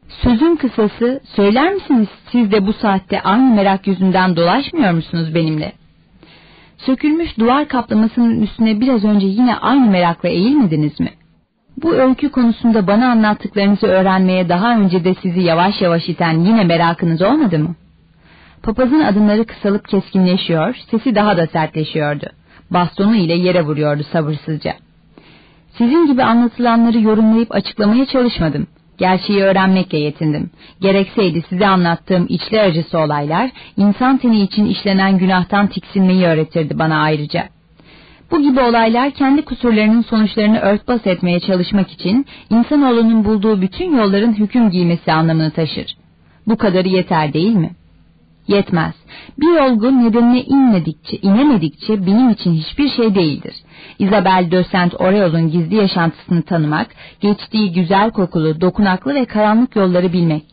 Speaker 1: sözün kısası, söyler misiniz siz de bu saatte aynı merak yüzünden dolaşmıyor musunuz benimle?'' Sökülmüş duvar kaplamasının üstüne biraz önce yine aynı merakla eğilmediniz mi? Bu öykü konusunda bana anlattıklarınızı öğrenmeye daha önce de sizi yavaş yavaş iten yine merakınız olmadı mı? Papazın adımları kısalıp keskinleşiyor, sesi daha da sertleşiyordu. Bastonu ile yere vuruyordu sabırsızca. Sizin gibi anlatılanları yorumlayıp açıklamaya çalışmadım. Gerçeği öğrenmekle yetindim. Gerekseydi size anlattığım içli acısı olaylar, insan teni için işlenen günahtan tiksinmeyi öğretirdi bana ayrıca. Bu gibi olaylar kendi kusurlarının sonuçlarını örtbas etmeye çalışmak için insanoğlunun bulduğu bütün yolların hüküm giymesi anlamını taşır. Bu kadarı yeter değil mi? Yetmez. Bir olgu nedenine inmedikçe, inemedikçe benim için hiçbir şey değildir. Isabel de Saint Aureol'un gizli yaşantısını tanımak, geçtiği güzel kokulu, dokunaklı ve karanlık yolları bilmek.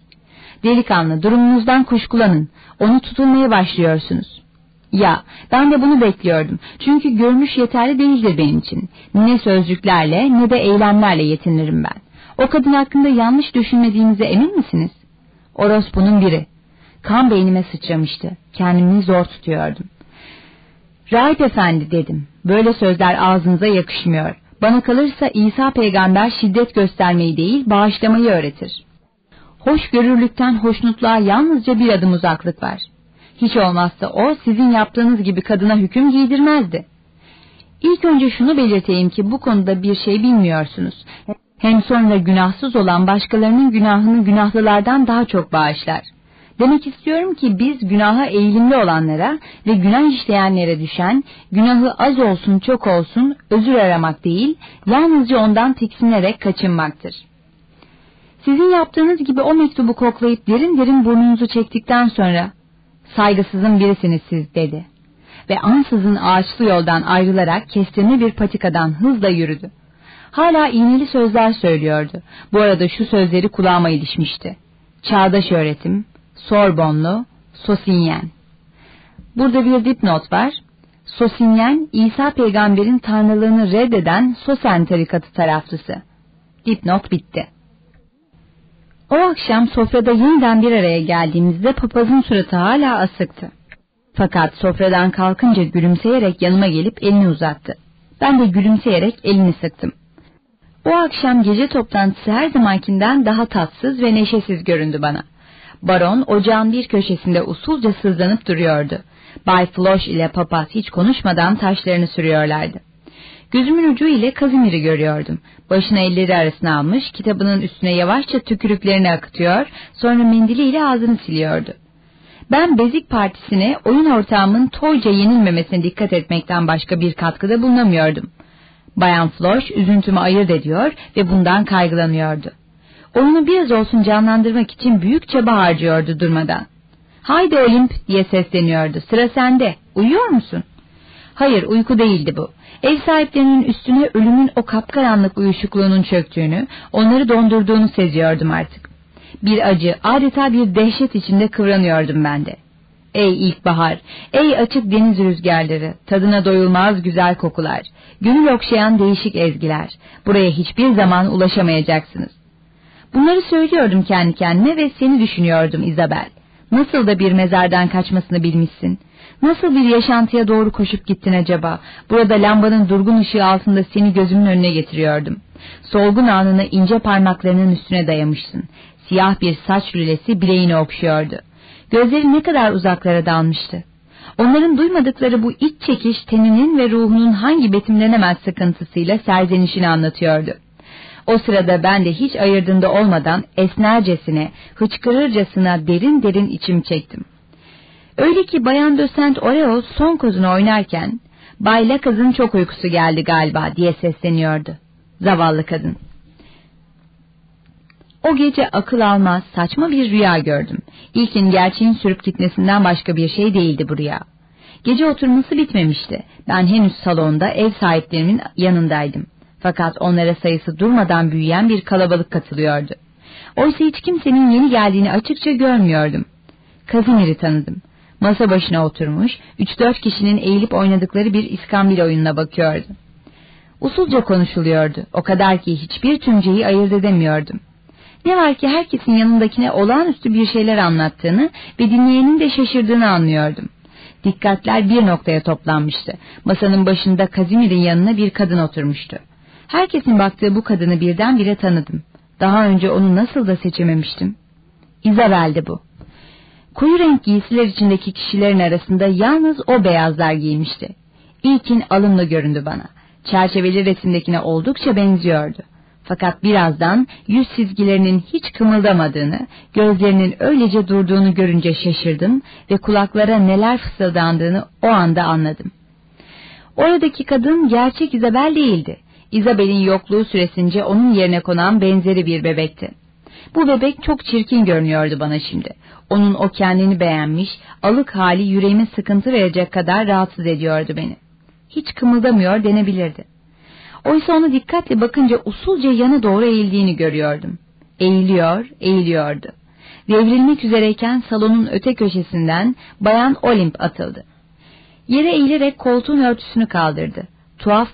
Speaker 1: Delikanlı, durumunuzdan kuşkulanın. Onu tutulmaya başlıyorsunuz. Ya ben de bunu bekliyordum. Çünkü görmüş yeterli değildir benim için. Ne sözcüklerle ne de eylemlerle yetinirim ben. O kadın hakkında yanlış düşünmediğinize emin misiniz? Orospu'nun biri. Kan beynime sıçramıştı. Kendimi zor tutuyordum. Rahip efendi dedim. Böyle sözler ağzınıza yakışmıyor. Bana kalırsa İsa peygamber şiddet göstermeyi değil bağışlamayı öğretir. Hoşgörürlükten hoşnutluğa yalnızca bir adım uzaklık var. Hiç olmazsa o sizin yaptığınız gibi kadına hüküm giydirmezdi. İlk önce şunu belirteyim ki bu konuda bir şey bilmiyorsunuz. Hem sonra günahsız olan başkalarının günahını günahlılardan daha çok bağışlar. Demek istiyorum ki biz günaha eğilimli olanlara ve günah işleyenlere düşen, günahı az olsun çok olsun özür aramak değil, yalnızca ondan tiksinerek kaçınmaktır. Sizin yaptığınız gibi o mektubu koklayıp derin derin burnunuzu çektikten sonra saygısızın birisiniz siz dedi. Ve ansızın ağaçlı yoldan ayrılarak kestirme bir patikadan hızla yürüdü. Hala iğneli sözler söylüyordu. Bu arada şu sözleri kulağıma ilişmişti. Çağdaş öğretim, Sorbonlu, Sosinyen. Burada bir dipnot var. Sosinyen, İsa peygamberin tanrılığını reddeden Sosen tarikatı taraflısı. Dipnot bitti. O akşam sofrada yeniden bir araya geldiğimizde papazın suratı hala asıktı. Fakat sofradan kalkınca gülümseyerek yanıma gelip elini uzattı. Ben de gülümseyerek elini sıktım. O akşam gece toplantısı her zamankinden daha tatsız ve neşesiz göründü bana. Baron ocağın bir köşesinde usulca sızlanıp duruyordu. Bay Floş ile papaz hiç konuşmadan taşlarını sürüyorlardı. Gözümün ucu ile Kazimir'i görüyordum. Başını elleri arasına almış, kitabının üstüne yavaşça tükürüklerini akıtıyor, sonra mendiliyle ağzını siliyordu. Ben Bezik Partisi'ne oyun ortağımın toyca yenilmemesine dikkat etmekten başka bir katkıda bulunamıyordum. Bayan Floş üzüntümü ayırt ediyor ve bundan kaygılanıyordu. Oyunu biraz olsun canlandırmak için büyük çaba harcıyordu durmadan. Haydi Olimp diye sesleniyordu. Sıra sende. Uyuyor musun? Hayır uyku değildi bu. Ev sahiplerinin üstüne ölümün o kapkaranlık uyuşukluğunun çöktüğünü, onları dondurduğunu seziyordum artık. Bir acı, adeta bir dehşet içinde kıvranıyordum ben de. Ey ilkbahar, ey açık deniz rüzgarları, tadına doyulmaz güzel kokular, gönül okşayan değişik ezgiler, buraya hiçbir zaman ulaşamayacaksınız. Bunları söylüyordum kendi kendime ve seni düşünüyordum Isabel. Nasıl da bir mezardan kaçmasını bilmişsin. Nasıl bir yaşantıya doğru koşup gittin acaba? Burada lambanın durgun ışığı altında seni gözümün önüne getiriyordum. Solgun anını ince parmaklarının üstüne dayamışsın. Siyah bir saç lülesi bileğini okşuyordu. Gözleri ne kadar uzaklara dalmıştı. Onların duymadıkları bu iç çekiş teninin ve ruhunun hangi betimlenemez sıkıntısıyla serzenişini anlatıyordu. O sırada ben de hiç ayırdığında olmadan esnercesine, hıçkırırcasına derin derin içim çektim. Öyle ki Bayan de Saint Oreo son kozunu oynarken, Bay kızın çok uykusu geldi galiba diye sesleniyordu. Zavallı kadın. O gece akıl almaz saçma bir rüya gördüm. İlkin gerçeğin sürüp gitmesinden başka bir şey değildi bu rüya. Gece oturması bitmemişti. Ben henüz salonda ev sahiplerimin yanındaydım. Fakat onlara sayısı durmadan büyüyen bir kalabalık katılıyordu. Oysa hiç kimsenin yeni geldiğini açıkça görmüyordum. Kazimir'i tanıdım. Masa başına oturmuş, üç dört kişinin eğilip oynadıkları bir iskambil oyununa bakıyordu. Usulca konuşuluyordu, o kadar ki hiçbir tümceyi ayırt edemiyordum. Ne var ki herkesin yanındakine olağanüstü bir şeyler anlattığını ve dinleyenin de şaşırdığını anlıyordum. Dikkatler bir noktaya toplanmıştı. Masanın başında Kazimir'in yanına bir kadın oturmuştu. Herkesin baktığı bu kadını birdenbire tanıdım. Daha önce onu nasıl da seçememiştim. Isabel'di bu. Koyu renk giysiler içindeki kişilerin arasında yalnız o beyazlar giymişti. İlkin alımlı göründü bana. Çerçeveli resimdekine oldukça benziyordu. Fakat birazdan yüz çizgilerinin hiç kımıldamadığını, gözlerinin öylece durduğunu görünce şaşırdım ve kulaklara neler fısıldandığını o anda anladım. Oradaki kadın gerçek Isabel değildi. Isabel'in yokluğu süresince onun yerine konan benzeri bir bebekti. Bu bebek çok çirkin görünüyordu bana şimdi. Onun o kendini beğenmiş, alık hali yüreğime sıkıntı verecek kadar rahatsız ediyordu beni. Hiç kımıldamıyor denebilirdi. Oysa onu dikkatle bakınca usulca yana doğru eğildiğini görüyordum. Eğiliyor, eğiliyordu. Devrilmek üzereyken salonun öte köşesinden Bayan Olimp atıldı. Yere eğilerek koltuğun örtüsünü kaldırdı. Tuhaf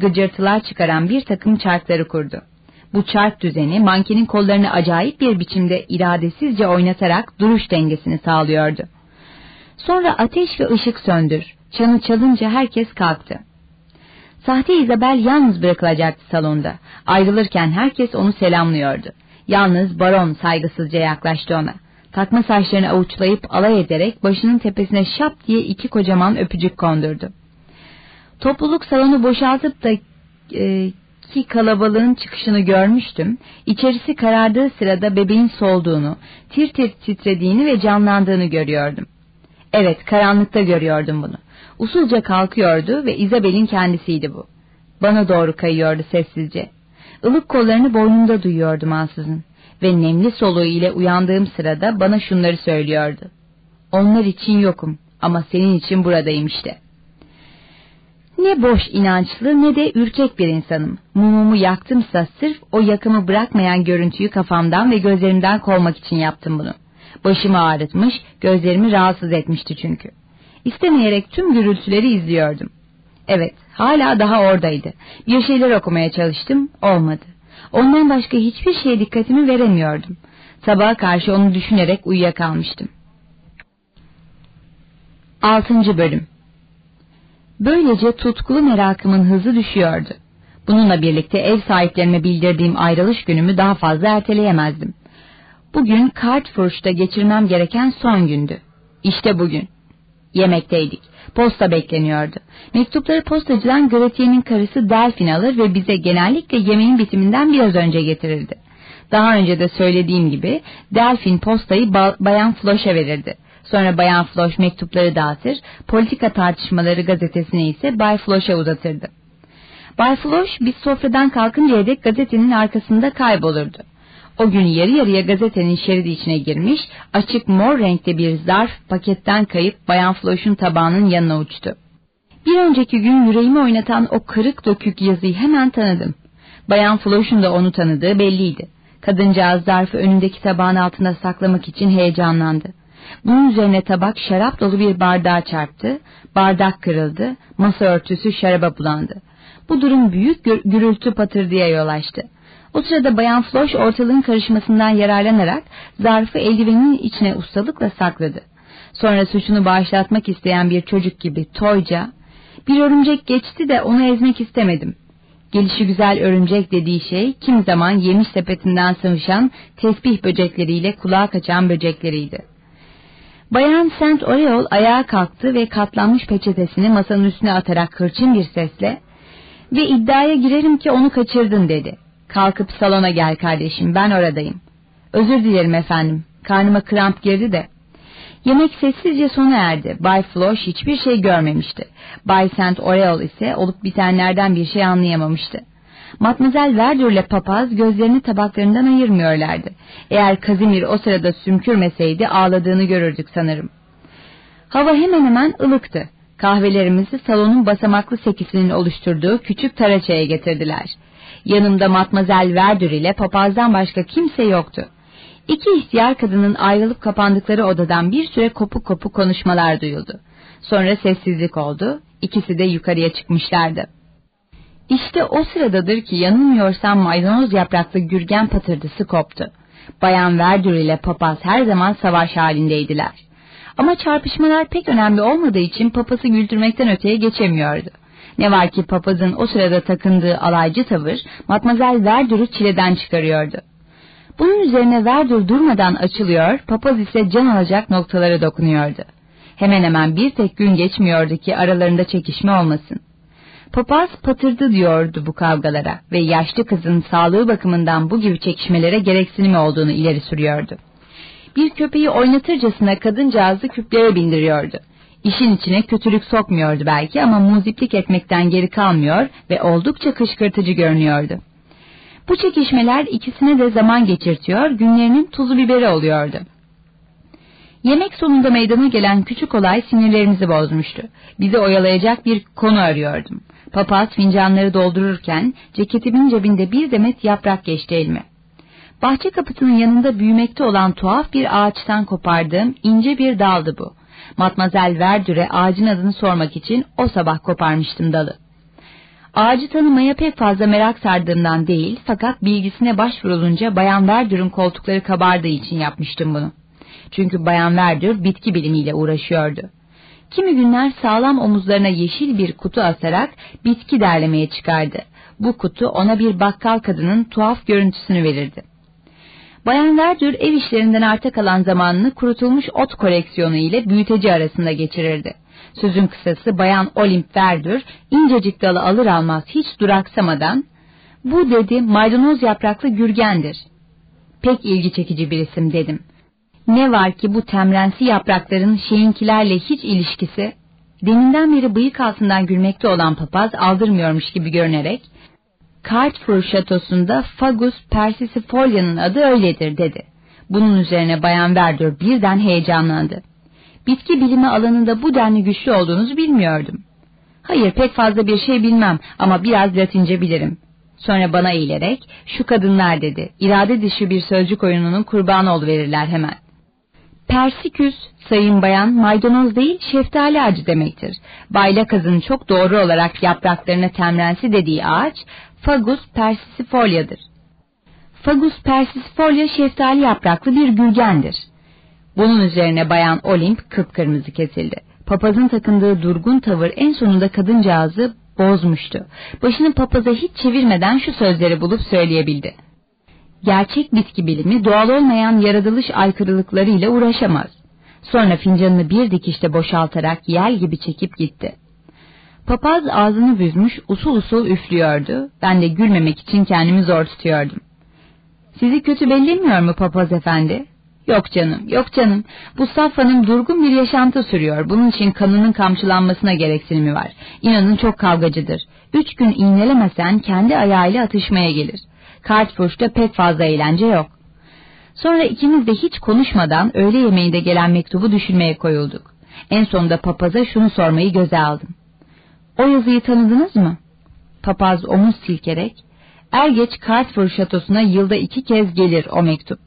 Speaker 1: gıcırtılar çıkaran bir takım çarkları kurdu. Bu çark düzeni mankenin kollarını acayip bir biçimde iradesizce oynatarak duruş dengesini sağlıyordu. Sonra ateş ve ışık söndür. Çanı çalınca herkes kalktı. Sahte Isabel yalnız bırakılacaktı salonda. Ayrılırken herkes onu selamlıyordu. Yalnız baron saygısızca yaklaştı ona. Takma saçlarını avuçlayıp alay ederek başının tepesine şap diye iki kocaman öpücük kondurdu. Topluluk salonu boşaltıp da e, ki kalabalığın çıkışını görmüştüm. İçerisi karardığı sırada bebeğin solduğunu, tir tir titrediğini ve canlandığını görüyordum. Evet, karanlıkta görüyordum bunu. Usulca kalkıyordu ve Isabel'in kendisiydi bu. Bana doğru kayıyordu sessizce. Ilık kollarını boynunda duyuyordum ansızın ve nemli soluğu ile uyandığım sırada bana şunları söylüyordu. Onlar için yokum ama senin için buradayım işte. Ne boş inançlı ne de ürkek bir insanım. Mumumu yaktımsa sırf o yakımı bırakmayan görüntüyü kafamdan ve gözlerimden kovmak için yaptım bunu. Başımı ağrıtmış, gözlerimi rahatsız etmişti çünkü. İstemeyerek tüm gürültüleri izliyordum. Evet, hala daha oradaydı. Bir şeyler okumaya çalıştım, olmadı. Ondan başka hiçbir şeye dikkatimi veremiyordum. Sabaha karşı onu düşünerek uyuyakalmıştım. Altıncı Bölüm Böylece tutkulu merakımın hızı düşüyordu. Bununla birlikte ev sahiplerime bildirdiğim ayrılış günümü daha fazla erteleyemezdim. Bugün Kartfurş'ta geçirmem gereken son gündü. İşte bugün. Yemekteydik. Posta bekleniyordu. Mektupları postacıdan Gretier'in karısı Delfin alır ve bize genellikle yemeğin bitiminden biraz önce getirirdi. Daha önce de söylediğim gibi Delfin postayı Bayan Floş'a verirdi. Sonra Bayan Floş mektupları dağıtır, politika tartışmaları gazetesini ise Bay Floş'a uzatırdı. Bay Floş biz sofradan kalkıncaya dek gazetenin arkasında kaybolurdu. O gün yarı yarıya gazetenin şeridi içine girmiş, açık mor renkte bir zarf paketten kayıp Bayan Floş'un tabağının yanına uçtu. Bir önceki gün yüreğimi oynatan o kırık dökük yazıyı hemen tanıdım. Bayan Floş'un da onu tanıdığı belliydi. Kadıncağız zarfı önündeki tabağın altına saklamak için heyecanlandı. Bunun üzerine tabak şarap dolu bir bardağa çarptı, bardak kırıldı, masa örtüsü şaraba bulandı. Bu durum büyük gürültü patırdıya yol açtı. O sırada Bayan Floş ortalığın karışmasından yararlanarak zarfı eldiveninin içine ustalıkla sakladı. Sonra suçunu bağışlatmak isteyen bir çocuk gibi toyca, bir örümcek geçti de onu ezmek istemedim. Gelişi güzel örümcek dediği şey kim zaman yemiş sepetinden sıvışan tesbih böcekleriyle kulağa kaçan böcekleriydi. Bayan Saint Oriol ayağa kalktı ve katlanmış peçetesini masanın üstüne atarak hırçın bir sesle ve iddiaya girerim ki onu kaçırdın dedi. Kalkıp salona gel kardeşim ben oradayım. Özür dilerim efendim karnıma kramp girdi de. Yemek sessizce sona erdi. Bay Floş hiçbir şey görmemişti. Bay Saint Oriol ise olup bitenlerden bir şey anlayamamıştı. Matmazel Verdür ile papaz gözlerini tabaklarından ayırmıyorlardı. Eğer Kazimir o sırada sümkürmeseydi ağladığını görürdük sanırım. Hava hemen hemen ılıktı. Kahvelerimizi salonun basamaklı sekisinin oluşturduğu küçük taraçaya getirdiler. Yanımda Matmazel Verdür ile papazdan başka kimse yoktu. İki ihtiyar kadının ayrılıp kapandıkları odadan bir süre kopuk kopuk konuşmalar duyuldu. Sonra sessizlik oldu, ikisi de yukarıya çıkmışlardı. İşte o sıradadır ki yanılmıyorsam maydanoz yapraklı gürgen patırdısı koptu. Bayan Verdür ile papaz her zaman savaş halindeydiler. Ama çarpışmalar pek önemli olmadığı için papası güldürmekten öteye geçemiyordu. Ne var ki papazın o sırada takındığı alaycı tavır Matmazel Verdur'u çileden çıkarıyordu. Bunun üzerine Verdur durmadan açılıyor, papaz ise can alacak noktalara dokunuyordu. Hemen hemen bir tek gün geçmiyordu ki aralarında çekişme olmasın. Papaz patırdı diyordu bu kavgalara ve yaşlı kızın sağlığı bakımından bu gibi çekişmelere gereksinimi olduğunu ileri sürüyordu. Bir köpeği oynatırcasına kadıncağızı küplere bindiriyordu. İşin içine kötülük sokmuyordu belki ama muziplik etmekten geri kalmıyor ve oldukça kışkırtıcı görünüyordu. Bu çekişmeler ikisine de zaman geçirtiyor, günlerinin tuzu biberi oluyordu. Yemek sonunda meydana gelen küçük olay sinirlerimizi bozmuştu. Bizi oyalayacak bir konu arıyordum. Papaz fincanları doldururken ceketimin cebinde bir demet yaprak geçti elime. Bahçe kapısının yanında büyümekte olan tuhaf bir ağaçtan kopardığım ince bir daldı bu. Matmazel Verdüre ağacın adını sormak için o sabah koparmıştım dalı. Ağacı tanımaya pek fazla merak sardığımdan değil fakat bilgisine başvurulunca Bayan Verdür'ün koltukları kabardığı için yapmıştım bunu. Çünkü Bayan Verdür bitki bilimiyle uğraşıyordu. Kimi günler sağlam omuzlarına yeşil bir kutu asarak bitki derlemeye çıkardı. Bu kutu ona bir bakkal kadının tuhaf görüntüsünü verirdi. Bayan Verdür ev işlerinden arta kalan zamanını kurutulmuş ot koleksiyonu ile büyüteci arasında geçirirdi. Sözün kısası Bayan Olimp Verdür incecik dalı alır almaz hiç duraksamadan bu dedi maydanoz yapraklı gürgendir. Pek ilgi çekici bir isim dedim. Ne var ki bu temrensi yaprakların şeyinkilerle hiç ilişkisi? Deminden beri bıyık altından gülmekte olan papaz aldırmıyormuş gibi görünerek, Cartfur şatosunda Fagus persifolia'nın adı öyledir dedi. Bunun üzerine Bayan Verdor birden heyecanlandı. Bitki bilimi alanında bu denli güçlü olduğunuzu bilmiyordum. Hayır pek fazla bir şey bilmem ama biraz latince bilirim. Sonra bana eğilerek şu kadınlar dedi. İrade dışı bir sözcük oyununun kurbanı verirler hemen. Persiküs, sayın bayan, maydanoz değil şeftali ağacı demektir. Bayla kazın çok doğru olarak yapraklarına temrensi dediği ağaç, Fagus persifolia'dır. Fagus persisifolia şeftali yapraklı bir gülgendir. Bunun üzerine bayan Olimp kıpkırmızı kesildi. Papazın takındığı durgun tavır en sonunda kadıncağızı bozmuştu. Başını papaza hiç çevirmeden şu sözleri bulup söyleyebildi gerçek bitki bilimi doğal olmayan yaratılış aykırılıklarıyla uğraşamaz. Sonra fincanını bir dikişte boşaltarak yel gibi çekip gitti. Papaz ağzını büzmüş usul usul üflüyordu. Ben de gülmemek için kendimi zor tutuyordum. Sizi kötü bellemiyor mu papaz efendi? Yok canım, yok canım. Bu saf hanım durgun bir yaşantı sürüyor. Bunun için kanının kamçılanmasına gereksinimi var. İnanın çok kavgacıdır. Üç gün iğnelemesen kendi ayağıyla atışmaya gelir. Kartfurş'ta pek fazla eğlence yok. Sonra ikimiz de hiç konuşmadan öğle yemeğinde gelen mektubu düşünmeye koyulduk. En sonunda papaza şunu sormayı göze aldım. O yazıyı tanıdınız mı? Papaz omuz silkerek, er geç Kartfur şatosuna yılda iki kez gelir o mektup.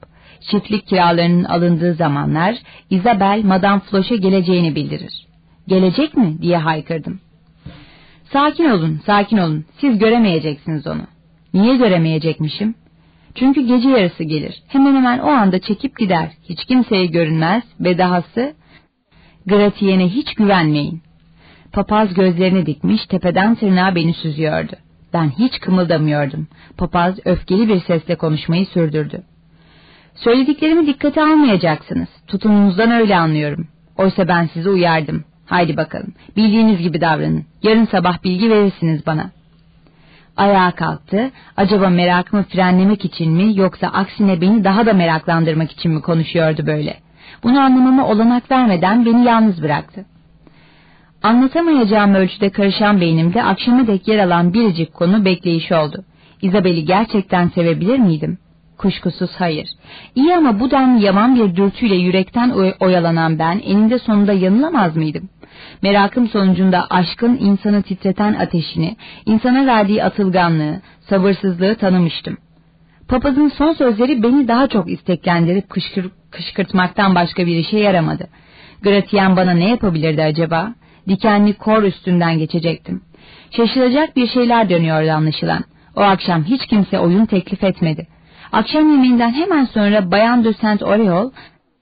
Speaker 1: Çiftlik kiralarının alındığı zamanlar Isabel Madame Floch'a geleceğini bildirir. Gelecek mi diye haykırdım. Sakin olun, sakin olun. Siz göremeyeceksiniz onu. Niye göremeyecekmişim? Çünkü gece yarısı gelir. Hemen hemen o anda çekip gider. Hiç kimseye görünmez ve dahası Gratien'e hiç güvenmeyin. Papaz gözlerini dikmiş tepeden tırnağa beni süzüyordu. Ben hiç kımıldamıyordum. Papaz öfkeli bir sesle konuşmayı sürdürdü. Söylediklerimi dikkate almayacaksınız. Tutumunuzdan öyle anlıyorum. Oysa ben sizi uyardım. Haydi bakalım. Bildiğiniz gibi davranın. Yarın sabah bilgi verirsiniz bana. Ayağa kalktı. Acaba merakımı frenlemek için mi yoksa aksine beni daha da meraklandırmak için mi konuşuyordu böyle? Bunu anlamama olanak vermeden beni yalnız bıraktı. Anlatamayacağım ölçüde karışan beynimde akşama dek yer alan biricik konu bekleyiş oldu. İzabel'i gerçekten sevebilir miydim? Kuşkusuz hayır. İyi ama bu denli yaman bir dürtüyle yürekten oyalanan ben eninde sonunda yanılamaz mıydım? Merakım sonucunda aşkın insanı titreten ateşini, insana verdiği atılganlığı, sabırsızlığı tanımıştım. Papazın son sözleri beni daha çok isteklendirip kışkır, kışkırtmaktan başka bir işe yaramadı. Gratien bana ne yapabilirdi acaba? Dikenli kor üstünden geçecektim. Şaşılacak bir şeyler dönüyordu anlaşılan. O akşam hiç kimse oyun teklif etmedi. Akşam yemeğinden hemen sonra Bayan de Saint Oriol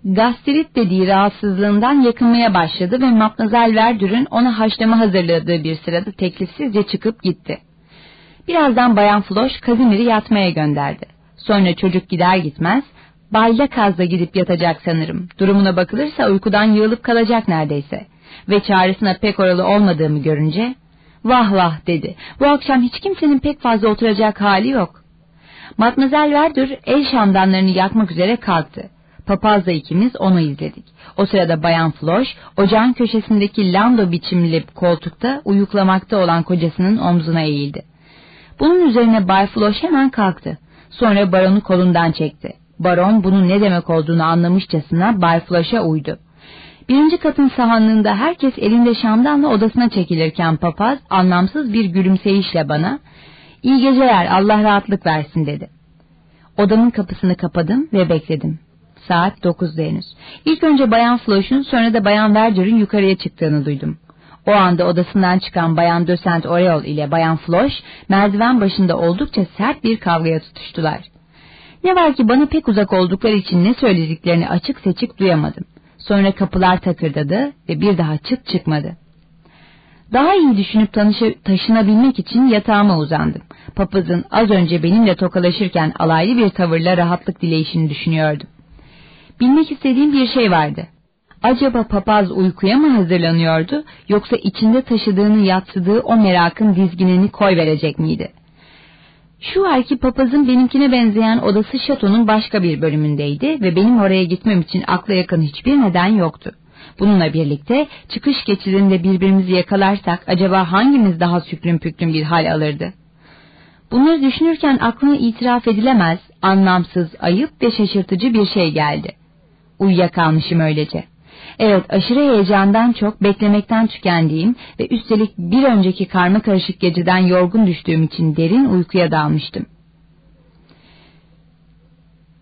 Speaker 1: gastrit dediği rahatsızlığından yakınmaya başladı ve Matmazel Verdür'ün ona haşlama hazırladığı bir sırada teklifsizce çıkıp gitti. Birazdan Bayan Floş Kazimir'i yatmaya gönderdi. Sonra çocuk gider gitmez, Bayla Kaz'da gidip yatacak sanırım. Durumuna bakılırsa uykudan yığılıp kalacak neredeyse. Ve çağrısına pek oralı olmadığımı görünce, vah vah dedi, bu akşam hiç kimsenin pek fazla oturacak hali yok. Matmazel Verdür el şamdanlarını yakmak üzere kalktı. Papazla ikimiz onu izledik. O sırada Bayan Floş, ocağın köşesindeki lando biçimli koltukta uyuklamakta olan kocasının omzuna eğildi. Bunun üzerine Bay Floş hemen kalktı. Sonra baronu kolundan çekti. Baron bunun ne demek olduğunu anlamışçasına Bay Floş'a uydu. Birinci katın sahanlığında herkes elinde şamdanla odasına çekilirken papaz anlamsız bir gülümseyişle bana ''İyi geceler Allah rahatlık versin'' dedi. Odamın kapısını kapadım ve bekledim. Saat dokuzda henüz. İlk önce Bayan Floş'un sonra da Bayan Verger'in yukarıya çıktığını duydum. O anda odasından çıkan Bayan Dösent Oreol ile Bayan Floş merdiven başında oldukça sert bir kavgaya tutuştular. Ne var ki bana pek uzak oldukları için ne söylediklerini açık seçik duyamadım. Sonra kapılar takırdadı ve bir daha çıt çıkmadı. Daha iyi düşünüp tanışı, taşınabilmek için yatağıma uzandım. Papazın az önce benimle tokalaşırken alaylı bir tavırla rahatlık dileyişini düşünüyordum. Bilmek istediğim bir şey vardı. Acaba papaz uykuya mı hazırlanıyordu yoksa içinde taşıdığını yatsıdığı o merakın dizginini koy verecek miydi? Şu var ki papazın benimkine benzeyen odası şatonun başka bir bölümündeydi ve benim oraya gitmem için akla yakın hiçbir neden yoktu. Bununla birlikte çıkış geçidinde birbirimizi yakalarsak acaba hangimiz daha süklüm püklüm bir hal alırdı? Bunları düşünürken aklına itiraf edilemez, anlamsız, ayıp ve şaşırtıcı bir şey geldi. Uyuyakalmışım öylece. Evet aşırı heyecandan çok beklemekten tükendiğim ve üstelik bir önceki karma karışık geceden yorgun düştüğüm için derin uykuya dalmıştım.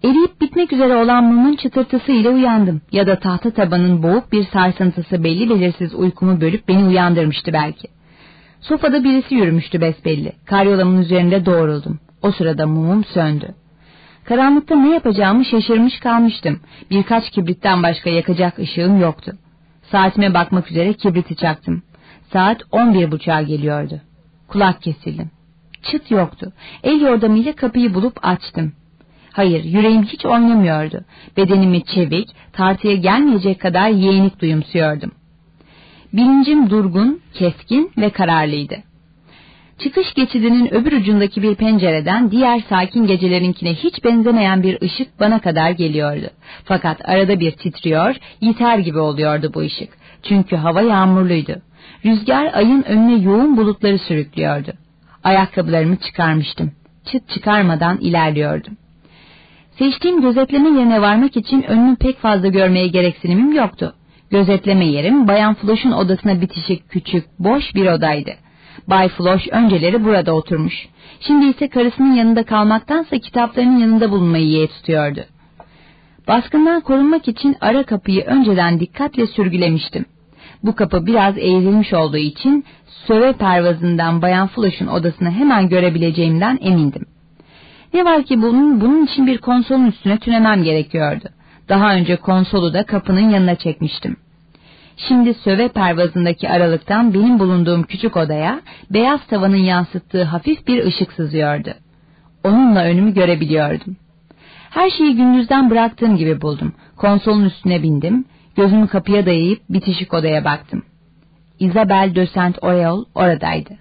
Speaker 1: Eriyip bitmek üzere olan mumun çıtırtısı ile uyandım ya da tahta tabanın boğuk bir sarsıntısı belli belirsiz uykumu bölüp beni uyandırmıştı belki. Sofada birisi yürümüştü besbelli. Karyolamın üzerinde doğruldum. O sırada mumum söndü. Karanlıkta ne yapacağımı şaşırmış kalmıştım. Birkaç kibritten başka yakacak ışığım yoktu. Saatime bakmak üzere kibriti çaktım. Saat on bir buçuğa geliyordu. Kulak kesildim. Çıt yoktu. El yordamıyla kapıyı bulup açtım. Hayır, yüreğim hiç oynamıyordu. Bedenimi çevik, tartıya gelmeyecek kadar yeğenik duyumsuyordum. Bilincim durgun, keskin ve kararlıydı. Çıkış geçidinin öbür ucundaki bir pencereden diğer sakin gecelerinkine hiç benzemeyen bir ışık bana kadar geliyordu. Fakat arada bir titriyor, yiter gibi oluyordu bu ışık. Çünkü hava yağmurluydu. Rüzgar ayın önüne yoğun bulutları sürüklüyordu. Ayakkabılarımı çıkarmıştım. Çıt çıkarmadan ilerliyordum. Seçtiğim gözetleme yerine varmak için önümü pek fazla görmeye gereksinimim yoktu. Gözetleme yerim Bayan Floş'un odasına bitişik küçük, boş bir odaydı. Bay Floş önceleri burada oturmuş. Şimdi ise karısının yanında kalmaktansa kitaplarının yanında bulunmayı yeğe tutuyordu. Baskından korunmak için ara kapıyı önceden dikkatle sürgülemiştim. Bu kapı biraz eğrilmiş olduğu için söve pervazından Bayan Floş'un odasını hemen görebileceğimden emindim. Ne var ki bunun, bunun için bir konsolun üstüne tünemem gerekiyordu. Daha önce konsolu da kapının yanına çekmiştim. Şimdi söve pervazındaki aralıktan benim bulunduğum küçük odaya beyaz tavanın yansıttığı hafif bir ışık sızıyordu. Onunla önümü görebiliyordum. Her şeyi gündüzden bıraktığım gibi buldum. Konsolun üstüne bindim, gözümü kapıya dayayıp bitişik odaya baktım. Isabel de Saint Oyol oradaydı.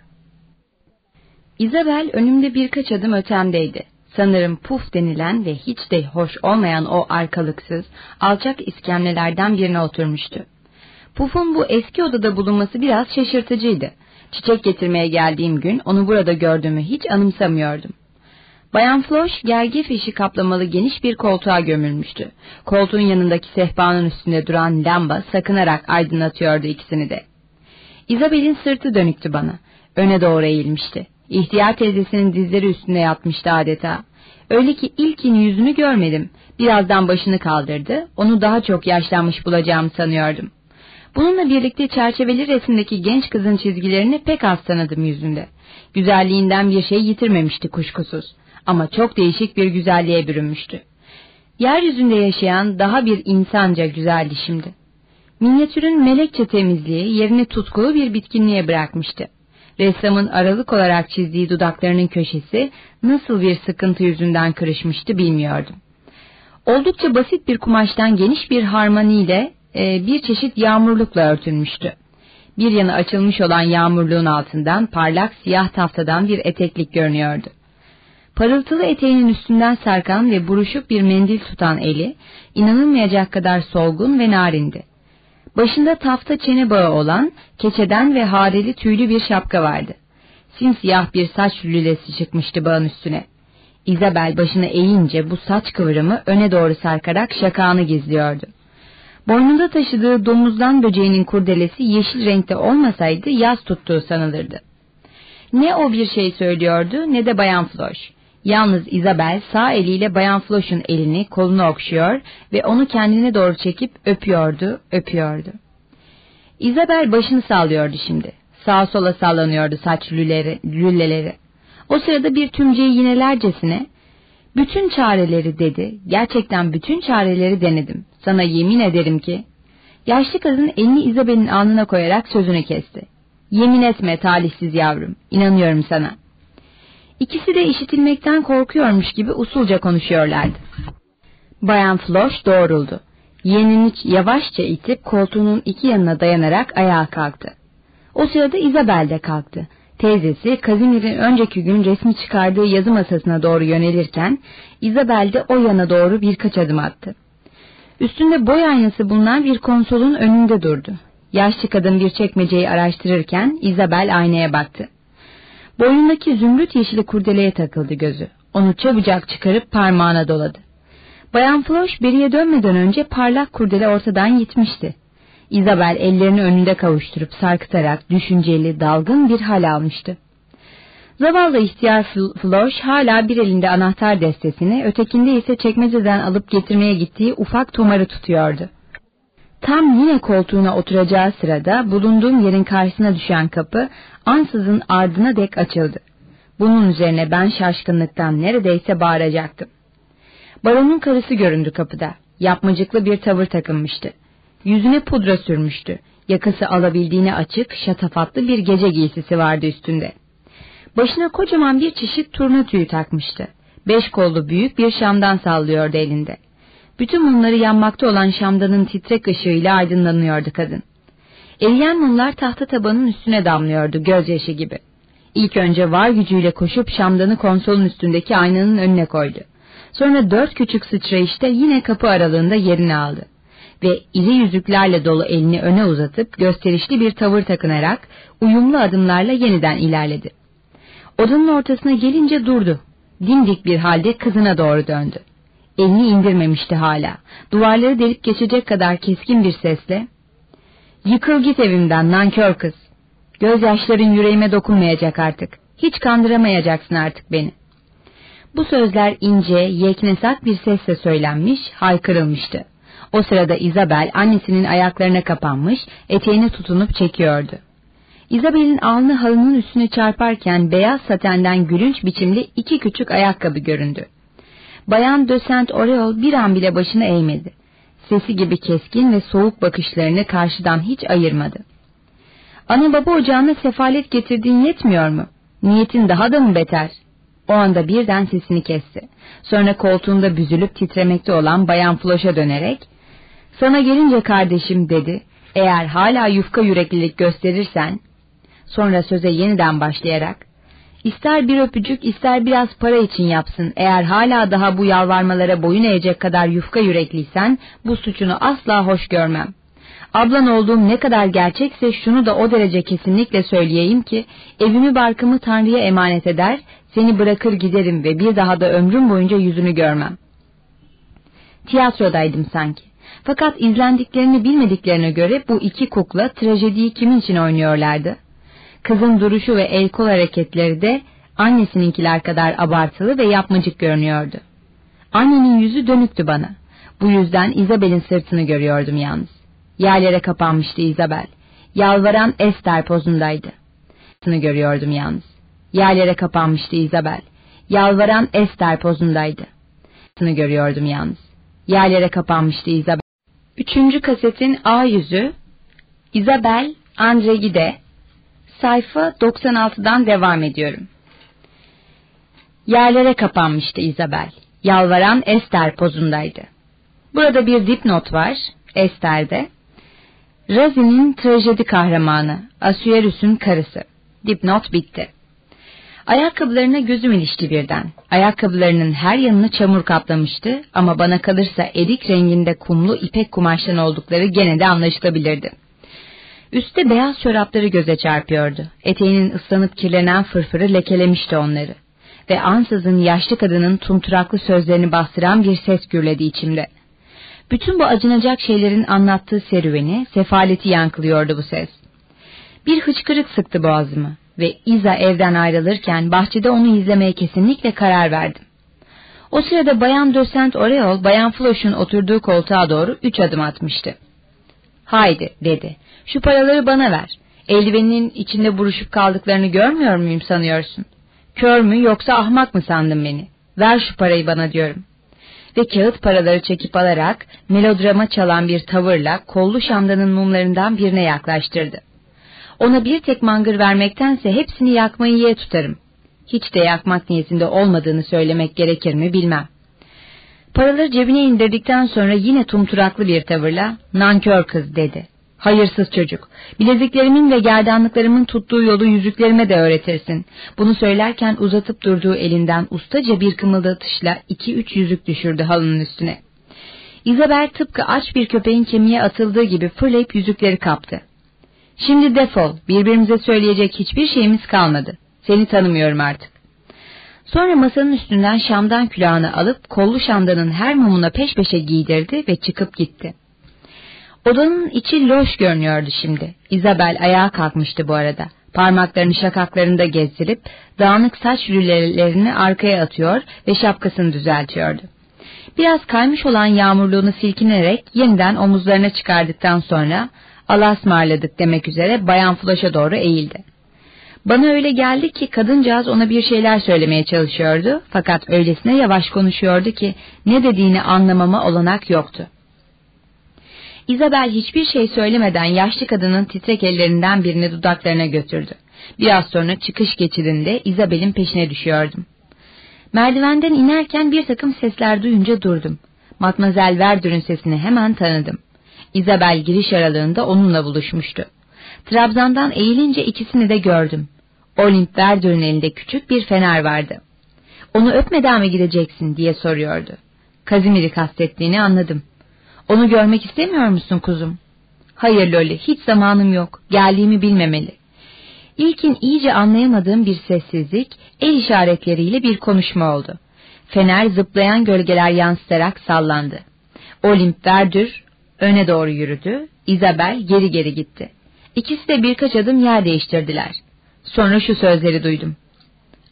Speaker 1: Isabel önümde birkaç adım ötemdeydi. Sanırım puf denilen ve hiç de hoş olmayan o arkalıksız, alçak iskemlelerden birine oturmuştu. Puf'un bu eski odada bulunması biraz şaşırtıcıydı. Çiçek getirmeye geldiğim gün onu burada gördüğümü hiç anımsamıyordum. Bayan Floş gergi fişi kaplamalı geniş bir koltuğa gömülmüştü. Koltuğun yanındaki sehpanın üstünde duran lamba sakınarak aydınlatıyordu ikisini de. Isabel'in sırtı dönüktü bana. Öne doğru eğilmişti. İhtiyar teyzesinin dizleri üstünde yatmıştı adeta. Öyle ki ilkin yüzünü görmedim. Birazdan başını kaldırdı. Onu daha çok yaşlanmış bulacağımı sanıyordum. Bununla birlikte çerçeveli resimdeki genç kızın çizgilerini pek az tanıdım yüzünde. Güzelliğinden bir şey yitirmemişti kuşkusuz. Ama çok değişik bir güzelliğe bürünmüştü. Yeryüzünde yaşayan daha bir insanca güzeldi şimdi. Minyatürün melekçe temizliği yerini tutkulu bir bitkinliğe bırakmıştı. Ressamın aralık olarak çizdiği dudaklarının köşesi nasıl bir sıkıntı yüzünden kırışmıştı bilmiyordum. Oldukça basit bir kumaştan geniş bir harmoniyle e, bir çeşit yağmurlukla örtülmüştü. Bir yanı açılmış olan yağmurluğun altından parlak siyah taftadan bir eteklik görünüyordu. Parıltılı eteğinin üstünden sarkan ve buruşuk bir mendil tutan eli, inanılmayacak kadar solgun ve narindi. Başında tafta çene bağı olan, keçeden ve hareli tüylü bir şapka vardı. Simsiyah bir saç lülesi çıkmıştı bağın üstüne. Isabel başını eğince bu saç kıvrımı öne doğru sarkarak şakağını gizliyordu. Boynunda taşıdığı domuzdan böceğinin kurdelesi yeşil renkte olmasaydı yaz tuttuğu sanılırdı. Ne o bir şey söylüyordu ne de Bayan Floş. Yalnız Isabel sağ eliyle Bayan Floş'un elini kolunu okşuyor ve onu kendine doğru çekip öpüyordu, öpüyordu. Isabel başını sallıyordu şimdi. Sağa sola sallanıyordu saç lüleri, lülleleri. O sırada bir tümceyi yinelercesine bütün çareleri dedi. Gerçekten bütün çareleri denedim. Sana yemin ederim ki. Yaşlı kadın elini Isabel'in alnına koyarak sözünü kesti. Yemin etme talihsiz yavrum. İnanıyorum sana. İkisi de işitilmekten korkuyormuş gibi usulca konuşuyorlardı. Bayan Floş doğruldu. Yeğenini yavaşça itip koltuğunun iki yanına dayanarak ayağa kalktı. O sırada Isabel de kalktı. Teyzesi Kazimir'in önceki gün resmi çıkardığı yazı masasına doğru yönelirken Isabel de o yana doğru birkaç adım attı. Üstünde boy aynası bulunan bir konsolun önünde durdu. Yaşlı kadın bir çekmeceyi araştırırken Isabel aynaya baktı. Boynundaki zümrüt yeşili kurdeleye takıldı gözü. Onu çabucak çıkarıp parmağına doladı. Bayan Floş beriye dönmeden önce parlak kurdele ortadan gitmişti. Isabel ellerini önünde kavuşturup sarkıtarak düşünceli, dalgın bir hal almıştı. Zavallı ihtiyar Floş hala bir elinde anahtar destesini, ötekinde ise çekmeceden alıp getirmeye gittiği ufak tomarı tutuyordu. Tam yine koltuğuna oturacağı sırada bulunduğum yerin karşısına düşen kapı ansızın ardına dek açıldı. Bunun üzerine ben şaşkınlıktan neredeyse bağıracaktım. Baronun karısı göründü kapıda. Yapmacıklı bir tavır takınmıştı. Yüzüne pudra sürmüştü. Yakası alabildiğine açık, şatafatlı bir gece giysisi vardı üstünde. Başına kocaman bir çeşit turna tüyü takmıştı. Beş kollu büyük bir şamdan sallıyordu elinde. Bütün mumları yanmakta olan şamdanın titrek ışığıyla aydınlanıyordu kadın. Eriyen mumlar tahta tabanın üstüne damlıyordu gözyaşı gibi. İlk önce var gücüyle koşup şamdanı konsolun üstündeki aynanın önüne koydu. Sonra dört küçük sıçrayışta yine kapı aralığında yerini aldı. Ve iri yüzüklerle dolu elini öne uzatıp gösterişli bir tavır takınarak uyumlu adımlarla yeniden ilerledi. Odanın ortasına gelince durdu. Dimdik bir halde kızına doğru döndü. Elini indirmemişti hala. Duvarları delip geçecek kadar keskin bir sesle ''Yıkıl git evimden nankör kız. Gözyaşların yüreğime dokunmayacak artık. Hiç kandıramayacaksın artık beni.'' Bu sözler ince, yeknesak bir sesle söylenmiş, haykırılmıştı. O sırada Isabel annesinin ayaklarına kapanmış, eteğini tutunup çekiyordu. Isabel'in alnı halının üstüne çarparken beyaz satenden gülünç biçimli iki küçük ayakkabı göründü. Bayan de Aureol bir an bile başını eğmedi. Sesi gibi keskin ve soğuk bakışlarını karşıdan hiç ayırmadı. Ana baba ocağına sefalet getirdiğin yetmiyor mu? Niyetin daha da mı beter? O anda birden sesini kesti. Sonra koltuğunda büzülüp titremekte olan Bayan Floş'a dönerek, ''Sana gelince kardeşim'' dedi, ''eğer hala yufka yüreklilik gösterirsen...'' Sonra söze yeniden başlayarak, İster bir öpücük ister biraz para için yapsın. Eğer hala daha bu yalvarmalara boyun eğecek kadar yufka yürekliysen bu suçunu asla hoş görmem. Ablan olduğum ne kadar gerçekse şunu da o derece kesinlikle söyleyeyim ki evimi barkımı Tanrı'ya emanet eder, seni bırakır giderim ve bir daha da ömrüm boyunca yüzünü görmem. Tiyatrodaydım sanki. Fakat izlendiklerini bilmediklerine göre bu iki kukla trajediyi kimin için oynuyorlardı? Kızın duruşu ve el kol hareketleri de annesininkiler kadar abartılı ve yapmacık görünüyordu. Annenin yüzü dönüktü bana. Bu yüzden Isabel'in sırtını görüyordum yalnız. Yerlere kapanmıştı Isabel. Yalvaran Esther pozundaydı. Sırtını görüyordum yalnız. Yerlere kapanmıştı Isabel. Yalvaran Esther pozundaydı. Sırtını görüyordum yalnız. Yerlere kapanmıştı Isabel. Üçüncü kasetin A yüzü Isabel Andregide sayfa 96'dan devam ediyorum. Yerlere kapanmıştı Isabel. Yalvaran Esther pozundaydı. Burada bir dipnot var Esther'de. Razi'nin trajedi kahramanı, Asuerus'un karısı. Dipnot bitti. Ayakkabılarına gözüm ilişti birden. Ayakkabılarının her yanını çamur kaplamıştı ama bana kalırsa erik renginde kumlu ipek kumaştan oldukları gene de anlaşılabilirdi. Üste beyaz çorapları göze çarpıyordu. Eteğinin ıslanıp kirlenen fırfırı lekelemişti onları. Ve ansızın yaşlı kadının tumturaklı sözlerini bastıran bir ses gürledi içimde. Bütün bu acınacak şeylerin anlattığı serüveni, sefaleti yankılıyordu bu ses. Bir hıçkırık sıktı boğazımı ve İza evden ayrılırken bahçede onu izlemeye kesinlikle karar verdim. O sırada Bayan Dösent Oreol, Bayan Floş'un oturduğu koltuğa doğru üç adım atmıştı. Haydi, dedi, şu paraları bana ver. Eldiveninin içinde buruşup kaldıklarını görmüyor muyum sanıyorsun? Kör mü yoksa ahmak mı sandın beni? Ver şu parayı bana diyorum. Ve kağıt paraları çekip alarak melodrama çalan bir tavırla kollu şamdanın mumlarından birine yaklaştırdı. Ona bir tek mangır vermektense hepsini yakmayı ye tutarım. Hiç de yakmak niyetinde olmadığını söylemek gerekir mi bilmem. Paraları cebine indirdikten sonra yine tumturaklı bir tavırla nankör kız dedi. Hayırsız çocuk, bileziklerimin ve gerdanlıklarımın tuttuğu yolu yüzüklerime de öğretirsin. Bunu söylerken uzatıp durduğu elinden ustaca bir kımıldatışla iki üç yüzük düşürdü halının üstüne. Isabel tıpkı aç bir köpeğin kemiğe atıldığı gibi fırlayıp yüzükleri kaptı. Şimdi defol, birbirimize söyleyecek hiçbir şeyimiz kalmadı. Seni tanımıyorum artık. Sonra masanın üstünden şamdan külahını alıp kollu şamdanın her mumuna peş peşe giydirdi ve çıkıp gitti. Odanın içi loş görünüyordu şimdi. Isabel ayağa kalkmıştı bu arada. Parmaklarını şakaklarında gezdirip dağınık saç rülelerini arkaya atıyor ve şapkasını düzeltiyordu. Biraz kaymış olan yağmurluğunu silkinerek yeniden omuzlarına çıkardıktan sonra alasmarladık demek üzere Bayan Flaş'a doğru eğildi. Bana öyle geldi ki kadıncağız ona bir şeyler söylemeye çalışıyordu fakat öylesine yavaş konuşuyordu ki ne dediğini anlamama olanak yoktu. Isabel hiçbir şey söylemeden yaşlı kadının titrek ellerinden birini dudaklarına götürdü. Biraz sonra çıkış geçidinde Isabel'in peşine düşüyordum. Merdivenden inerken bir takım sesler duyunca durdum. Matmazel Verdur'un sesini hemen tanıdım. Isabel giriş aralığında onunla buluşmuştu. Trabzan'dan eğilince ikisini de gördüm. Olymp Verdur'un elinde küçük bir fener vardı. Onu öpmeden mi gideceksin diye soruyordu. Kazimir'i kastettiğini anladım. Onu görmek istemiyor musun kuzum? Hayır Loli, hiç zamanım yok. Geldiğimi bilmemeli. İlkin iyice anlayamadığım bir sessizlik, el işaretleriyle bir konuşma oldu. Fener zıplayan gölgeler yansıtarak sallandı. Olimp Verdür öne doğru yürüdü, Isabel geri geri gitti. İkisi de birkaç adım yer değiştirdiler. Sonra şu sözleri duydum.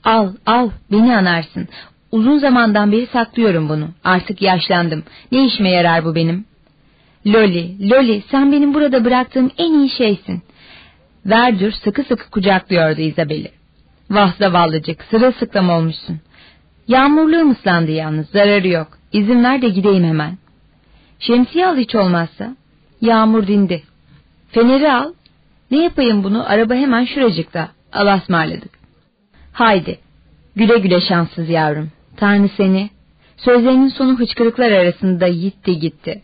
Speaker 1: Al, al, beni anarsın. Uzun zamandan beri saklıyorum bunu. Artık yaşlandım. Ne işime yarar bu benim? Loli, Loli sen benim burada bıraktığım en iyi şeysin. Verdür sıkı sıkı kucaklıyordu Isabel'i. Vah zavallıcık sırılsıklam olmuşsun. Yağmurluğum ıslandı yalnız zararı yok. İzin ver de gideyim hemen. Şemsiye al hiç olmazsa. Yağmur dindi. Feneri al. Ne yapayım bunu araba hemen şuracıkta. Alasmarladık. Haydi. Güle güle şanssız yavrum. Tanrı seni. Sözlerinin sonu hıçkırıklar arasında gitti gitti.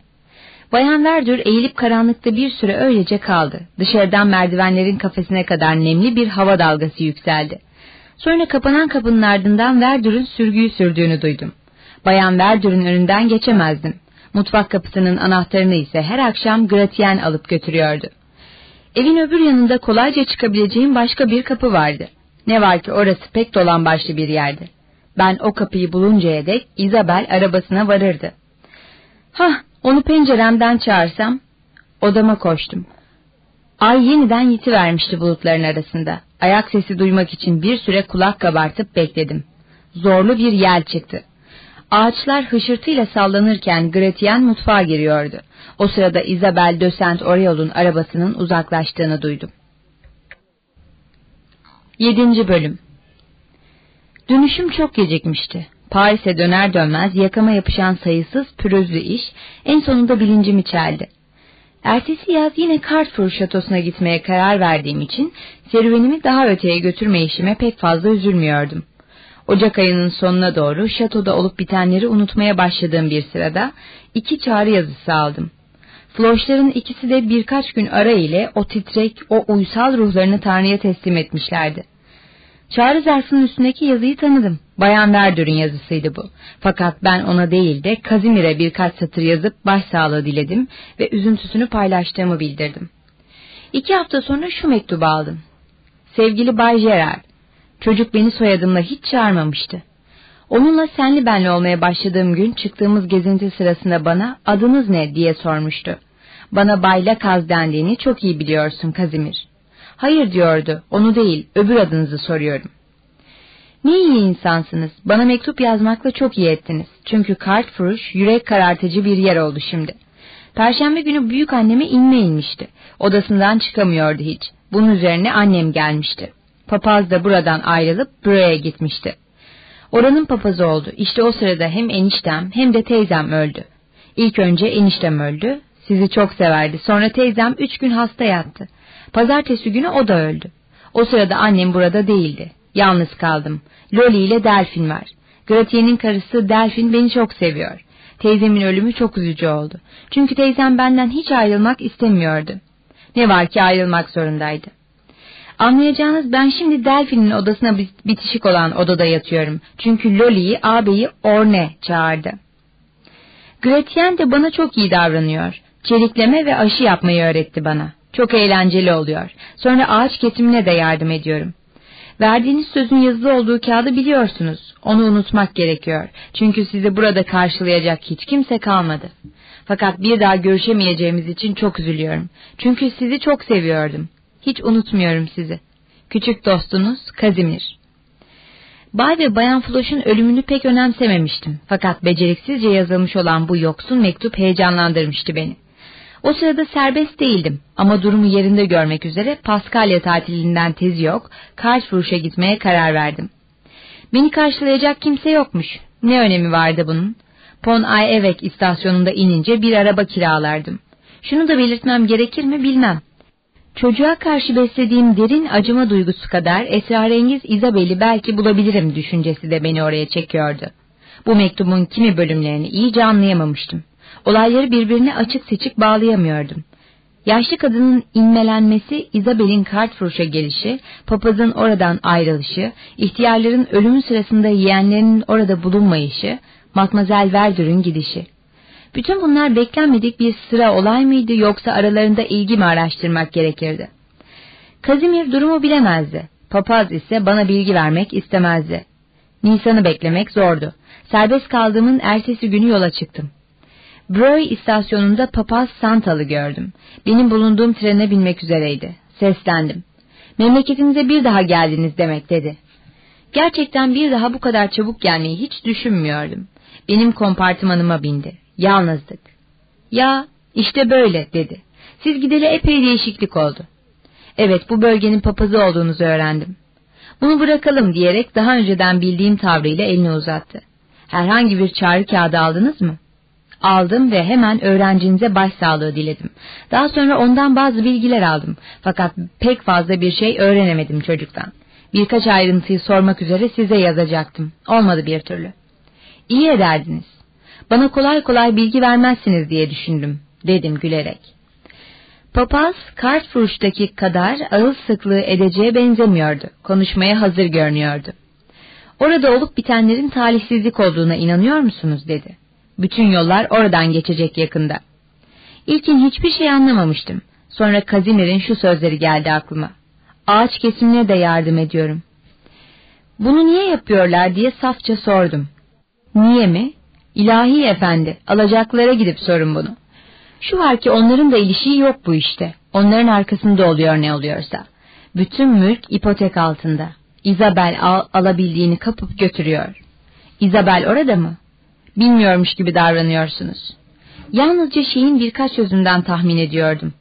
Speaker 1: Bayan Verdür eğilip karanlıkta bir süre öylece kaldı. Dışarıdan merdivenlerin kafesine kadar nemli bir hava dalgası yükseldi. Sonra kapanan kapının ardından Verdür'ün sürgüyü sürdüğünü duydum. Bayan Verdür'ün önünden geçemezdim. Mutfak kapısının anahtarını ise her akşam Gratien alıp götürüyordu. Evin öbür yanında kolayca çıkabileceğim başka bir kapı vardı. Ne var ki orası pek dolan başlı bir yerdi. Ben o kapıyı buluncaya dek Isabel arabasına varırdı. Hah onu penceremden çağırsam odama koştum. Ay yeniden yitivermişti bulutların arasında. Ayak sesi duymak için bir süre kulak kabartıp bekledim. Zorlu bir yel çıktı. Ağaçlar hışırtıyla sallanırken Gretien mutfağa giriyordu. O sırada Isabel de Saint Oriol'un arabasının uzaklaştığını duydum. 7. Bölüm Dönüşüm çok gecikmişti. Paris'e döner dönmez yakama yapışan sayısız pürüzlü iş en sonunda bilincimi çeldi. Ertesi yaz yine Carrefour şatosuna gitmeye karar verdiğim için serüvenimi daha öteye götürme işime pek fazla üzülmüyordum. Ocak ayının sonuna doğru şatoda olup bitenleri unutmaya başladığım bir sırada iki çağrı yazısı aldım. Floşların ikisi de birkaç gün ara ile o titrek, o uysal ruhlarını Tanrı'ya teslim etmişlerdi. Çağrı zarfının üstündeki yazıyı tanıdım. Bayan Verdur'un yazısıydı bu. Fakat ben ona değil de Kazimir'e birkaç satır yazıp başsağlığı diledim ve üzüntüsünü paylaştığımı bildirdim. İki hafta sonra şu mektubu aldım. Sevgili Bay Gerard, çocuk beni soyadımla hiç çağırmamıştı. Onunla senli benli olmaya başladığım gün çıktığımız gezinti sırasında bana adınız ne diye sormuştu. Bana Bay Lakaz dendiğini çok iyi biliyorsun Kazimir. Hayır diyordu, onu değil, öbür adınızı soruyorum. Ne iyi insansınız, bana mektup yazmakla çok iyi ettiniz. Çünkü Kartfuruş yürek karartıcı bir yer oldu şimdi. Perşembe günü büyük anneme inme inmişti. Odasından çıkamıyordu hiç. Bunun üzerine annem gelmişti. Papaz da buradan ayrılıp buraya gitmişti. Oranın papazı oldu. İşte o sırada hem eniştem hem de teyzem öldü. İlk önce eniştem öldü. Sizi çok severdi. Sonra teyzem üç gün hasta yattı. Pazartesi günü o da öldü. O sırada annem burada değildi. Yalnız kaldım. Loli ile Delfin var. Gratier'in karısı Delfin beni çok seviyor. Teyzemin ölümü çok üzücü oldu. Çünkü teyzem benden hiç ayrılmak istemiyordu. Ne var ki ayrılmak zorundaydı. Anlayacağınız ben şimdi Delfin'in odasına bitişik olan odada yatıyorum. Çünkü Loli'yi ağabeyi Orne çağırdı. Gretien de bana çok iyi davranıyor. Çelikleme ve aşı yapmayı öğretti bana. Çok eğlenceli oluyor. Sonra ağaç kesimine de yardım ediyorum. Verdiğiniz sözün yazılı olduğu kağıdı biliyorsunuz. Onu unutmak gerekiyor. Çünkü sizi burada karşılayacak hiç kimse kalmadı. Fakat bir daha görüşemeyeceğimiz için çok üzülüyorum. Çünkü sizi çok seviyordum. Hiç unutmuyorum sizi. Küçük dostunuz Kazimir. Bay ve Bayan Floş'un ölümünü pek önemsememiştim. Fakat beceriksizce yazılmış olan bu yoksun mektup heyecanlandırmıştı beni. O sırada serbest değildim ama durumu yerinde görmek üzere Paskalya tatilinden tezi yok, Karlsruhe'ye gitmeye karar verdim. Beni karşılayacak kimse yokmuş. Ne önemi vardı bunun? Pon Ay istasyonunda inince bir araba kiralardım. Şunu da belirtmem gerekir mi bilmem. Çocuğa karşı beslediğim derin acıma duygusu kadar esrarengiz Isabel'i belki bulabilirim düşüncesi de beni oraya çekiyordu. Bu mektubun kimi bölümlerini iyice anlayamamıştım. Olayları birbirine açık seçik bağlayamıyordum. Yaşlı kadının inmelenmesi, Isabel'in Kartfurş'a gelişi, papazın oradan ayrılışı, ihtiyarların ölümü sırasında yeğenlerinin orada bulunmayışı, Matmazel Verdur'un gidişi. Bütün bunlar beklenmedik bir sıra olay mıydı yoksa aralarında ilgi mi araştırmak gerekirdi? Kazimir durumu bilemezdi. Papaz ise bana bilgi vermek istemezdi. Nisan'ı beklemek zordu. Serbest kaldığımın ertesi günü yola çıktım. Breuil istasyonunda papaz Santal'ı gördüm. Benim bulunduğum trene binmek üzereydi. Seslendim. Memleketinize bir daha geldiniz demek dedi. Gerçekten bir daha bu kadar çabuk gelmeyi hiç düşünmüyordum. Benim kompartımanıma bindi. Yalnızdık. Ya işte böyle dedi. Siz gideli epey değişiklik oldu. Evet bu bölgenin papazı olduğunuzu öğrendim. Bunu bırakalım diyerek daha önceden bildiğim tavrıyla elini uzattı. Herhangi bir çağrı kağıdı aldınız mı? Aldım ve hemen öğrencinize başsağlığı diledim. Daha sonra ondan bazı bilgiler aldım. Fakat pek fazla bir şey öğrenemedim çocuktan. Birkaç ayrıntıyı sormak üzere size yazacaktım. Olmadı bir türlü. İyi ederdiniz. Bana kolay kolay bilgi vermezsiniz diye düşündüm, dedim gülerek. Papaz, Kartfuruş'taki kadar ağız sıklığı edeceğe benzemiyordu. Konuşmaya hazır görünüyordu. Orada olup bitenlerin talihsizlik olduğuna inanıyor musunuz, dedi. Bütün yollar oradan geçecek yakında. İlkin hiçbir şey anlamamıştım. Sonra Kazimir'in şu sözleri geldi aklıma. Ağaç kesimine de yardım ediyorum. Bunu niye yapıyorlar diye safça sordum. Niye mi? İlahi efendi, alacaklara gidip sorun bunu. Şu var ki onların da ilişiği yok bu işte. Onların arkasında oluyor ne oluyorsa. Bütün mülk ipotek altında. Isabel al, alabildiğini kapıp götürüyor. Isabel orada mı? Bilmiyormuş gibi davranıyorsunuz. Yalnızca şeyin birkaç sözünden tahmin ediyordum.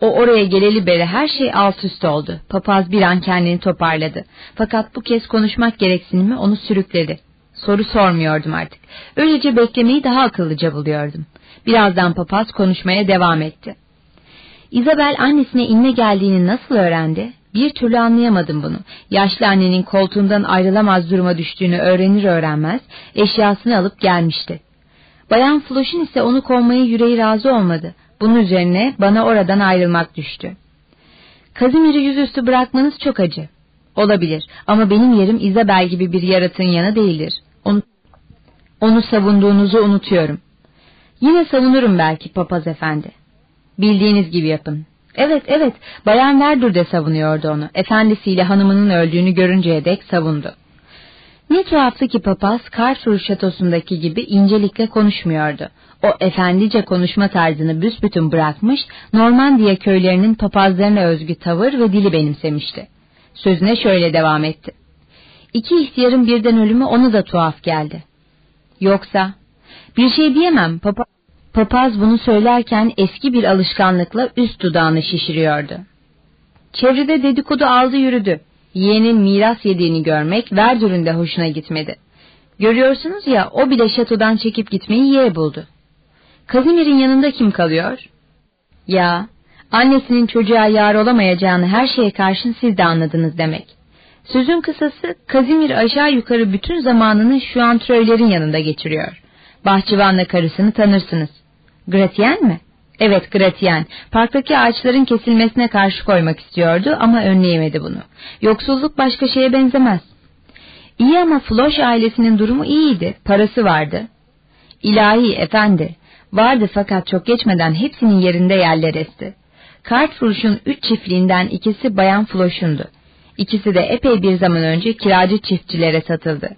Speaker 1: O oraya geleli beri her şey alt üst oldu. Papaz bir an kendini toparladı. Fakat bu kez konuşmak gereksinimi onu sürükledi. Soru sormuyordum artık. Öylece beklemeyi daha akıllıca buluyordum. Birazdan papaz konuşmaya devam etti. Isabel annesine inme geldiğini nasıl öğrendi? Bir türlü anlayamadım bunu. Yaşlı annenin koltuğundan ayrılamaz duruma düştüğünü öğrenir öğrenmez eşyasını alıp gelmişti. Bayan Floş'un ise onu kovmaya yüreği razı olmadı. Bunun üzerine bana oradan ayrılmak düştü. Kazimir'i yüzüstü bırakmanız çok acı. Olabilir ama benim yerim Isabel gibi bir yaratığın yanı değildir. Onu, onu savunduğunuzu unutuyorum. Yine savunurum belki papaz efendi. Bildiğiniz gibi yapın. Evet evet Bayan Verdur de savunuyordu onu. Efendisiyle hanımının öldüğünü görünceye dek savundu. Ne tuhaftı ki papaz Karlsruhe şatosundaki gibi incelikle konuşmuyordu. O efendice konuşma tarzını büsbütün bırakmış, Normandiya köylerinin papazlarına özgü tavır ve dili benimsemişti. Sözüne şöyle devam etti. İki ihtiyarın birden ölümü onu da tuhaf geldi. Yoksa, bir şey diyemem, papa, papaz bunu söylerken eski bir alışkanlıkla üst dudağını şişiriyordu. Çevrede dedikodu aldı yürüdü. Yeğenin miras yediğini görmek Verdur'un de hoşuna gitmedi. Görüyorsunuz ya o bile şatodan çekip gitmeyi yeğe buldu. Kazimir'in yanında kim kalıyor? Ya, annesinin çocuğa yar olamayacağını her şeye karşın siz de anladınız demek. Sözün kısası Kazimir aşağı yukarı bütün zamanını şu antröylerin yanında geçiriyor. Bahçıvanla karısını tanırsınız. Gratien mi? Evet Gratien, parktaki ağaçların kesilmesine karşı koymak istiyordu ama önleyemedi bunu. Yoksulluk başka şeye benzemez. İyi ama Floş ailesinin durumu iyiydi, parası vardı. İlahi efendi, vardı fakat çok geçmeden hepsinin yerinde yerler esti. Kartfuruş'un üç çiftliğinden ikisi Bayan Floş'undu. İkisi de epey bir zaman önce kiracı çiftçilere satıldı.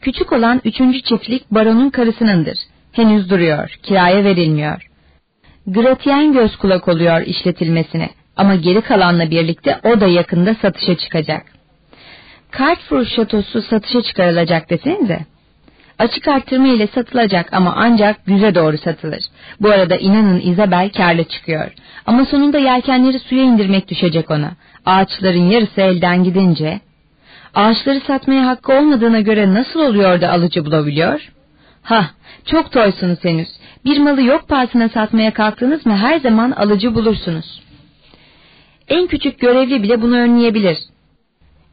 Speaker 1: Küçük olan üçüncü çiftlik baronun karısınındır. Henüz duruyor, kiraya verilmiyor. Gratien göz kulak oluyor işletilmesine ama geri kalanla birlikte o da yakında satışa çıkacak. Carrefour şatosu satışa çıkarılacak desenize. Açık arttırma ile satılacak ama ancak güze doğru satılır. Bu arada inanın Isabel karlı çıkıyor. Ama sonunda yelkenleri suya indirmek düşecek ona. Ağaçların yarısı elden gidince... Ağaçları satmaya hakkı olmadığına göre nasıl oluyor da alıcı bulabiliyor? Ha, çok toysunuz henüz. Bir malı yok pahasına satmaya kalktınız mı her zaman alıcı bulursunuz. En küçük görevli bile bunu önleyebilir.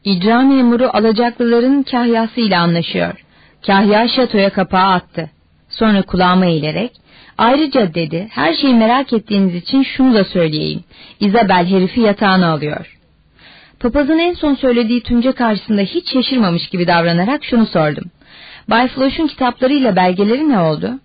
Speaker 1: İcra memuru alacaklıların kahyasıyla anlaşıyor. Kahya şatoya kapağı attı. Sonra kulağıma eğilerek, ayrıca dedi, her şeyi merak ettiğiniz için şunu da söyleyeyim. Isabel herifi yatağına alıyor. Papazın en son söylediği tünce karşısında hiç şaşırmamış gibi davranarak şunu sordum. Bay Floş'un kitaplarıyla belgeleri ne oldu?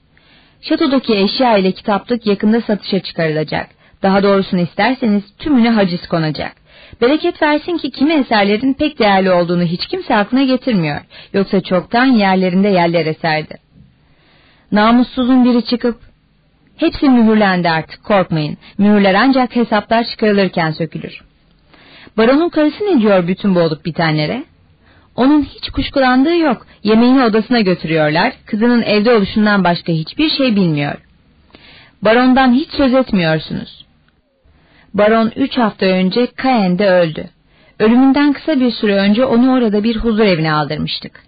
Speaker 1: Şatodaki eşya ile kitaplık yakında satışa çıkarılacak. Daha doğrusunu isterseniz tümüne haciz konacak. Bereket versin ki kimi eserlerin pek değerli olduğunu hiç kimse aklına getirmiyor. Yoksa çoktan yerlerinde yerler eserdi. Namussuzun biri çıkıp, hepsi mühürlendi artık korkmayın. Mühürler ancak hesaplar çıkarılırken sökülür. Baronun karısı ne diyor bütün bu olup bitenlere? Onun hiç kuşkulandığı yok. Yemeğini odasına götürüyorlar. Kızının evde oluşundan başka hiçbir şey bilmiyor. Barondan hiç söz etmiyorsunuz. Baron üç hafta önce Cayen'de öldü. Ölümünden kısa bir süre önce onu orada bir huzur evine aldırmıştık.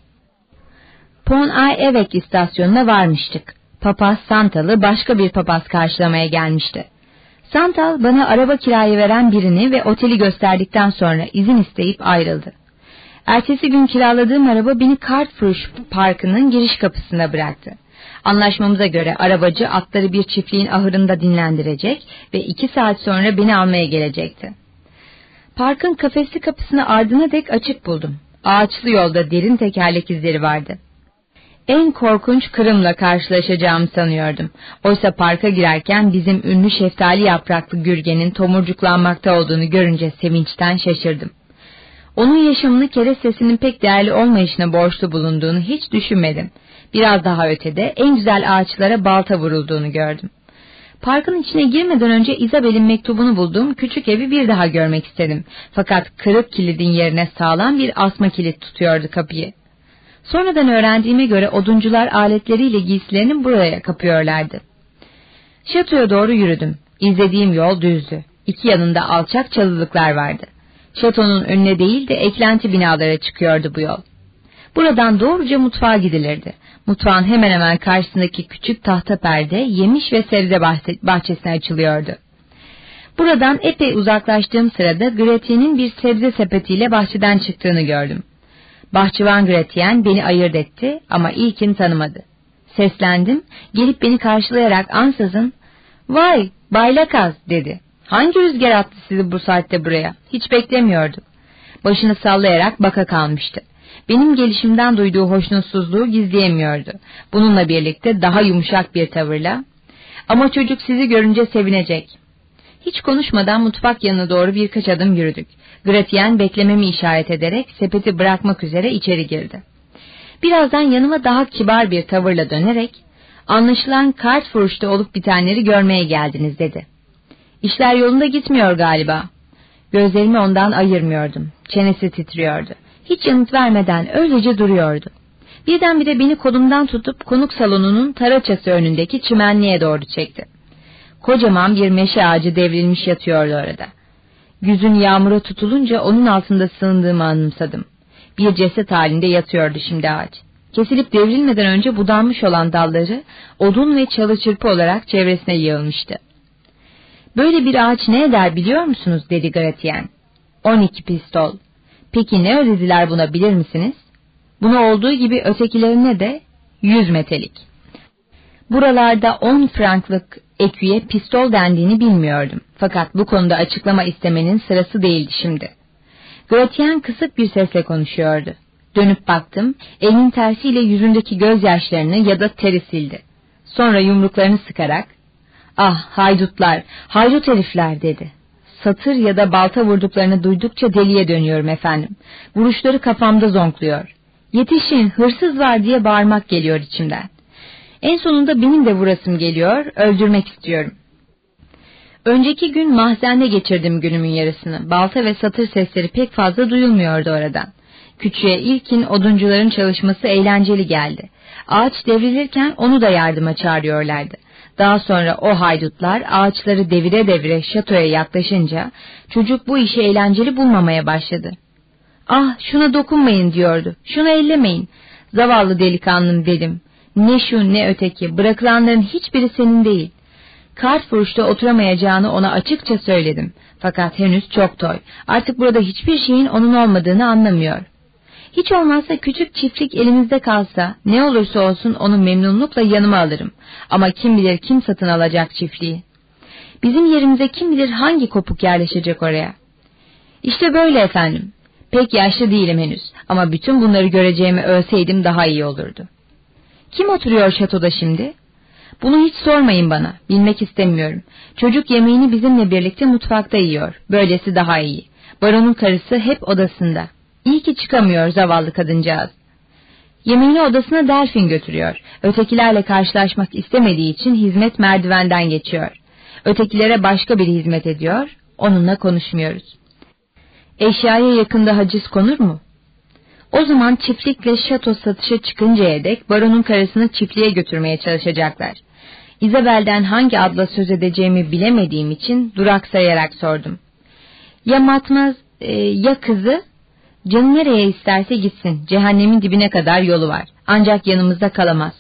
Speaker 1: Pont Ay Evek istasyonuna varmıştık. Papaz Santal'ı başka bir papaz karşılamaya gelmişti. Santal bana araba kirayı veren birini ve oteli gösterdikten sonra izin isteyip ayrıldı. Ertesi gün kiraladığım araba beni Cartfrush Parkı'nın giriş kapısına bıraktı. Anlaşmamıza göre arabacı atları bir çiftliğin ahırında dinlendirecek ve iki saat sonra beni almaya gelecekti. Parkın kafesli kapısını ardına dek açık buldum. Ağaçlı yolda derin tekerlek izleri vardı. En korkunç kırımla karşılaşacağımı sanıyordum. Oysa parka girerken bizim ünlü şeftali yapraklı gürgenin tomurcuklanmakta olduğunu görünce sevinçten şaşırdım. Onun yaşamını kerestesinin pek değerli olmayışına borçlu bulunduğunu hiç düşünmedim. Biraz daha ötede en güzel ağaçlara balta vurulduğunu gördüm. Parkın içine girmeden önce Isabel'in mektubunu bulduğum küçük evi bir daha görmek istedim. Fakat kırık kilidin yerine sağlam bir asma kilit tutuyordu kapıyı. Sonradan öğrendiğime göre oduncular aletleriyle giysilerini buraya kapıyorlardı. Şatoya doğru yürüdüm. İzlediğim yol düzdü. İki yanında alçak çalılıklar vardı. Şatonun önüne değil de eklenti binalara çıkıyordu bu yol. Buradan doğruca mutfağa gidilirdi. Mutfağın hemen hemen karşısındaki küçük tahta perde yemiş ve sebze bahçesine açılıyordu. Buradan epey uzaklaştığım sırada Gretyen'in bir sebze sepetiyle bahçeden çıktığını gördüm. Bahçıvan Gretyen beni ayırt etti ama ilkin tanımadı. Seslendim, gelip beni karşılayarak ansızın, ''Vay, baylakaz'' dedi. ''Hangi rüzgar attı sizi bu saatte buraya? Hiç beklemiyorduk.'' Başını sallayarak baka kalmıştı. Benim gelişimden duyduğu hoşnutsuzluğu gizleyemiyordu. Bununla birlikte daha yumuşak bir tavırla, ''Ama çocuk sizi görünce sevinecek.'' Hiç konuşmadan mutfak yanına doğru birkaç adım yürüdük. Gratien beklememi işaret ederek sepeti bırakmak üzere içeri girdi. Birazdan yanıma daha kibar bir tavırla dönerek, anlaşılan kart furuşta olup bitenleri görmeye geldiniz dedi. İşler yolunda gitmiyor galiba. Gözlerimi ondan ayırmıyordum. Çenesi titriyordu. Hiç yanıt vermeden öylece duruyordu. Birdenbire beni kolumdan tutup konuk salonunun taraçası önündeki çimenliğe doğru çekti. Kocaman bir meşe ağacı devrilmiş yatıyordu orada. Güzün yağmura tutulunca onun altında sığındığımı anımsadım. Bir ceset halinde yatıyordu şimdi ağaç. Kesilip devrilmeden önce budanmış olan dalları odun ve çalı çırpı olarak çevresine yığılmıştı. Böyle bir ağaç ne eder biliyor musunuz dedi Gratien. On iki pistol. Peki ne ödediler buna bilir misiniz? Buna olduğu gibi ötekilerine de yüz metelik. Buralarda on franklık eküye pistol dendiğini bilmiyordum. Fakat bu konuda açıklama istemenin sırası değildi şimdi. Gratien kısık bir sesle konuşuyordu. Dönüp baktım, elinin tersiyle yüzündeki gözyaşlarını ya da teri sildi. Sonra yumruklarını sıkarak, ''Ah haydutlar, haydut herifler'' dedi. Satır ya da balta vurduklarını duydukça deliye dönüyorum efendim. Vuruşları kafamda zonkluyor. Yetişin, hırsız var diye bağırmak geliyor içimden. En sonunda benim de vurasım geliyor, öldürmek istiyorum. Önceki gün mahzende geçirdim günümün yarısını. Balta ve satır sesleri pek fazla duyulmuyordu oradan. Küçüğe ilkin oduncuların çalışması eğlenceli geldi. Ağaç devrilirken onu da yardıma çağırıyorlardı. Daha sonra o haydutlar ağaçları devire devire şatoya yaklaşınca çocuk bu işi eğlenceli bulmamaya başladı. Ah şuna dokunmayın diyordu. Şunu ellemeyin. Zavallı delikanlım dedim. Ne şu ne öteki bırakılanların hiçbiri senin değil. Kart furuşta oturamayacağını ona açıkça söyledim. Fakat henüz çok toy. Artık burada hiçbir şeyin onun olmadığını anlamıyor. Hiç olmazsa küçük çiftlik elimizde kalsa ne olursa olsun onu memnunlukla yanıma alırım. Ama kim bilir kim satın alacak çiftliği. Bizim yerimize kim bilir hangi kopuk yerleşecek oraya. İşte böyle efendim. Pek yaşlı değilim henüz ama bütün bunları göreceğimi ölseydim daha iyi olurdu. Kim oturuyor şatoda şimdi? Bunu hiç sormayın bana. Bilmek istemiyorum. Çocuk yemeğini bizimle birlikte mutfakta yiyor. Böylesi daha iyi. Baronun karısı hep odasında. İyi ki çıkamıyor zavallı kadıncağız. Yemeğini odasına Delfin götürüyor. Ötekilerle karşılaşmak istemediği için hizmet merdivenden geçiyor. Ötekilere başka bir hizmet ediyor. Onunla konuşmuyoruz. Eşyaya yakında haciz konur mu? O zaman çiftlikle şato satışa çıkıncaya dek baronun karısını çiftliğe götürmeye çalışacaklar. Isabel'den hangi adla söz edeceğimi bilemediğim için duraksayarak sordum. Ya Matmaz e, ya kızı? Canı nereye isterse gitsin. Cehennemin dibine kadar yolu var. Ancak yanımızda kalamaz.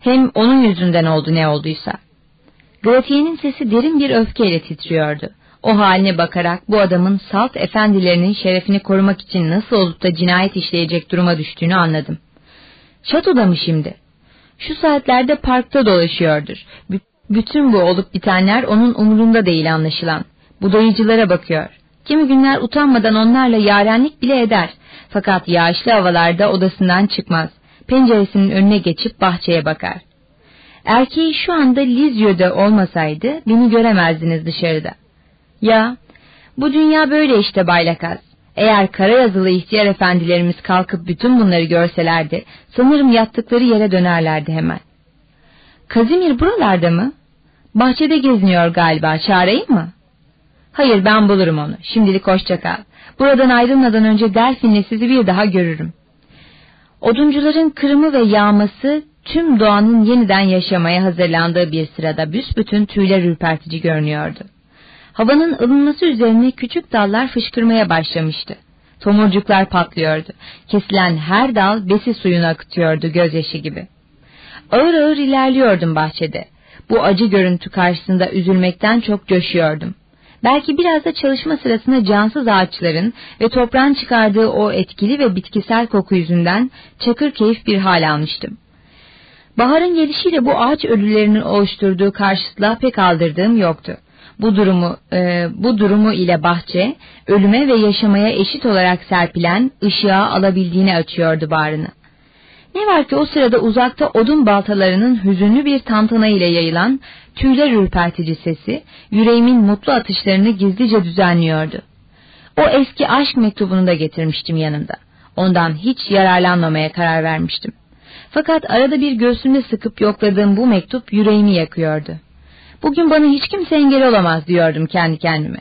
Speaker 1: Hem onun yüzünden oldu ne olduysa. Gratiye'nin sesi derin bir öfkeyle titriyordu. O haline bakarak bu adamın salt efendilerinin şerefini korumak için nasıl olup da cinayet işleyecek duruma düştüğünü anladım. Şatoda mı şimdi? Şu saatlerde parkta dolaşıyordur. B bütün bu olup bitenler onun umurunda değil anlaşılan. Budayıcılara bakıyor. Kimi günler utanmadan onlarla yarenlik bile eder. Fakat yağışlı havalarda odasından çıkmaz. Penceresinin önüne geçip bahçeye bakar. Erkeği şu anda Lizyo'da olmasaydı beni göremezdiniz dışarıda. Ya, bu dünya böyle işte baylakaz. Eğer kara yazılı ihtiyar efendilerimiz kalkıp bütün bunları görselerdi, sanırım yattıkları yere dönerlerdi hemen. Kazimir buralarda mı? Bahçede geziniyor galiba, çağırayım mı? Hayır, ben bulurum onu. Şimdilik hoşça kal. Buradan ayrılmadan önce Delfin'le sizi bir daha görürüm. Oduncuların kırımı ve yağması tüm doğanın yeniden yaşamaya hazırlandığı bir sırada büsbütün tüyler ürpertici görünüyordu. Havanın ılınması üzerine küçük dallar fışkırmaya başlamıştı. Tomurcuklar patlıyordu. Kesilen her dal besi suyunu akıtıyordu gözyaşı gibi. Ağır ağır ilerliyordum bahçede. Bu acı görüntü karşısında üzülmekten çok coşuyordum. Belki biraz da çalışma sırasında cansız ağaçların ve toprağın çıkardığı o etkili ve bitkisel koku yüzünden çakır keyif bir hal almıştım. Baharın gelişiyle bu ağaç ölülerinin oluşturduğu karşıtlığa pek aldırdığım yoktu. Bu durumu e, bu durumu ile bahçe ölüme ve yaşamaya eşit olarak serpilen ışığa alabildiğini açıyordu bağrını. Ne var ki o sırada uzakta odun baltalarının hüzünlü bir tantana ile yayılan tüyler ürpertici sesi yüreğimin mutlu atışlarını gizlice düzenliyordu. O eski aşk mektubunu da getirmiştim yanımda. Ondan hiç yararlanmamaya karar vermiştim. Fakat arada bir göğsümde sıkıp yokladığım bu mektup yüreğimi yakıyordu. Bugün bana hiç kimse engel olamaz diyordum kendi kendime.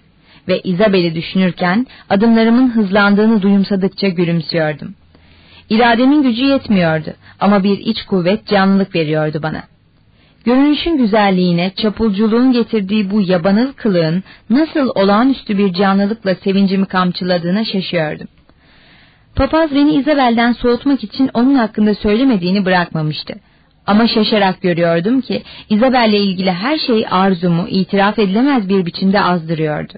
Speaker 1: Ve Isabel'i düşünürken adımlarımın hızlandığını duyumsadıkça gülümsüyordum. İrademin gücü yetmiyordu ama bir iç kuvvet canlılık veriyordu bana. Görünüşün güzelliğine, çapulculuğun getirdiği bu yabanıl kılığın nasıl olağanüstü bir canlılıkla sevincimi kamçıladığına şaşıyordum. Papaz beni Isabel'den soğutmak için onun hakkında söylemediğini bırakmamıştı. Ama şaşarak görüyordum ki Isabel'le ilgili her şey arzumu itiraf edilemez bir biçimde azdırıyordu.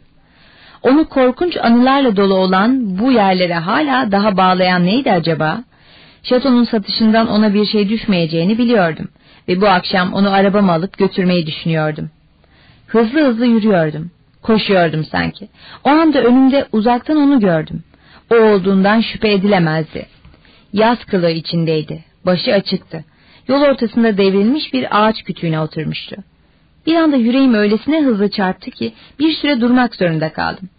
Speaker 1: Onu korkunç anılarla dolu olan bu yerlere hala daha bağlayan neydi acaba? Şatonun satışından ona bir şey düşmeyeceğini biliyordum ve bu akşam onu arabama alıp götürmeyi düşünüyordum. Hızlı hızlı yürüyordum. Koşuyordum sanki. O anda önümde uzaktan onu gördüm. O olduğundan şüphe edilemezdi. Yaz kılığı içindeydi. Başı açıktı. Yol ortasında devrilmiş bir ağaç kütüğüne oturmuştu. Bir anda yüreğim öylesine hızlı çarptı ki bir süre durmak zorunda kaldım.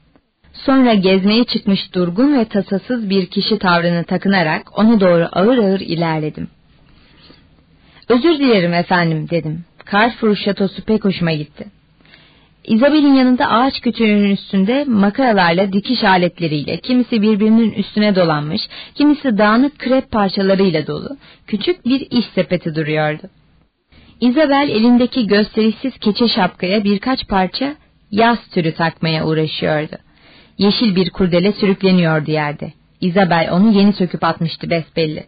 Speaker 1: Sonra gezmeye çıkmış durgun ve tasasız bir kişi tavrını takınarak onu doğru ağır ağır ilerledim. Özür dilerim efendim dedim. Carrefour şatosu pek hoşuma gitti. Isabel'in yanında ağaç kütüğünün üstünde makaralarla dikiş aletleriyle, kimisi birbirinin üstüne dolanmış, kimisi dağınık krep parçalarıyla dolu, küçük bir iş sepeti duruyordu. Isabel elindeki gösterişsiz keçe şapkaya birkaç parça yaz türü takmaya uğraşıyordu. Yeşil bir kurdele sürükleniyordu yerde. Isabel onu yeni söküp atmıştı besbelli.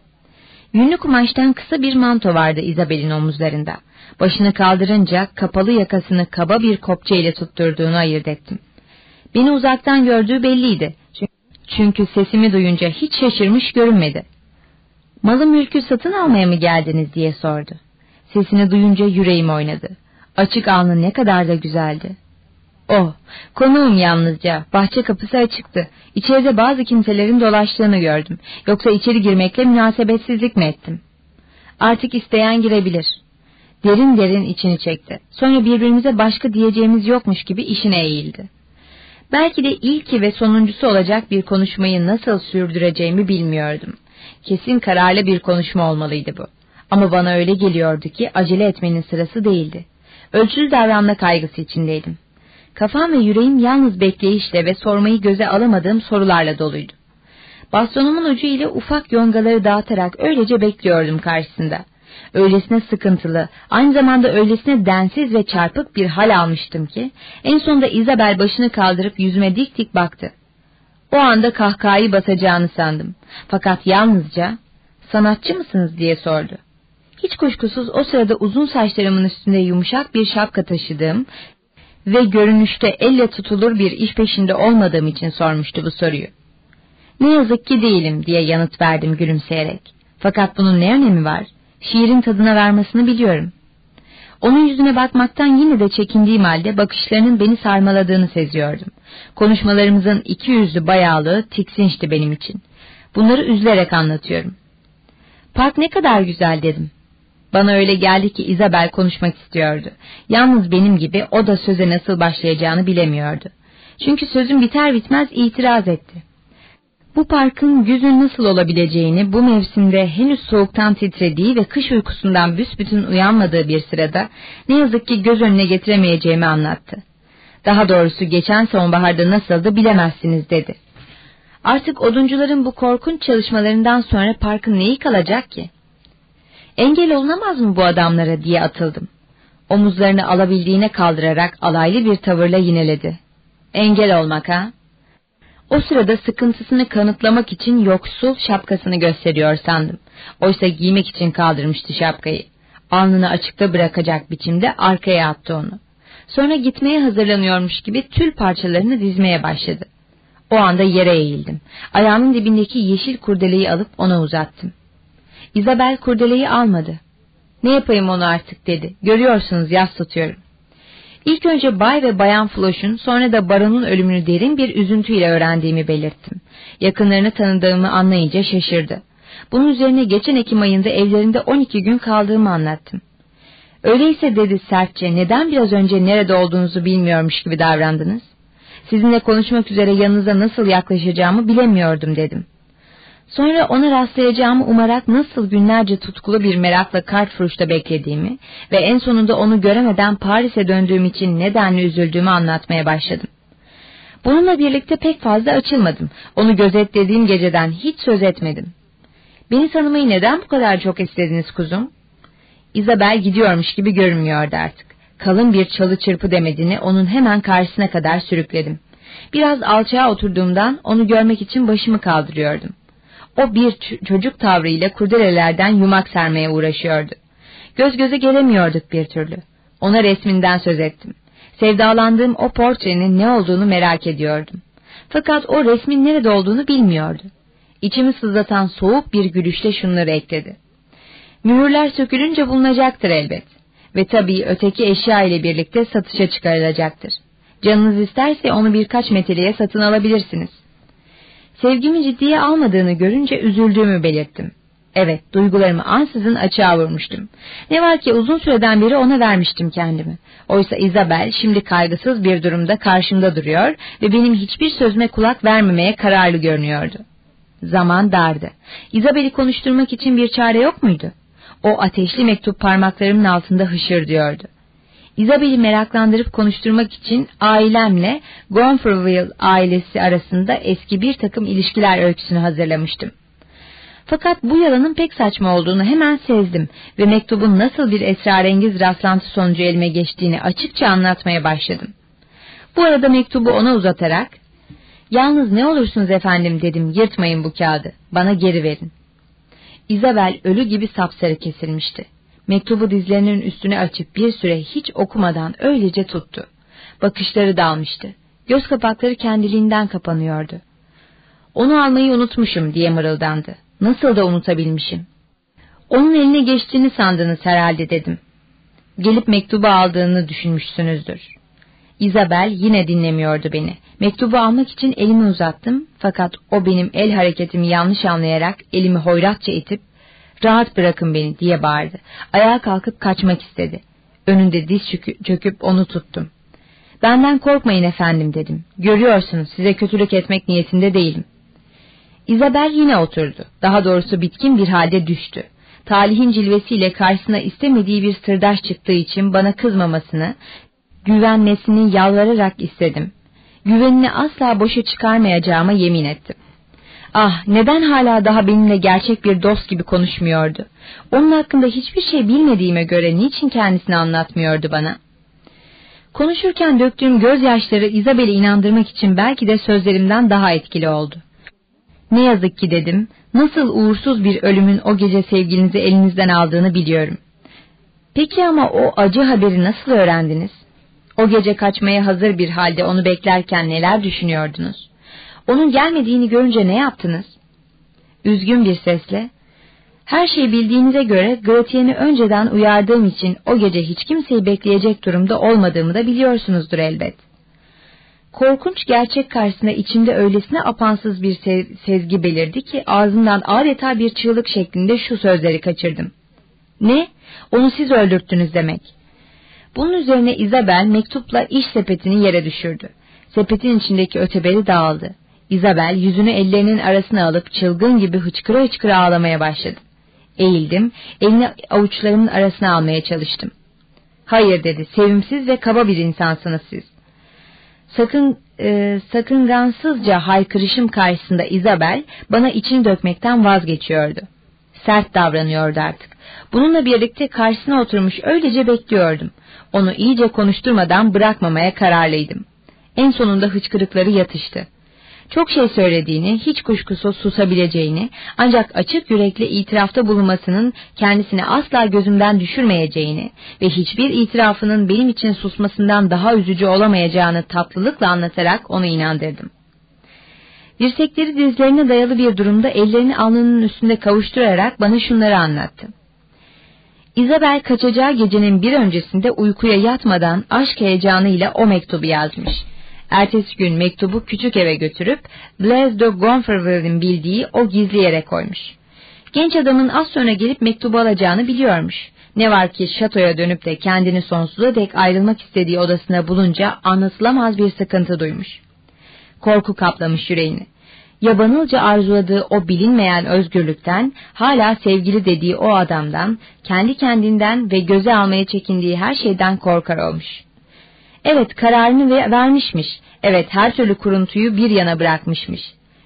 Speaker 1: Yünlü kumaştan kısa bir manto vardı Isabel'in omuzlarında. Başını kaldırınca kapalı yakasını kaba bir kopça ile tutturduğunu ayırt ettim. Beni uzaktan gördüğü belliydi. Çünkü sesimi duyunca hiç şaşırmış görünmedi. Malı mülkü satın almaya mı geldiniz diye sordu. Sesini duyunca yüreğim oynadı. Açık alnı ne kadar da güzeldi. Oh, konuğum yalnızca. Bahçe kapısı açıktı. İçeride bazı kimselerin dolaştığını gördüm. Yoksa içeri girmekle münasebetsizlik mi ettim? Artık isteyen girebilir. Derin derin içini çekti. Sonra birbirimize başka diyeceğimiz yokmuş gibi işine eğildi. Belki de ilki ve sonuncusu olacak bir konuşmayı nasıl sürdüreceğimi bilmiyordum. Kesin kararlı bir konuşma olmalıydı bu. Ama bana öyle geliyordu ki acele etmenin sırası değildi. Ölçülü davranma kaygısı içindeydim. Kafam ve yüreğim yalnız bekleyişle ve sormayı göze alamadığım sorularla doluydu. Bastonumun ucu ile ufak yongaları dağıtarak öylece bekliyordum karşısında. Öylesine sıkıntılı, aynı zamanda öylesine densiz ve çarpık bir hal almıştım ki, en sonunda Isabel başını kaldırıp yüzüme dik dik baktı. O anda kahkahayı basacağını sandım. Fakat yalnızca, sanatçı mısınız diye sordu. Hiç kuşkusuz o sırada uzun saçlarımın üstünde yumuşak bir şapka taşıdığım ve görünüşte elle tutulur bir iş peşinde olmadığım için sormuştu bu soruyu. Ne yazık ki değilim diye yanıt verdim gülümseyerek. Fakat bunun ne önemi var? Şiirin tadına varmasını biliyorum. Onun yüzüne bakmaktan yine de çekindiğim halde bakışlarının beni sarmaladığını seziyordum. Konuşmalarımızın iki yüzlü bayağılığı tiksinçti benim için. Bunları üzülerek anlatıyorum. Park ne kadar güzel dedim. Bana öyle geldi ki Isabel konuşmak istiyordu. Yalnız benim gibi o da söze nasıl başlayacağını bilemiyordu. Çünkü sözüm biter bitmez itiraz etti. Bu parkın güzün nasıl olabileceğini bu mevsimde henüz soğuktan titrediği ve kış uykusundan büsbütün uyanmadığı bir sırada ne yazık ki göz önüne getiremeyeceğimi anlattı. Daha doğrusu geçen sonbaharda nasıldı bilemezsiniz dedi. Artık oduncuların bu korkunç çalışmalarından sonra parkın neyi kalacak ki? Engel olunamaz mı bu adamlara diye atıldım. Omuzlarını alabildiğine kaldırarak alaylı bir tavırla yineledi. Engel olmak ha? O sırada sıkıntısını kanıtlamak için yoksul şapkasını gösteriyor sandım. Oysa giymek için kaldırmıştı şapkayı. Alnını açıkta bırakacak biçimde arkaya attı onu. Sonra gitmeye hazırlanıyormuş gibi tül parçalarını dizmeye başladı. O anda yere eğildim. Ayağımın dibindeki yeşil kurdeleyi alıp ona uzattım. Isabel kurdeleyi almadı. Ne yapayım onu artık dedi. Görüyorsunuz yas tutuyorum. İlk önce Bay ve Bayan Floş'un sonra da Baron'un ölümünü derin bir üzüntüyle öğrendiğimi belirttim. Yakınlarını tanıdığımı anlayınca şaşırdı. Bunun üzerine geçen Ekim ayında evlerinde 12 gün kaldığımı anlattım. Öyleyse dedi sertçe neden biraz önce nerede olduğunuzu bilmiyormuş gibi davrandınız? Sizinle konuşmak üzere yanınıza nasıl yaklaşacağımı bilemiyordum dedim. Sonra ona rastlayacağımı umarak nasıl günlerce tutkulu bir merakla Kartfuruş'ta beklediğimi ve en sonunda onu göremeden Paris'e döndüğüm için nedenli üzüldüğümü anlatmaya başladım. Bununla birlikte pek fazla açılmadım. Onu gözetlediğim geceden hiç söz etmedim. Beni tanımayı neden bu kadar çok istediniz kuzum? Isabel gidiyormuş gibi görünmüyordu artık. Kalın bir çalı çırpı demediğini onun hemen karşısına kadar sürükledim. Biraz alçağa oturduğumdan onu görmek için başımı kaldırıyordum. O bir çocuk tavrıyla kurdelelerden yumak sermeye uğraşıyordu. Göz göze gelemiyorduk bir türlü. Ona resminden söz ettim. Sevdalandığım o portrenin ne olduğunu merak ediyordum. Fakat o resmin nerede olduğunu bilmiyordu. İçimi sızlatan soğuk bir gülüşle şunları ekledi. Mühürler sökülünce bulunacaktır elbet. Ve tabii öteki eşya ile birlikte satışa çıkarılacaktır. Canınız isterse onu birkaç metreye satın alabilirsiniz. Sevgimi ciddiye almadığını görünce üzüldüğümü belirttim. Evet, duygularımı ansızın açığa vurmuştum. Ne var ki uzun süreden beri ona vermiştim kendimi. Oysa Isabel şimdi kaygısız bir durumda karşımda duruyor ve benim hiçbir sözüme kulak vermemeye kararlı görünüyordu. Zaman dardı. Isabel'i konuşturmak için bir çare yok muydu? O ateşli mektup parmaklarımın altında hışır diyordu. Isabel'i meraklandırıp konuşturmak için ailemle Gonfreville ailesi arasında eski bir takım ilişkiler öyküsünü hazırlamıştım. Fakat bu yalanın pek saçma olduğunu hemen sezdim ve mektubun nasıl bir esrarengiz rastlantı sonucu elime geçtiğini açıkça anlatmaya başladım. Bu arada mektubu ona uzatarak, ''Yalnız ne olursunuz efendim'' dedim, ''yırtmayın bu kağıdı, bana geri verin.'' Isabel ölü gibi sapsarı kesilmişti. Mektubu dizlerinin üstüne açıp bir süre hiç okumadan öylece tuttu. Bakışları dalmıştı. Göz kapakları kendiliğinden kapanıyordu. Onu almayı unutmuşum diye mırıldandı. Nasıl da unutabilmişim. Onun eline geçtiğini sandınız herhalde dedim. Gelip mektubu aldığını düşünmüşsünüzdür. Isabel yine dinlemiyordu beni. Mektubu almak için elimi uzattım fakat o benim el hareketimi yanlış anlayarak elimi hoyratça itip rahat bırakın beni diye bağırdı. Ayağa kalkıp kaçmak istedi. Önünde diz çöküp onu tuttum. Benden korkmayın efendim dedim. Görüyorsunuz size kötülük etmek niyetinde değilim. Isabel yine oturdu. Daha doğrusu bitkin bir halde düştü. Talihin cilvesiyle karşısına istemediği bir sırdaş çıktığı için bana kızmamasını, güvenmesini yalvararak istedim. Güvenini asla boşa çıkarmayacağıma yemin ettim. Ah neden hala daha benimle gerçek bir dost gibi konuşmuyordu? Onun hakkında hiçbir şey bilmediğime göre niçin kendisini anlatmıyordu bana? Konuşurken döktüğüm gözyaşları Isabel'i inandırmak için belki de sözlerimden daha etkili oldu. Ne yazık ki dedim, nasıl uğursuz bir ölümün o gece sevgilinizi elinizden aldığını biliyorum. Peki ama o acı haberi nasıl öğrendiniz? O gece kaçmaya hazır bir halde onu beklerken neler düşünüyordunuz? Onun gelmediğini görünce ne yaptınız? Üzgün bir sesle, her şeyi bildiğinize göre Gratien'i önceden uyardığım için o gece hiç kimseyi bekleyecek durumda olmadığımı da biliyorsunuzdur elbet. Korkunç gerçek karşısında içimde öylesine apansız bir se sezgi belirdi ki ağzından adeta bir çığlık şeklinde şu sözleri kaçırdım. Ne? Onu siz öldürttünüz demek. Bunun üzerine Isabel mektupla iş sepetini yere düşürdü. Sepetin içindeki öteberi dağıldı. Isabel yüzünü ellerinin arasına alıp çılgın gibi hıçkıra hıçkıra ağlamaya başladı. Eğildim, elini avuçlarımın arasına almaya çalıştım. Hayır dedi, sevimsiz ve kaba bir insansınız siz. Sakın, e, sakıngansızca haykırışım karşısında Isabel bana içini dökmekten vazgeçiyordu. Sert davranıyordu artık. Bununla birlikte karşısına oturmuş öylece bekliyordum. Onu iyice konuşturmadan bırakmamaya kararlıydım. En sonunda hıçkırıkları yatıştı. Çok şey söylediğini, hiç kuşkusuz susabileceğini, ancak açık yürekli itirafta bulunmasının kendisini asla gözümden düşürmeyeceğini ve hiçbir itirafının benim için susmasından daha üzücü olamayacağını tatlılıkla anlatarak onu inandırdım. Dirsekleri dizlerine dayalı bir durumda ellerini alnının üstünde kavuşturarak bana şunları anlattı. Isabel kaçacağı gecenin bir öncesinde uykuya yatmadan aşk heyecanıyla o mektubu yazmış. Ertesi gün mektubu küçük eve götürüp Blaise de Gonfreville'in bildiği o gizli yere koymuş. Genç adamın az sonra gelip mektubu alacağını biliyormuş. Ne var ki şatoya dönüp de kendini sonsuza dek ayrılmak istediği odasına bulunca anlatılamaz bir sıkıntı duymuş. Korku kaplamış yüreğini yabanılca arzuladığı o bilinmeyen özgürlükten, hala sevgili dediği o adamdan, kendi kendinden ve göze almaya çekindiği her şeyden korkar olmuş. Evet kararını vermişmiş, evet her türlü kuruntuyu bir yana bırakmışmış.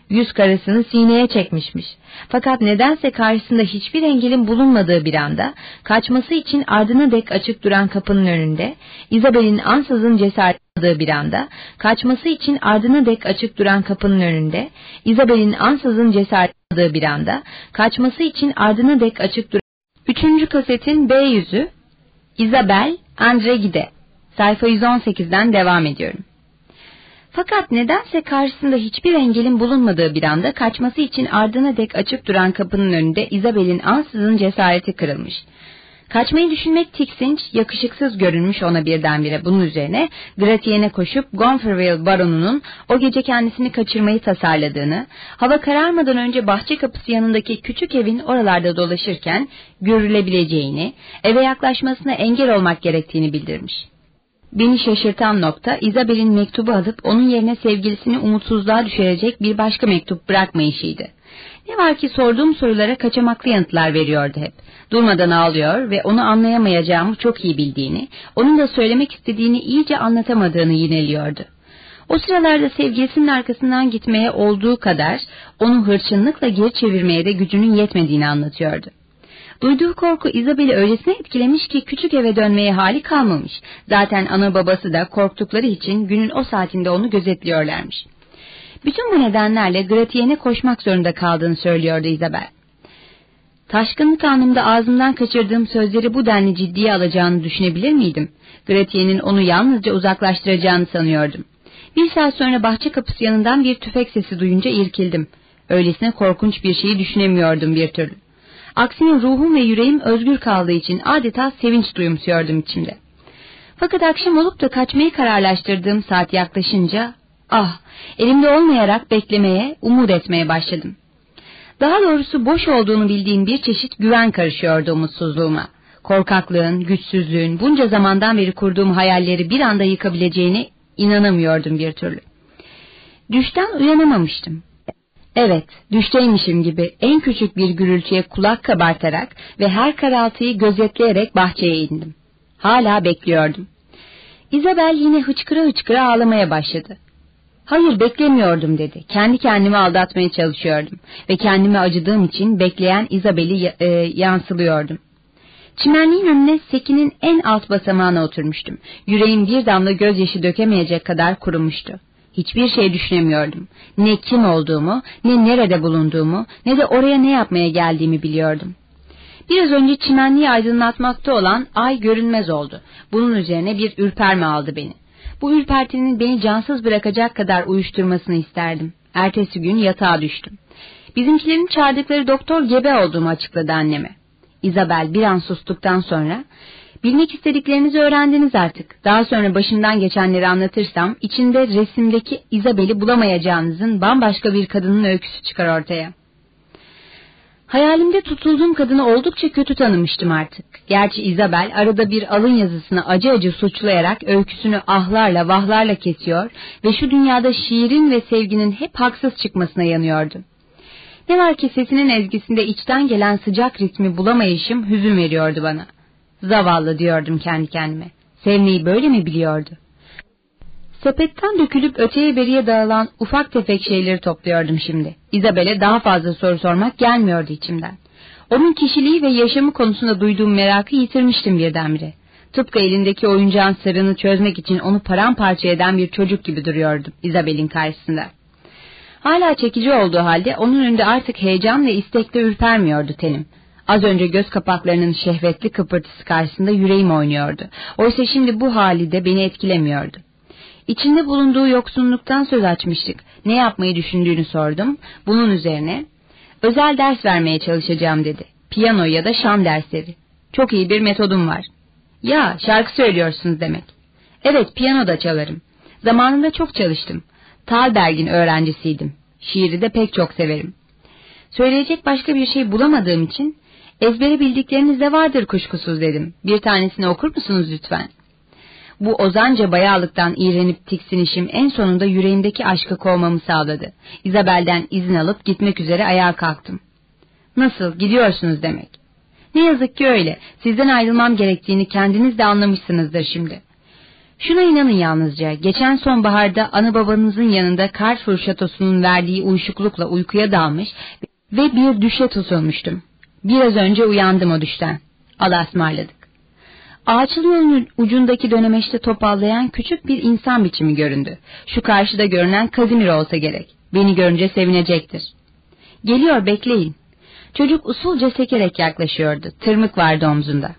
Speaker 1: Yüz karasını sineye çekmişmiş. Fakat nedense karşısında hiçbir engelin bulunmadığı bir anda, kaçması için ardına dek açık duran kapının önünde, Isabel'in ansızın cesaretladığı bir anda, kaçması için ardına dek açık duran kapının önünde, Isabel'in ansızın cesaretladığı bir anda, kaçması için ardına dek açık duran... Üçüncü kasetin B yüzü, Isabel Andre Gide, sayfa 118'den devam ediyorum. Fakat nedense karşısında hiçbir engelin bulunmadığı bir anda kaçması için ardına dek açık duran kapının önünde Isabel'in ansızın cesareti kırılmış. Kaçmayı düşünmek tiksinç, yakışıksız görünmüş ona birdenbire bunun üzerine Gratien'e koşup Gonferville baronunun o gece kendisini kaçırmayı tasarladığını, hava kararmadan önce bahçe kapısı yanındaki küçük evin oralarda dolaşırken görülebileceğini, eve yaklaşmasına engel olmak gerektiğini bildirmiş. Beni şaşırtan nokta Isabel'in mektubu alıp onun yerine sevgilisini umutsuzluğa düşürecek bir başka mektup bırakmayışıydı. Ne var ki sorduğum sorulara kaçamaklı yanıtlar veriyordu hep. Durmadan ağlıyor ve onu anlayamayacağımı çok iyi bildiğini, onun da söylemek istediğini iyice anlatamadığını yineliyordu. O sıralarda sevgilisinin arkasından gitmeye olduğu kadar onu hırçınlıkla geri çevirmeye de gücünün yetmediğini anlatıyordu. Duyduğu korku Isabel'i öylesine etkilemiş ki küçük eve dönmeye hali kalmamış. Zaten ana babası da korktukları için günün o saatinde onu gözetliyorlarmış. Bütün bu nedenlerle Gratien'e koşmak zorunda kaldığını söylüyordu Isabel. Taşkınlık anımda ağzımdan kaçırdığım sözleri bu denli ciddiye alacağını düşünebilir miydim? Gratien'in onu yalnızca uzaklaştıracağını sanıyordum. Bir saat sonra bahçe kapısı yanından bir tüfek sesi duyunca irkildim. Öylesine korkunç bir şeyi düşünemiyordum bir türlü. Aksine ruhum ve yüreğim özgür kaldığı için adeta sevinç duyumsuyordum içimde. Fakat akşam olup da kaçmayı kararlaştırdığım saat yaklaşınca, ah, elimde olmayarak beklemeye, umut etmeye başladım. Daha doğrusu boş olduğunu bildiğim bir çeşit güven karışıyordu umutsuzluğuma. Korkaklığın, güçsüzlüğün, bunca zamandan beri kurduğum hayalleri bir anda yıkabileceğine inanamıyordum bir türlü. Düşten uyanamamıştım. Evet, düşteymişim gibi en küçük bir gürültüye kulak kabartarak ve her karaltıyı gözetleyerek bahçeye indim. Hala bekliyordum. Isabel yine hıçkıra hıçkıra ağlamaya başladı. Hayır beklemiyordum dedi. Kendi kendimi aldatmaya çalışıyordum ve kendime acıdığım için bekleyen Isabel'i e, yansılıyordum. Çimenliğin önüne sekinin en alt basamağına oturmuştum. Yüreğim bir damla gözyaşı dökemeyecek kadar kurumuştu. Hiçbir şey düşünemiyordum. Ne kim olduğumu, ne nerede bulunduğumu, ne de oraya ne yapmaya geldiğimi biliyordum. Biraz önce çimenliği aydınlatmakta olan ay görünmez oldu. Bunun üzerine bir ürperme aldı beni. Bu ürpertinin beni cansız bırakacak kadar uyuşturmasını isterdim. Ertesi gün yatağa düştüm. Bizimkilerin çağırdıkları doktor gebe olduğumu açıkladı anneme. Isabel bir an sustuktan sonra Bilmek istediklerinizi öğrendiniz artık. Daha sonra başımdan geçenleri anlatırsam içinde resimdeki Isabel'i bulamayacağınızın bambaşka bir kadının öyküsü çıkar ortaya. Hayalimde tutulduğum kadını oldukça kötü tanımıştım artık. Gerçi Isabel arada bir alın yazısını acı acı suçlayarak öyküsünü ahlarla vahlarla kesiyor ve şu dünyada şiirin ve sevginin hep haksız çıkmasına yanıyordu. Ne var ki sesinin ezgisinde içten gelen sıcak ritmi bulamayışım hüzün veriyordu bana. Zavallı diyordum kendi kendime. Sevmeyi böyle mi biliyordu? Sepetten dökülüp öteye beriye dağılan ufak tefek şeyleri topluyordum şimdi. Isabel'e daha fazla soru sormak gelmiyordu içimden. Onun kişiliği ve yaşamı konusunda duyduğum merakı yitirmiştim birdenbire. Tıpkı elindeki oyuncağın sırrını çözmek için onu paramparça eden bir çocuk gibi duruyordum Isabel'in karşısında. Hala çekici olduğu halde onun önünde artık heyecan ve istekle ürpermiyordu tenim. Az önce göz kapaklarının şehvetli kıpırtısı karşısında yüreğim oynuyordu. Oysa şimdi bu hali de beni etkilemiyordu. İçinde bulunduğu yoksunluktan söz açmıştık. Ne yapmayı düşündüğünü sordum. Bunun üzerine özel ders vermeye çalışacağım dedi. Piyano ya da şan dersleri. Çok iyi bir metodum var. Ya şarkı söylüyorsunuz demek. Evet piyano da çalarım. Zamanında çok çalıştım. Thalberg'in öğrencisiydim. Şiiri de pek çok severim. Söyleyecek başka bir şey bulamadığım için ezbere bildikleriniz de vardır kuşkusuz dedim. Bir tanesini okur musunuz lütfen? Bu ozanca bayağılıktan iğrenip tiksinişim en sonunda yüreğimdeki aşkı kovmamı sağladı. İzabel'den izin alıp gitmek üzere ayağa kalktım. Nasıl, gidiyorsunuz demek. Ne yazık ki öyle. Sizden ayrılmam gerektiğini kendiniz de anlamışsınızdır şimdi. Şuna inanın yalnızca, geçen sonbaharda anı babanızın yanında Carrefour şatosunun verdiği uyuşuklukla uykuya dalmış ve bir düşe tutulmuştum. Biraz önce uyandım o düşten. Allah'a ısmarladık. Ağaçlı yolun ucundaki dönemeçte topallayan küçük bir insan biçimi göründü. Şu karşıda görünen Kazimir olsa gerek. Beni görünce sevinecektir. Geliyor bekleyin. Çocuk usulca sekerek yaklaşıyordu. Tırmık vardı omzunda.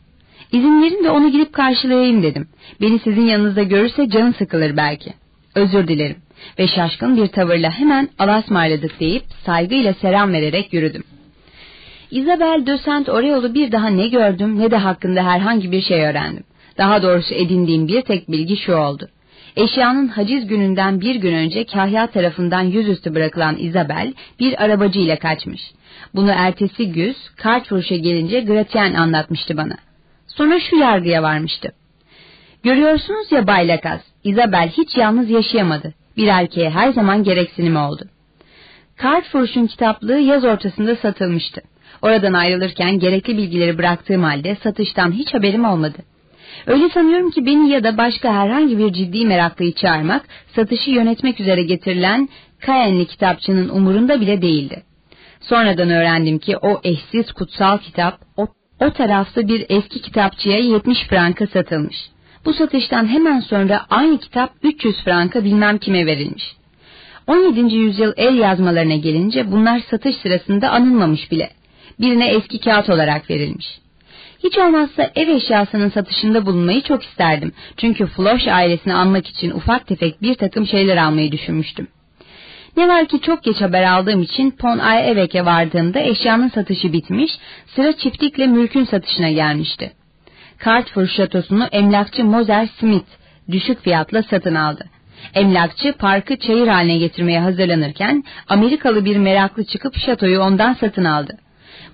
Speaker 1: İzin verin de onu gidip karşılayayım dedim. Beni sizin yanınızda görürse canı sıkılır belki. Özür dilerim. Ve şaşkın bir tavırla hemen alasmarladık deyip saygıyla selam vererek yürüdüm. Isabel de Saint Aureol'u bir daha ne gördüm ne de hakkında herhangi bir şey öğrendim. Daha doğrusu edindiğim bir tek bilgi şu oldu. Eşyanın haciz gününden bir gün önce kahya tarafından yüzüstü bırakılan Isabel bir arabacı ile kaçmış. Bunu ertesi güz kart vuruşa gelince Gratien anlatmıştı bana. Sonra şu yargıya varmıştı. Görüyorsunuz ya Bay Lakas, Isabel hiç yalnız yaşayamadı. Bir erkeğe her zaman gereksinimi oldu. Kart vuruşun kitaplığı yaz ortasında satılmıştı. Oradan ayrılırken gerekli bilgileri bıraktığım halde satıştan hiç haberim olmadı. Öyle sanıyorum ki beni ya da başka herhangi bir ciddi meraklıyı çağırmak, satışı yönetmek üzere getirilen Kayenli kitapçının umurunda bile değildi. Sonradan öğrendim ki o eşsiz kutsal kitap o, o tarafta bir eski kitapçıya 70 franka satılmış. Bu satıştan hemen sonra aynı kitap 300 franka bilmem kime verilmiş. 17. yüzyıl el yazmalarına gelince bunlar satış sırasında anılmamış bile. Birine eski kağıt olarak verilmiş. Hiç olmazsa ev eşyasının satışında bulunmayı çok isterdim. Çünkü Floş ailesini anmak için ufak tefek bir takım şeyler almayı düşünmüştüm. Ne var ki çok geç haber aldığım için Pon Ay Evek'e vardığımda eşyanın satışı bitmiş, sıra çiftlikle mülkün satışına gelmişti. Cartford şatosunu emlakçı Moser Smith düşük fiyatla satın aldı. Emlakçı parkı çayır haline getirmeye hazırlanırken Amerikalı bir meraklı çıkıp şatoyu ondan satın aldı.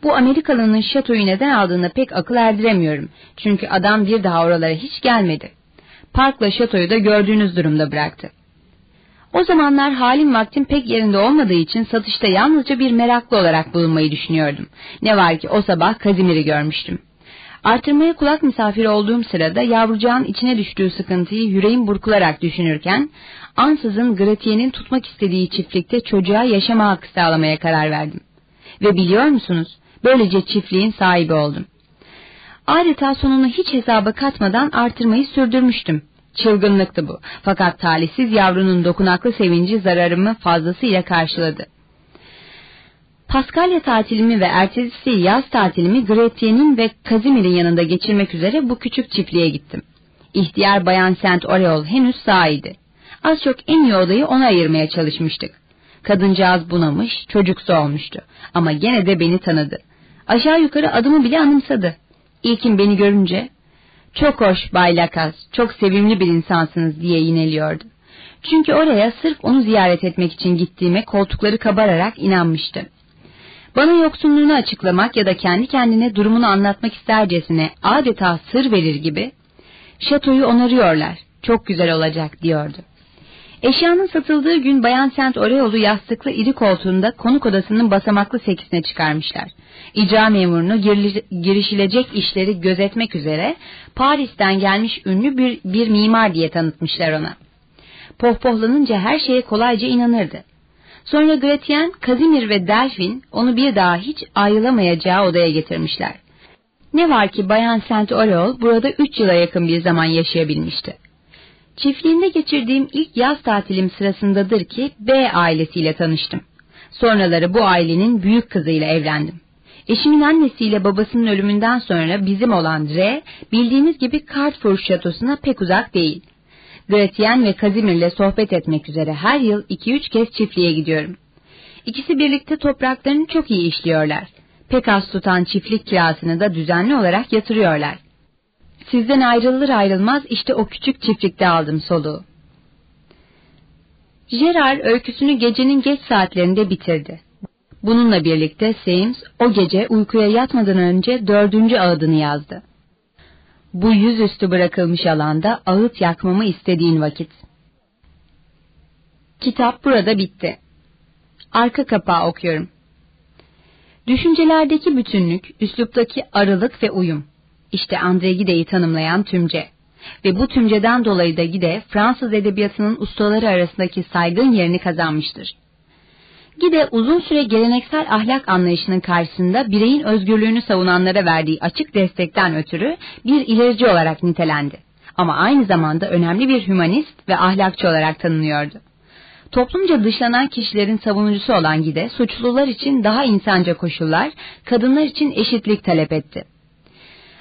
Speaker 1: Bu Amerikalının şatoyu neden aldığını pek akıl erdiremiyorum. Çünkü adam bir daha oralara hiç gelmedi. Parkla şatoyu da gördüğünüz durumda bıraktı. O zamanlar halim vaktim pek yerinde olmadığı için satışta yalnızca bir meraklı olarak bulunmayı düşünüyordum. Ne var ki o sabah Kazimir'i görmüştüm. Artırmaya kulak misafiri olduğum sırada yavrucağın içine düştüğü sıkıntıyı yüreğim burkularak düşünürken, ansızın Gratien'in tutmak istediği çiftlikte çocuğa yaşama hakkı sağlamaya karar verdim. Ve biliyor musunuz, böylece çiftliğin sahibi oldum. Adeta sonunu hiç hesaba katmadan artırmayı sürdürmüştüm. Çılgınlıktı bu. Fakat talihsiz yavrunun dokunaklı sevinci zararımı fazlasıyla karşıladı. Paskalya tatilimi ve ertesi yaz tatilimi Gretyen'in ve Kazimir'in yanında geçirmek üzere bu küçük çiftliğe gittim. İhtiyar bayan Saint Oriol henüz sağydı. Az çok en iyi odayı ona ayırmaya çalışmıştık. Kadıncağız bunamış, çocuksu olmuştu. Ama gene de beni tanıdı. Aşağı yukarı adımı bile anımsadı. İlkin beni görünce, çok hoş Bay Lakas, çok sevimli bir insansınız diye yineliyordu. Çünkü oraya sırf onu ziyaret etmek için gittiğime koltukları kabararak inanmıştı. Bana yoksunluğunu açıklamak ya da kendi kendine durumunu anlatmak istercesine adeta sır verir gibi, şatoyu onarıyorlar, çok güzel olacak diyordu. Eşyanın satıldığı gün Bayan Sent Oreol'u yastıklı iri koltuğunda konuk odasının basamaklı sekisine çıkarmışlar. İcra memurunu girişilecek işleri gözetmek üzere Paris'ten gelmiş ünlü bir, bir mimar diye tanıtmışlar ona. Pohpohlanınca her şeye kolayca inanırdı. Sonra Gretien, Kazimir ve Delfin onu bir daha hiç ayrılamayacağı odaya getirmişler. Ne var ki Bayan Saint Oreol burada üç yıla yakın bir zaman yaşayabilmişti. Çiftliğinde geçirdiğim ilk yaz tatilim sırasındadır ki B ailesiyle tanıştım. Sonraları bu ailenin büyük kızıyla evlendim. Eşimin annesiyle babasının ölümünden sonra bizim olan R, bildiğiniz gibi Carrefour şatosuna pek uzak değil. Gretien ve Kazimir'le sohbet etmek üzere her yıl iki üç kez çiftliğe gidiyorum. İkisi birlikte topraklarını çok iyi işliyorlar. Pek az tutan çiftlik kirasını da düzenli olarak yatırıyorlar. Sizden ayrılır ayrılmaz işte o küçük çiftlikte aldım soluğu. Gerard öyküsünü gecenin geç saatlerinde bitirdi. Bununla birlikte Sames o gece uykuya yatmadan önce dördüncü ağıdını yazdı. Bu yüzüstü bırakılmış alanda ağıt yakmamı istediğin vakit. Kitap burada bitti. Arka kapağı okuyorum. Düşüncelerdeki bütünlük, üsluptaki arılık ve uyum. İşte André Gide'yi tanımlayan tümce. Ve bu tümceden dolayı da Gide, Fransız edebiyatının ustaları arasındaki saygın yerini kazanmıştır. Gide uzun süre geleneksel ahlak anlayışının karşısında bireyin özgürlüğünü savunanlara verdiği açık destekten ötürü bir ilerici olarak nitelendi. Ama aynı zamanda önemli bir hümanist ve ahlakçı olarak tanınıyordu. Toplumca dışlanan kişilerin savunucusu olan Gide, suçlular için daha insanca koşullar, kadınlar için eşitlik talep etti.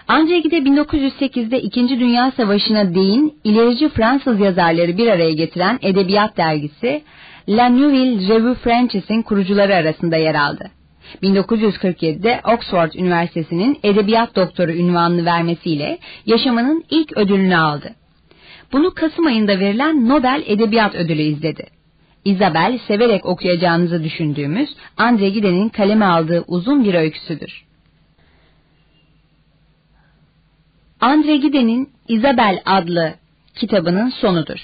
Speaker 1: Ancak Gide 1908'de İkinci Dünya Savaşı'na değin ilerici Fransız yazarları bir araya getiren edebiyat dergisi La Nouvelle Revue Française'in kurucuları arasında yer aldı. 1947'de Oxford Üniversitesi'nin edebiyat doktoru ünvanını vermesiyle yaşamının ilk ödülünü aldı. Bunu Kasım ayında verilen Nobel Edebiyat Ödülü izledi. Isabel severek okuyacağınızı düşündüğümüz Andre Gide'nin kaleme aldığı uzun bir öyküsüdür. Andre Gide'nin Isabel adlı kitabının sonudur.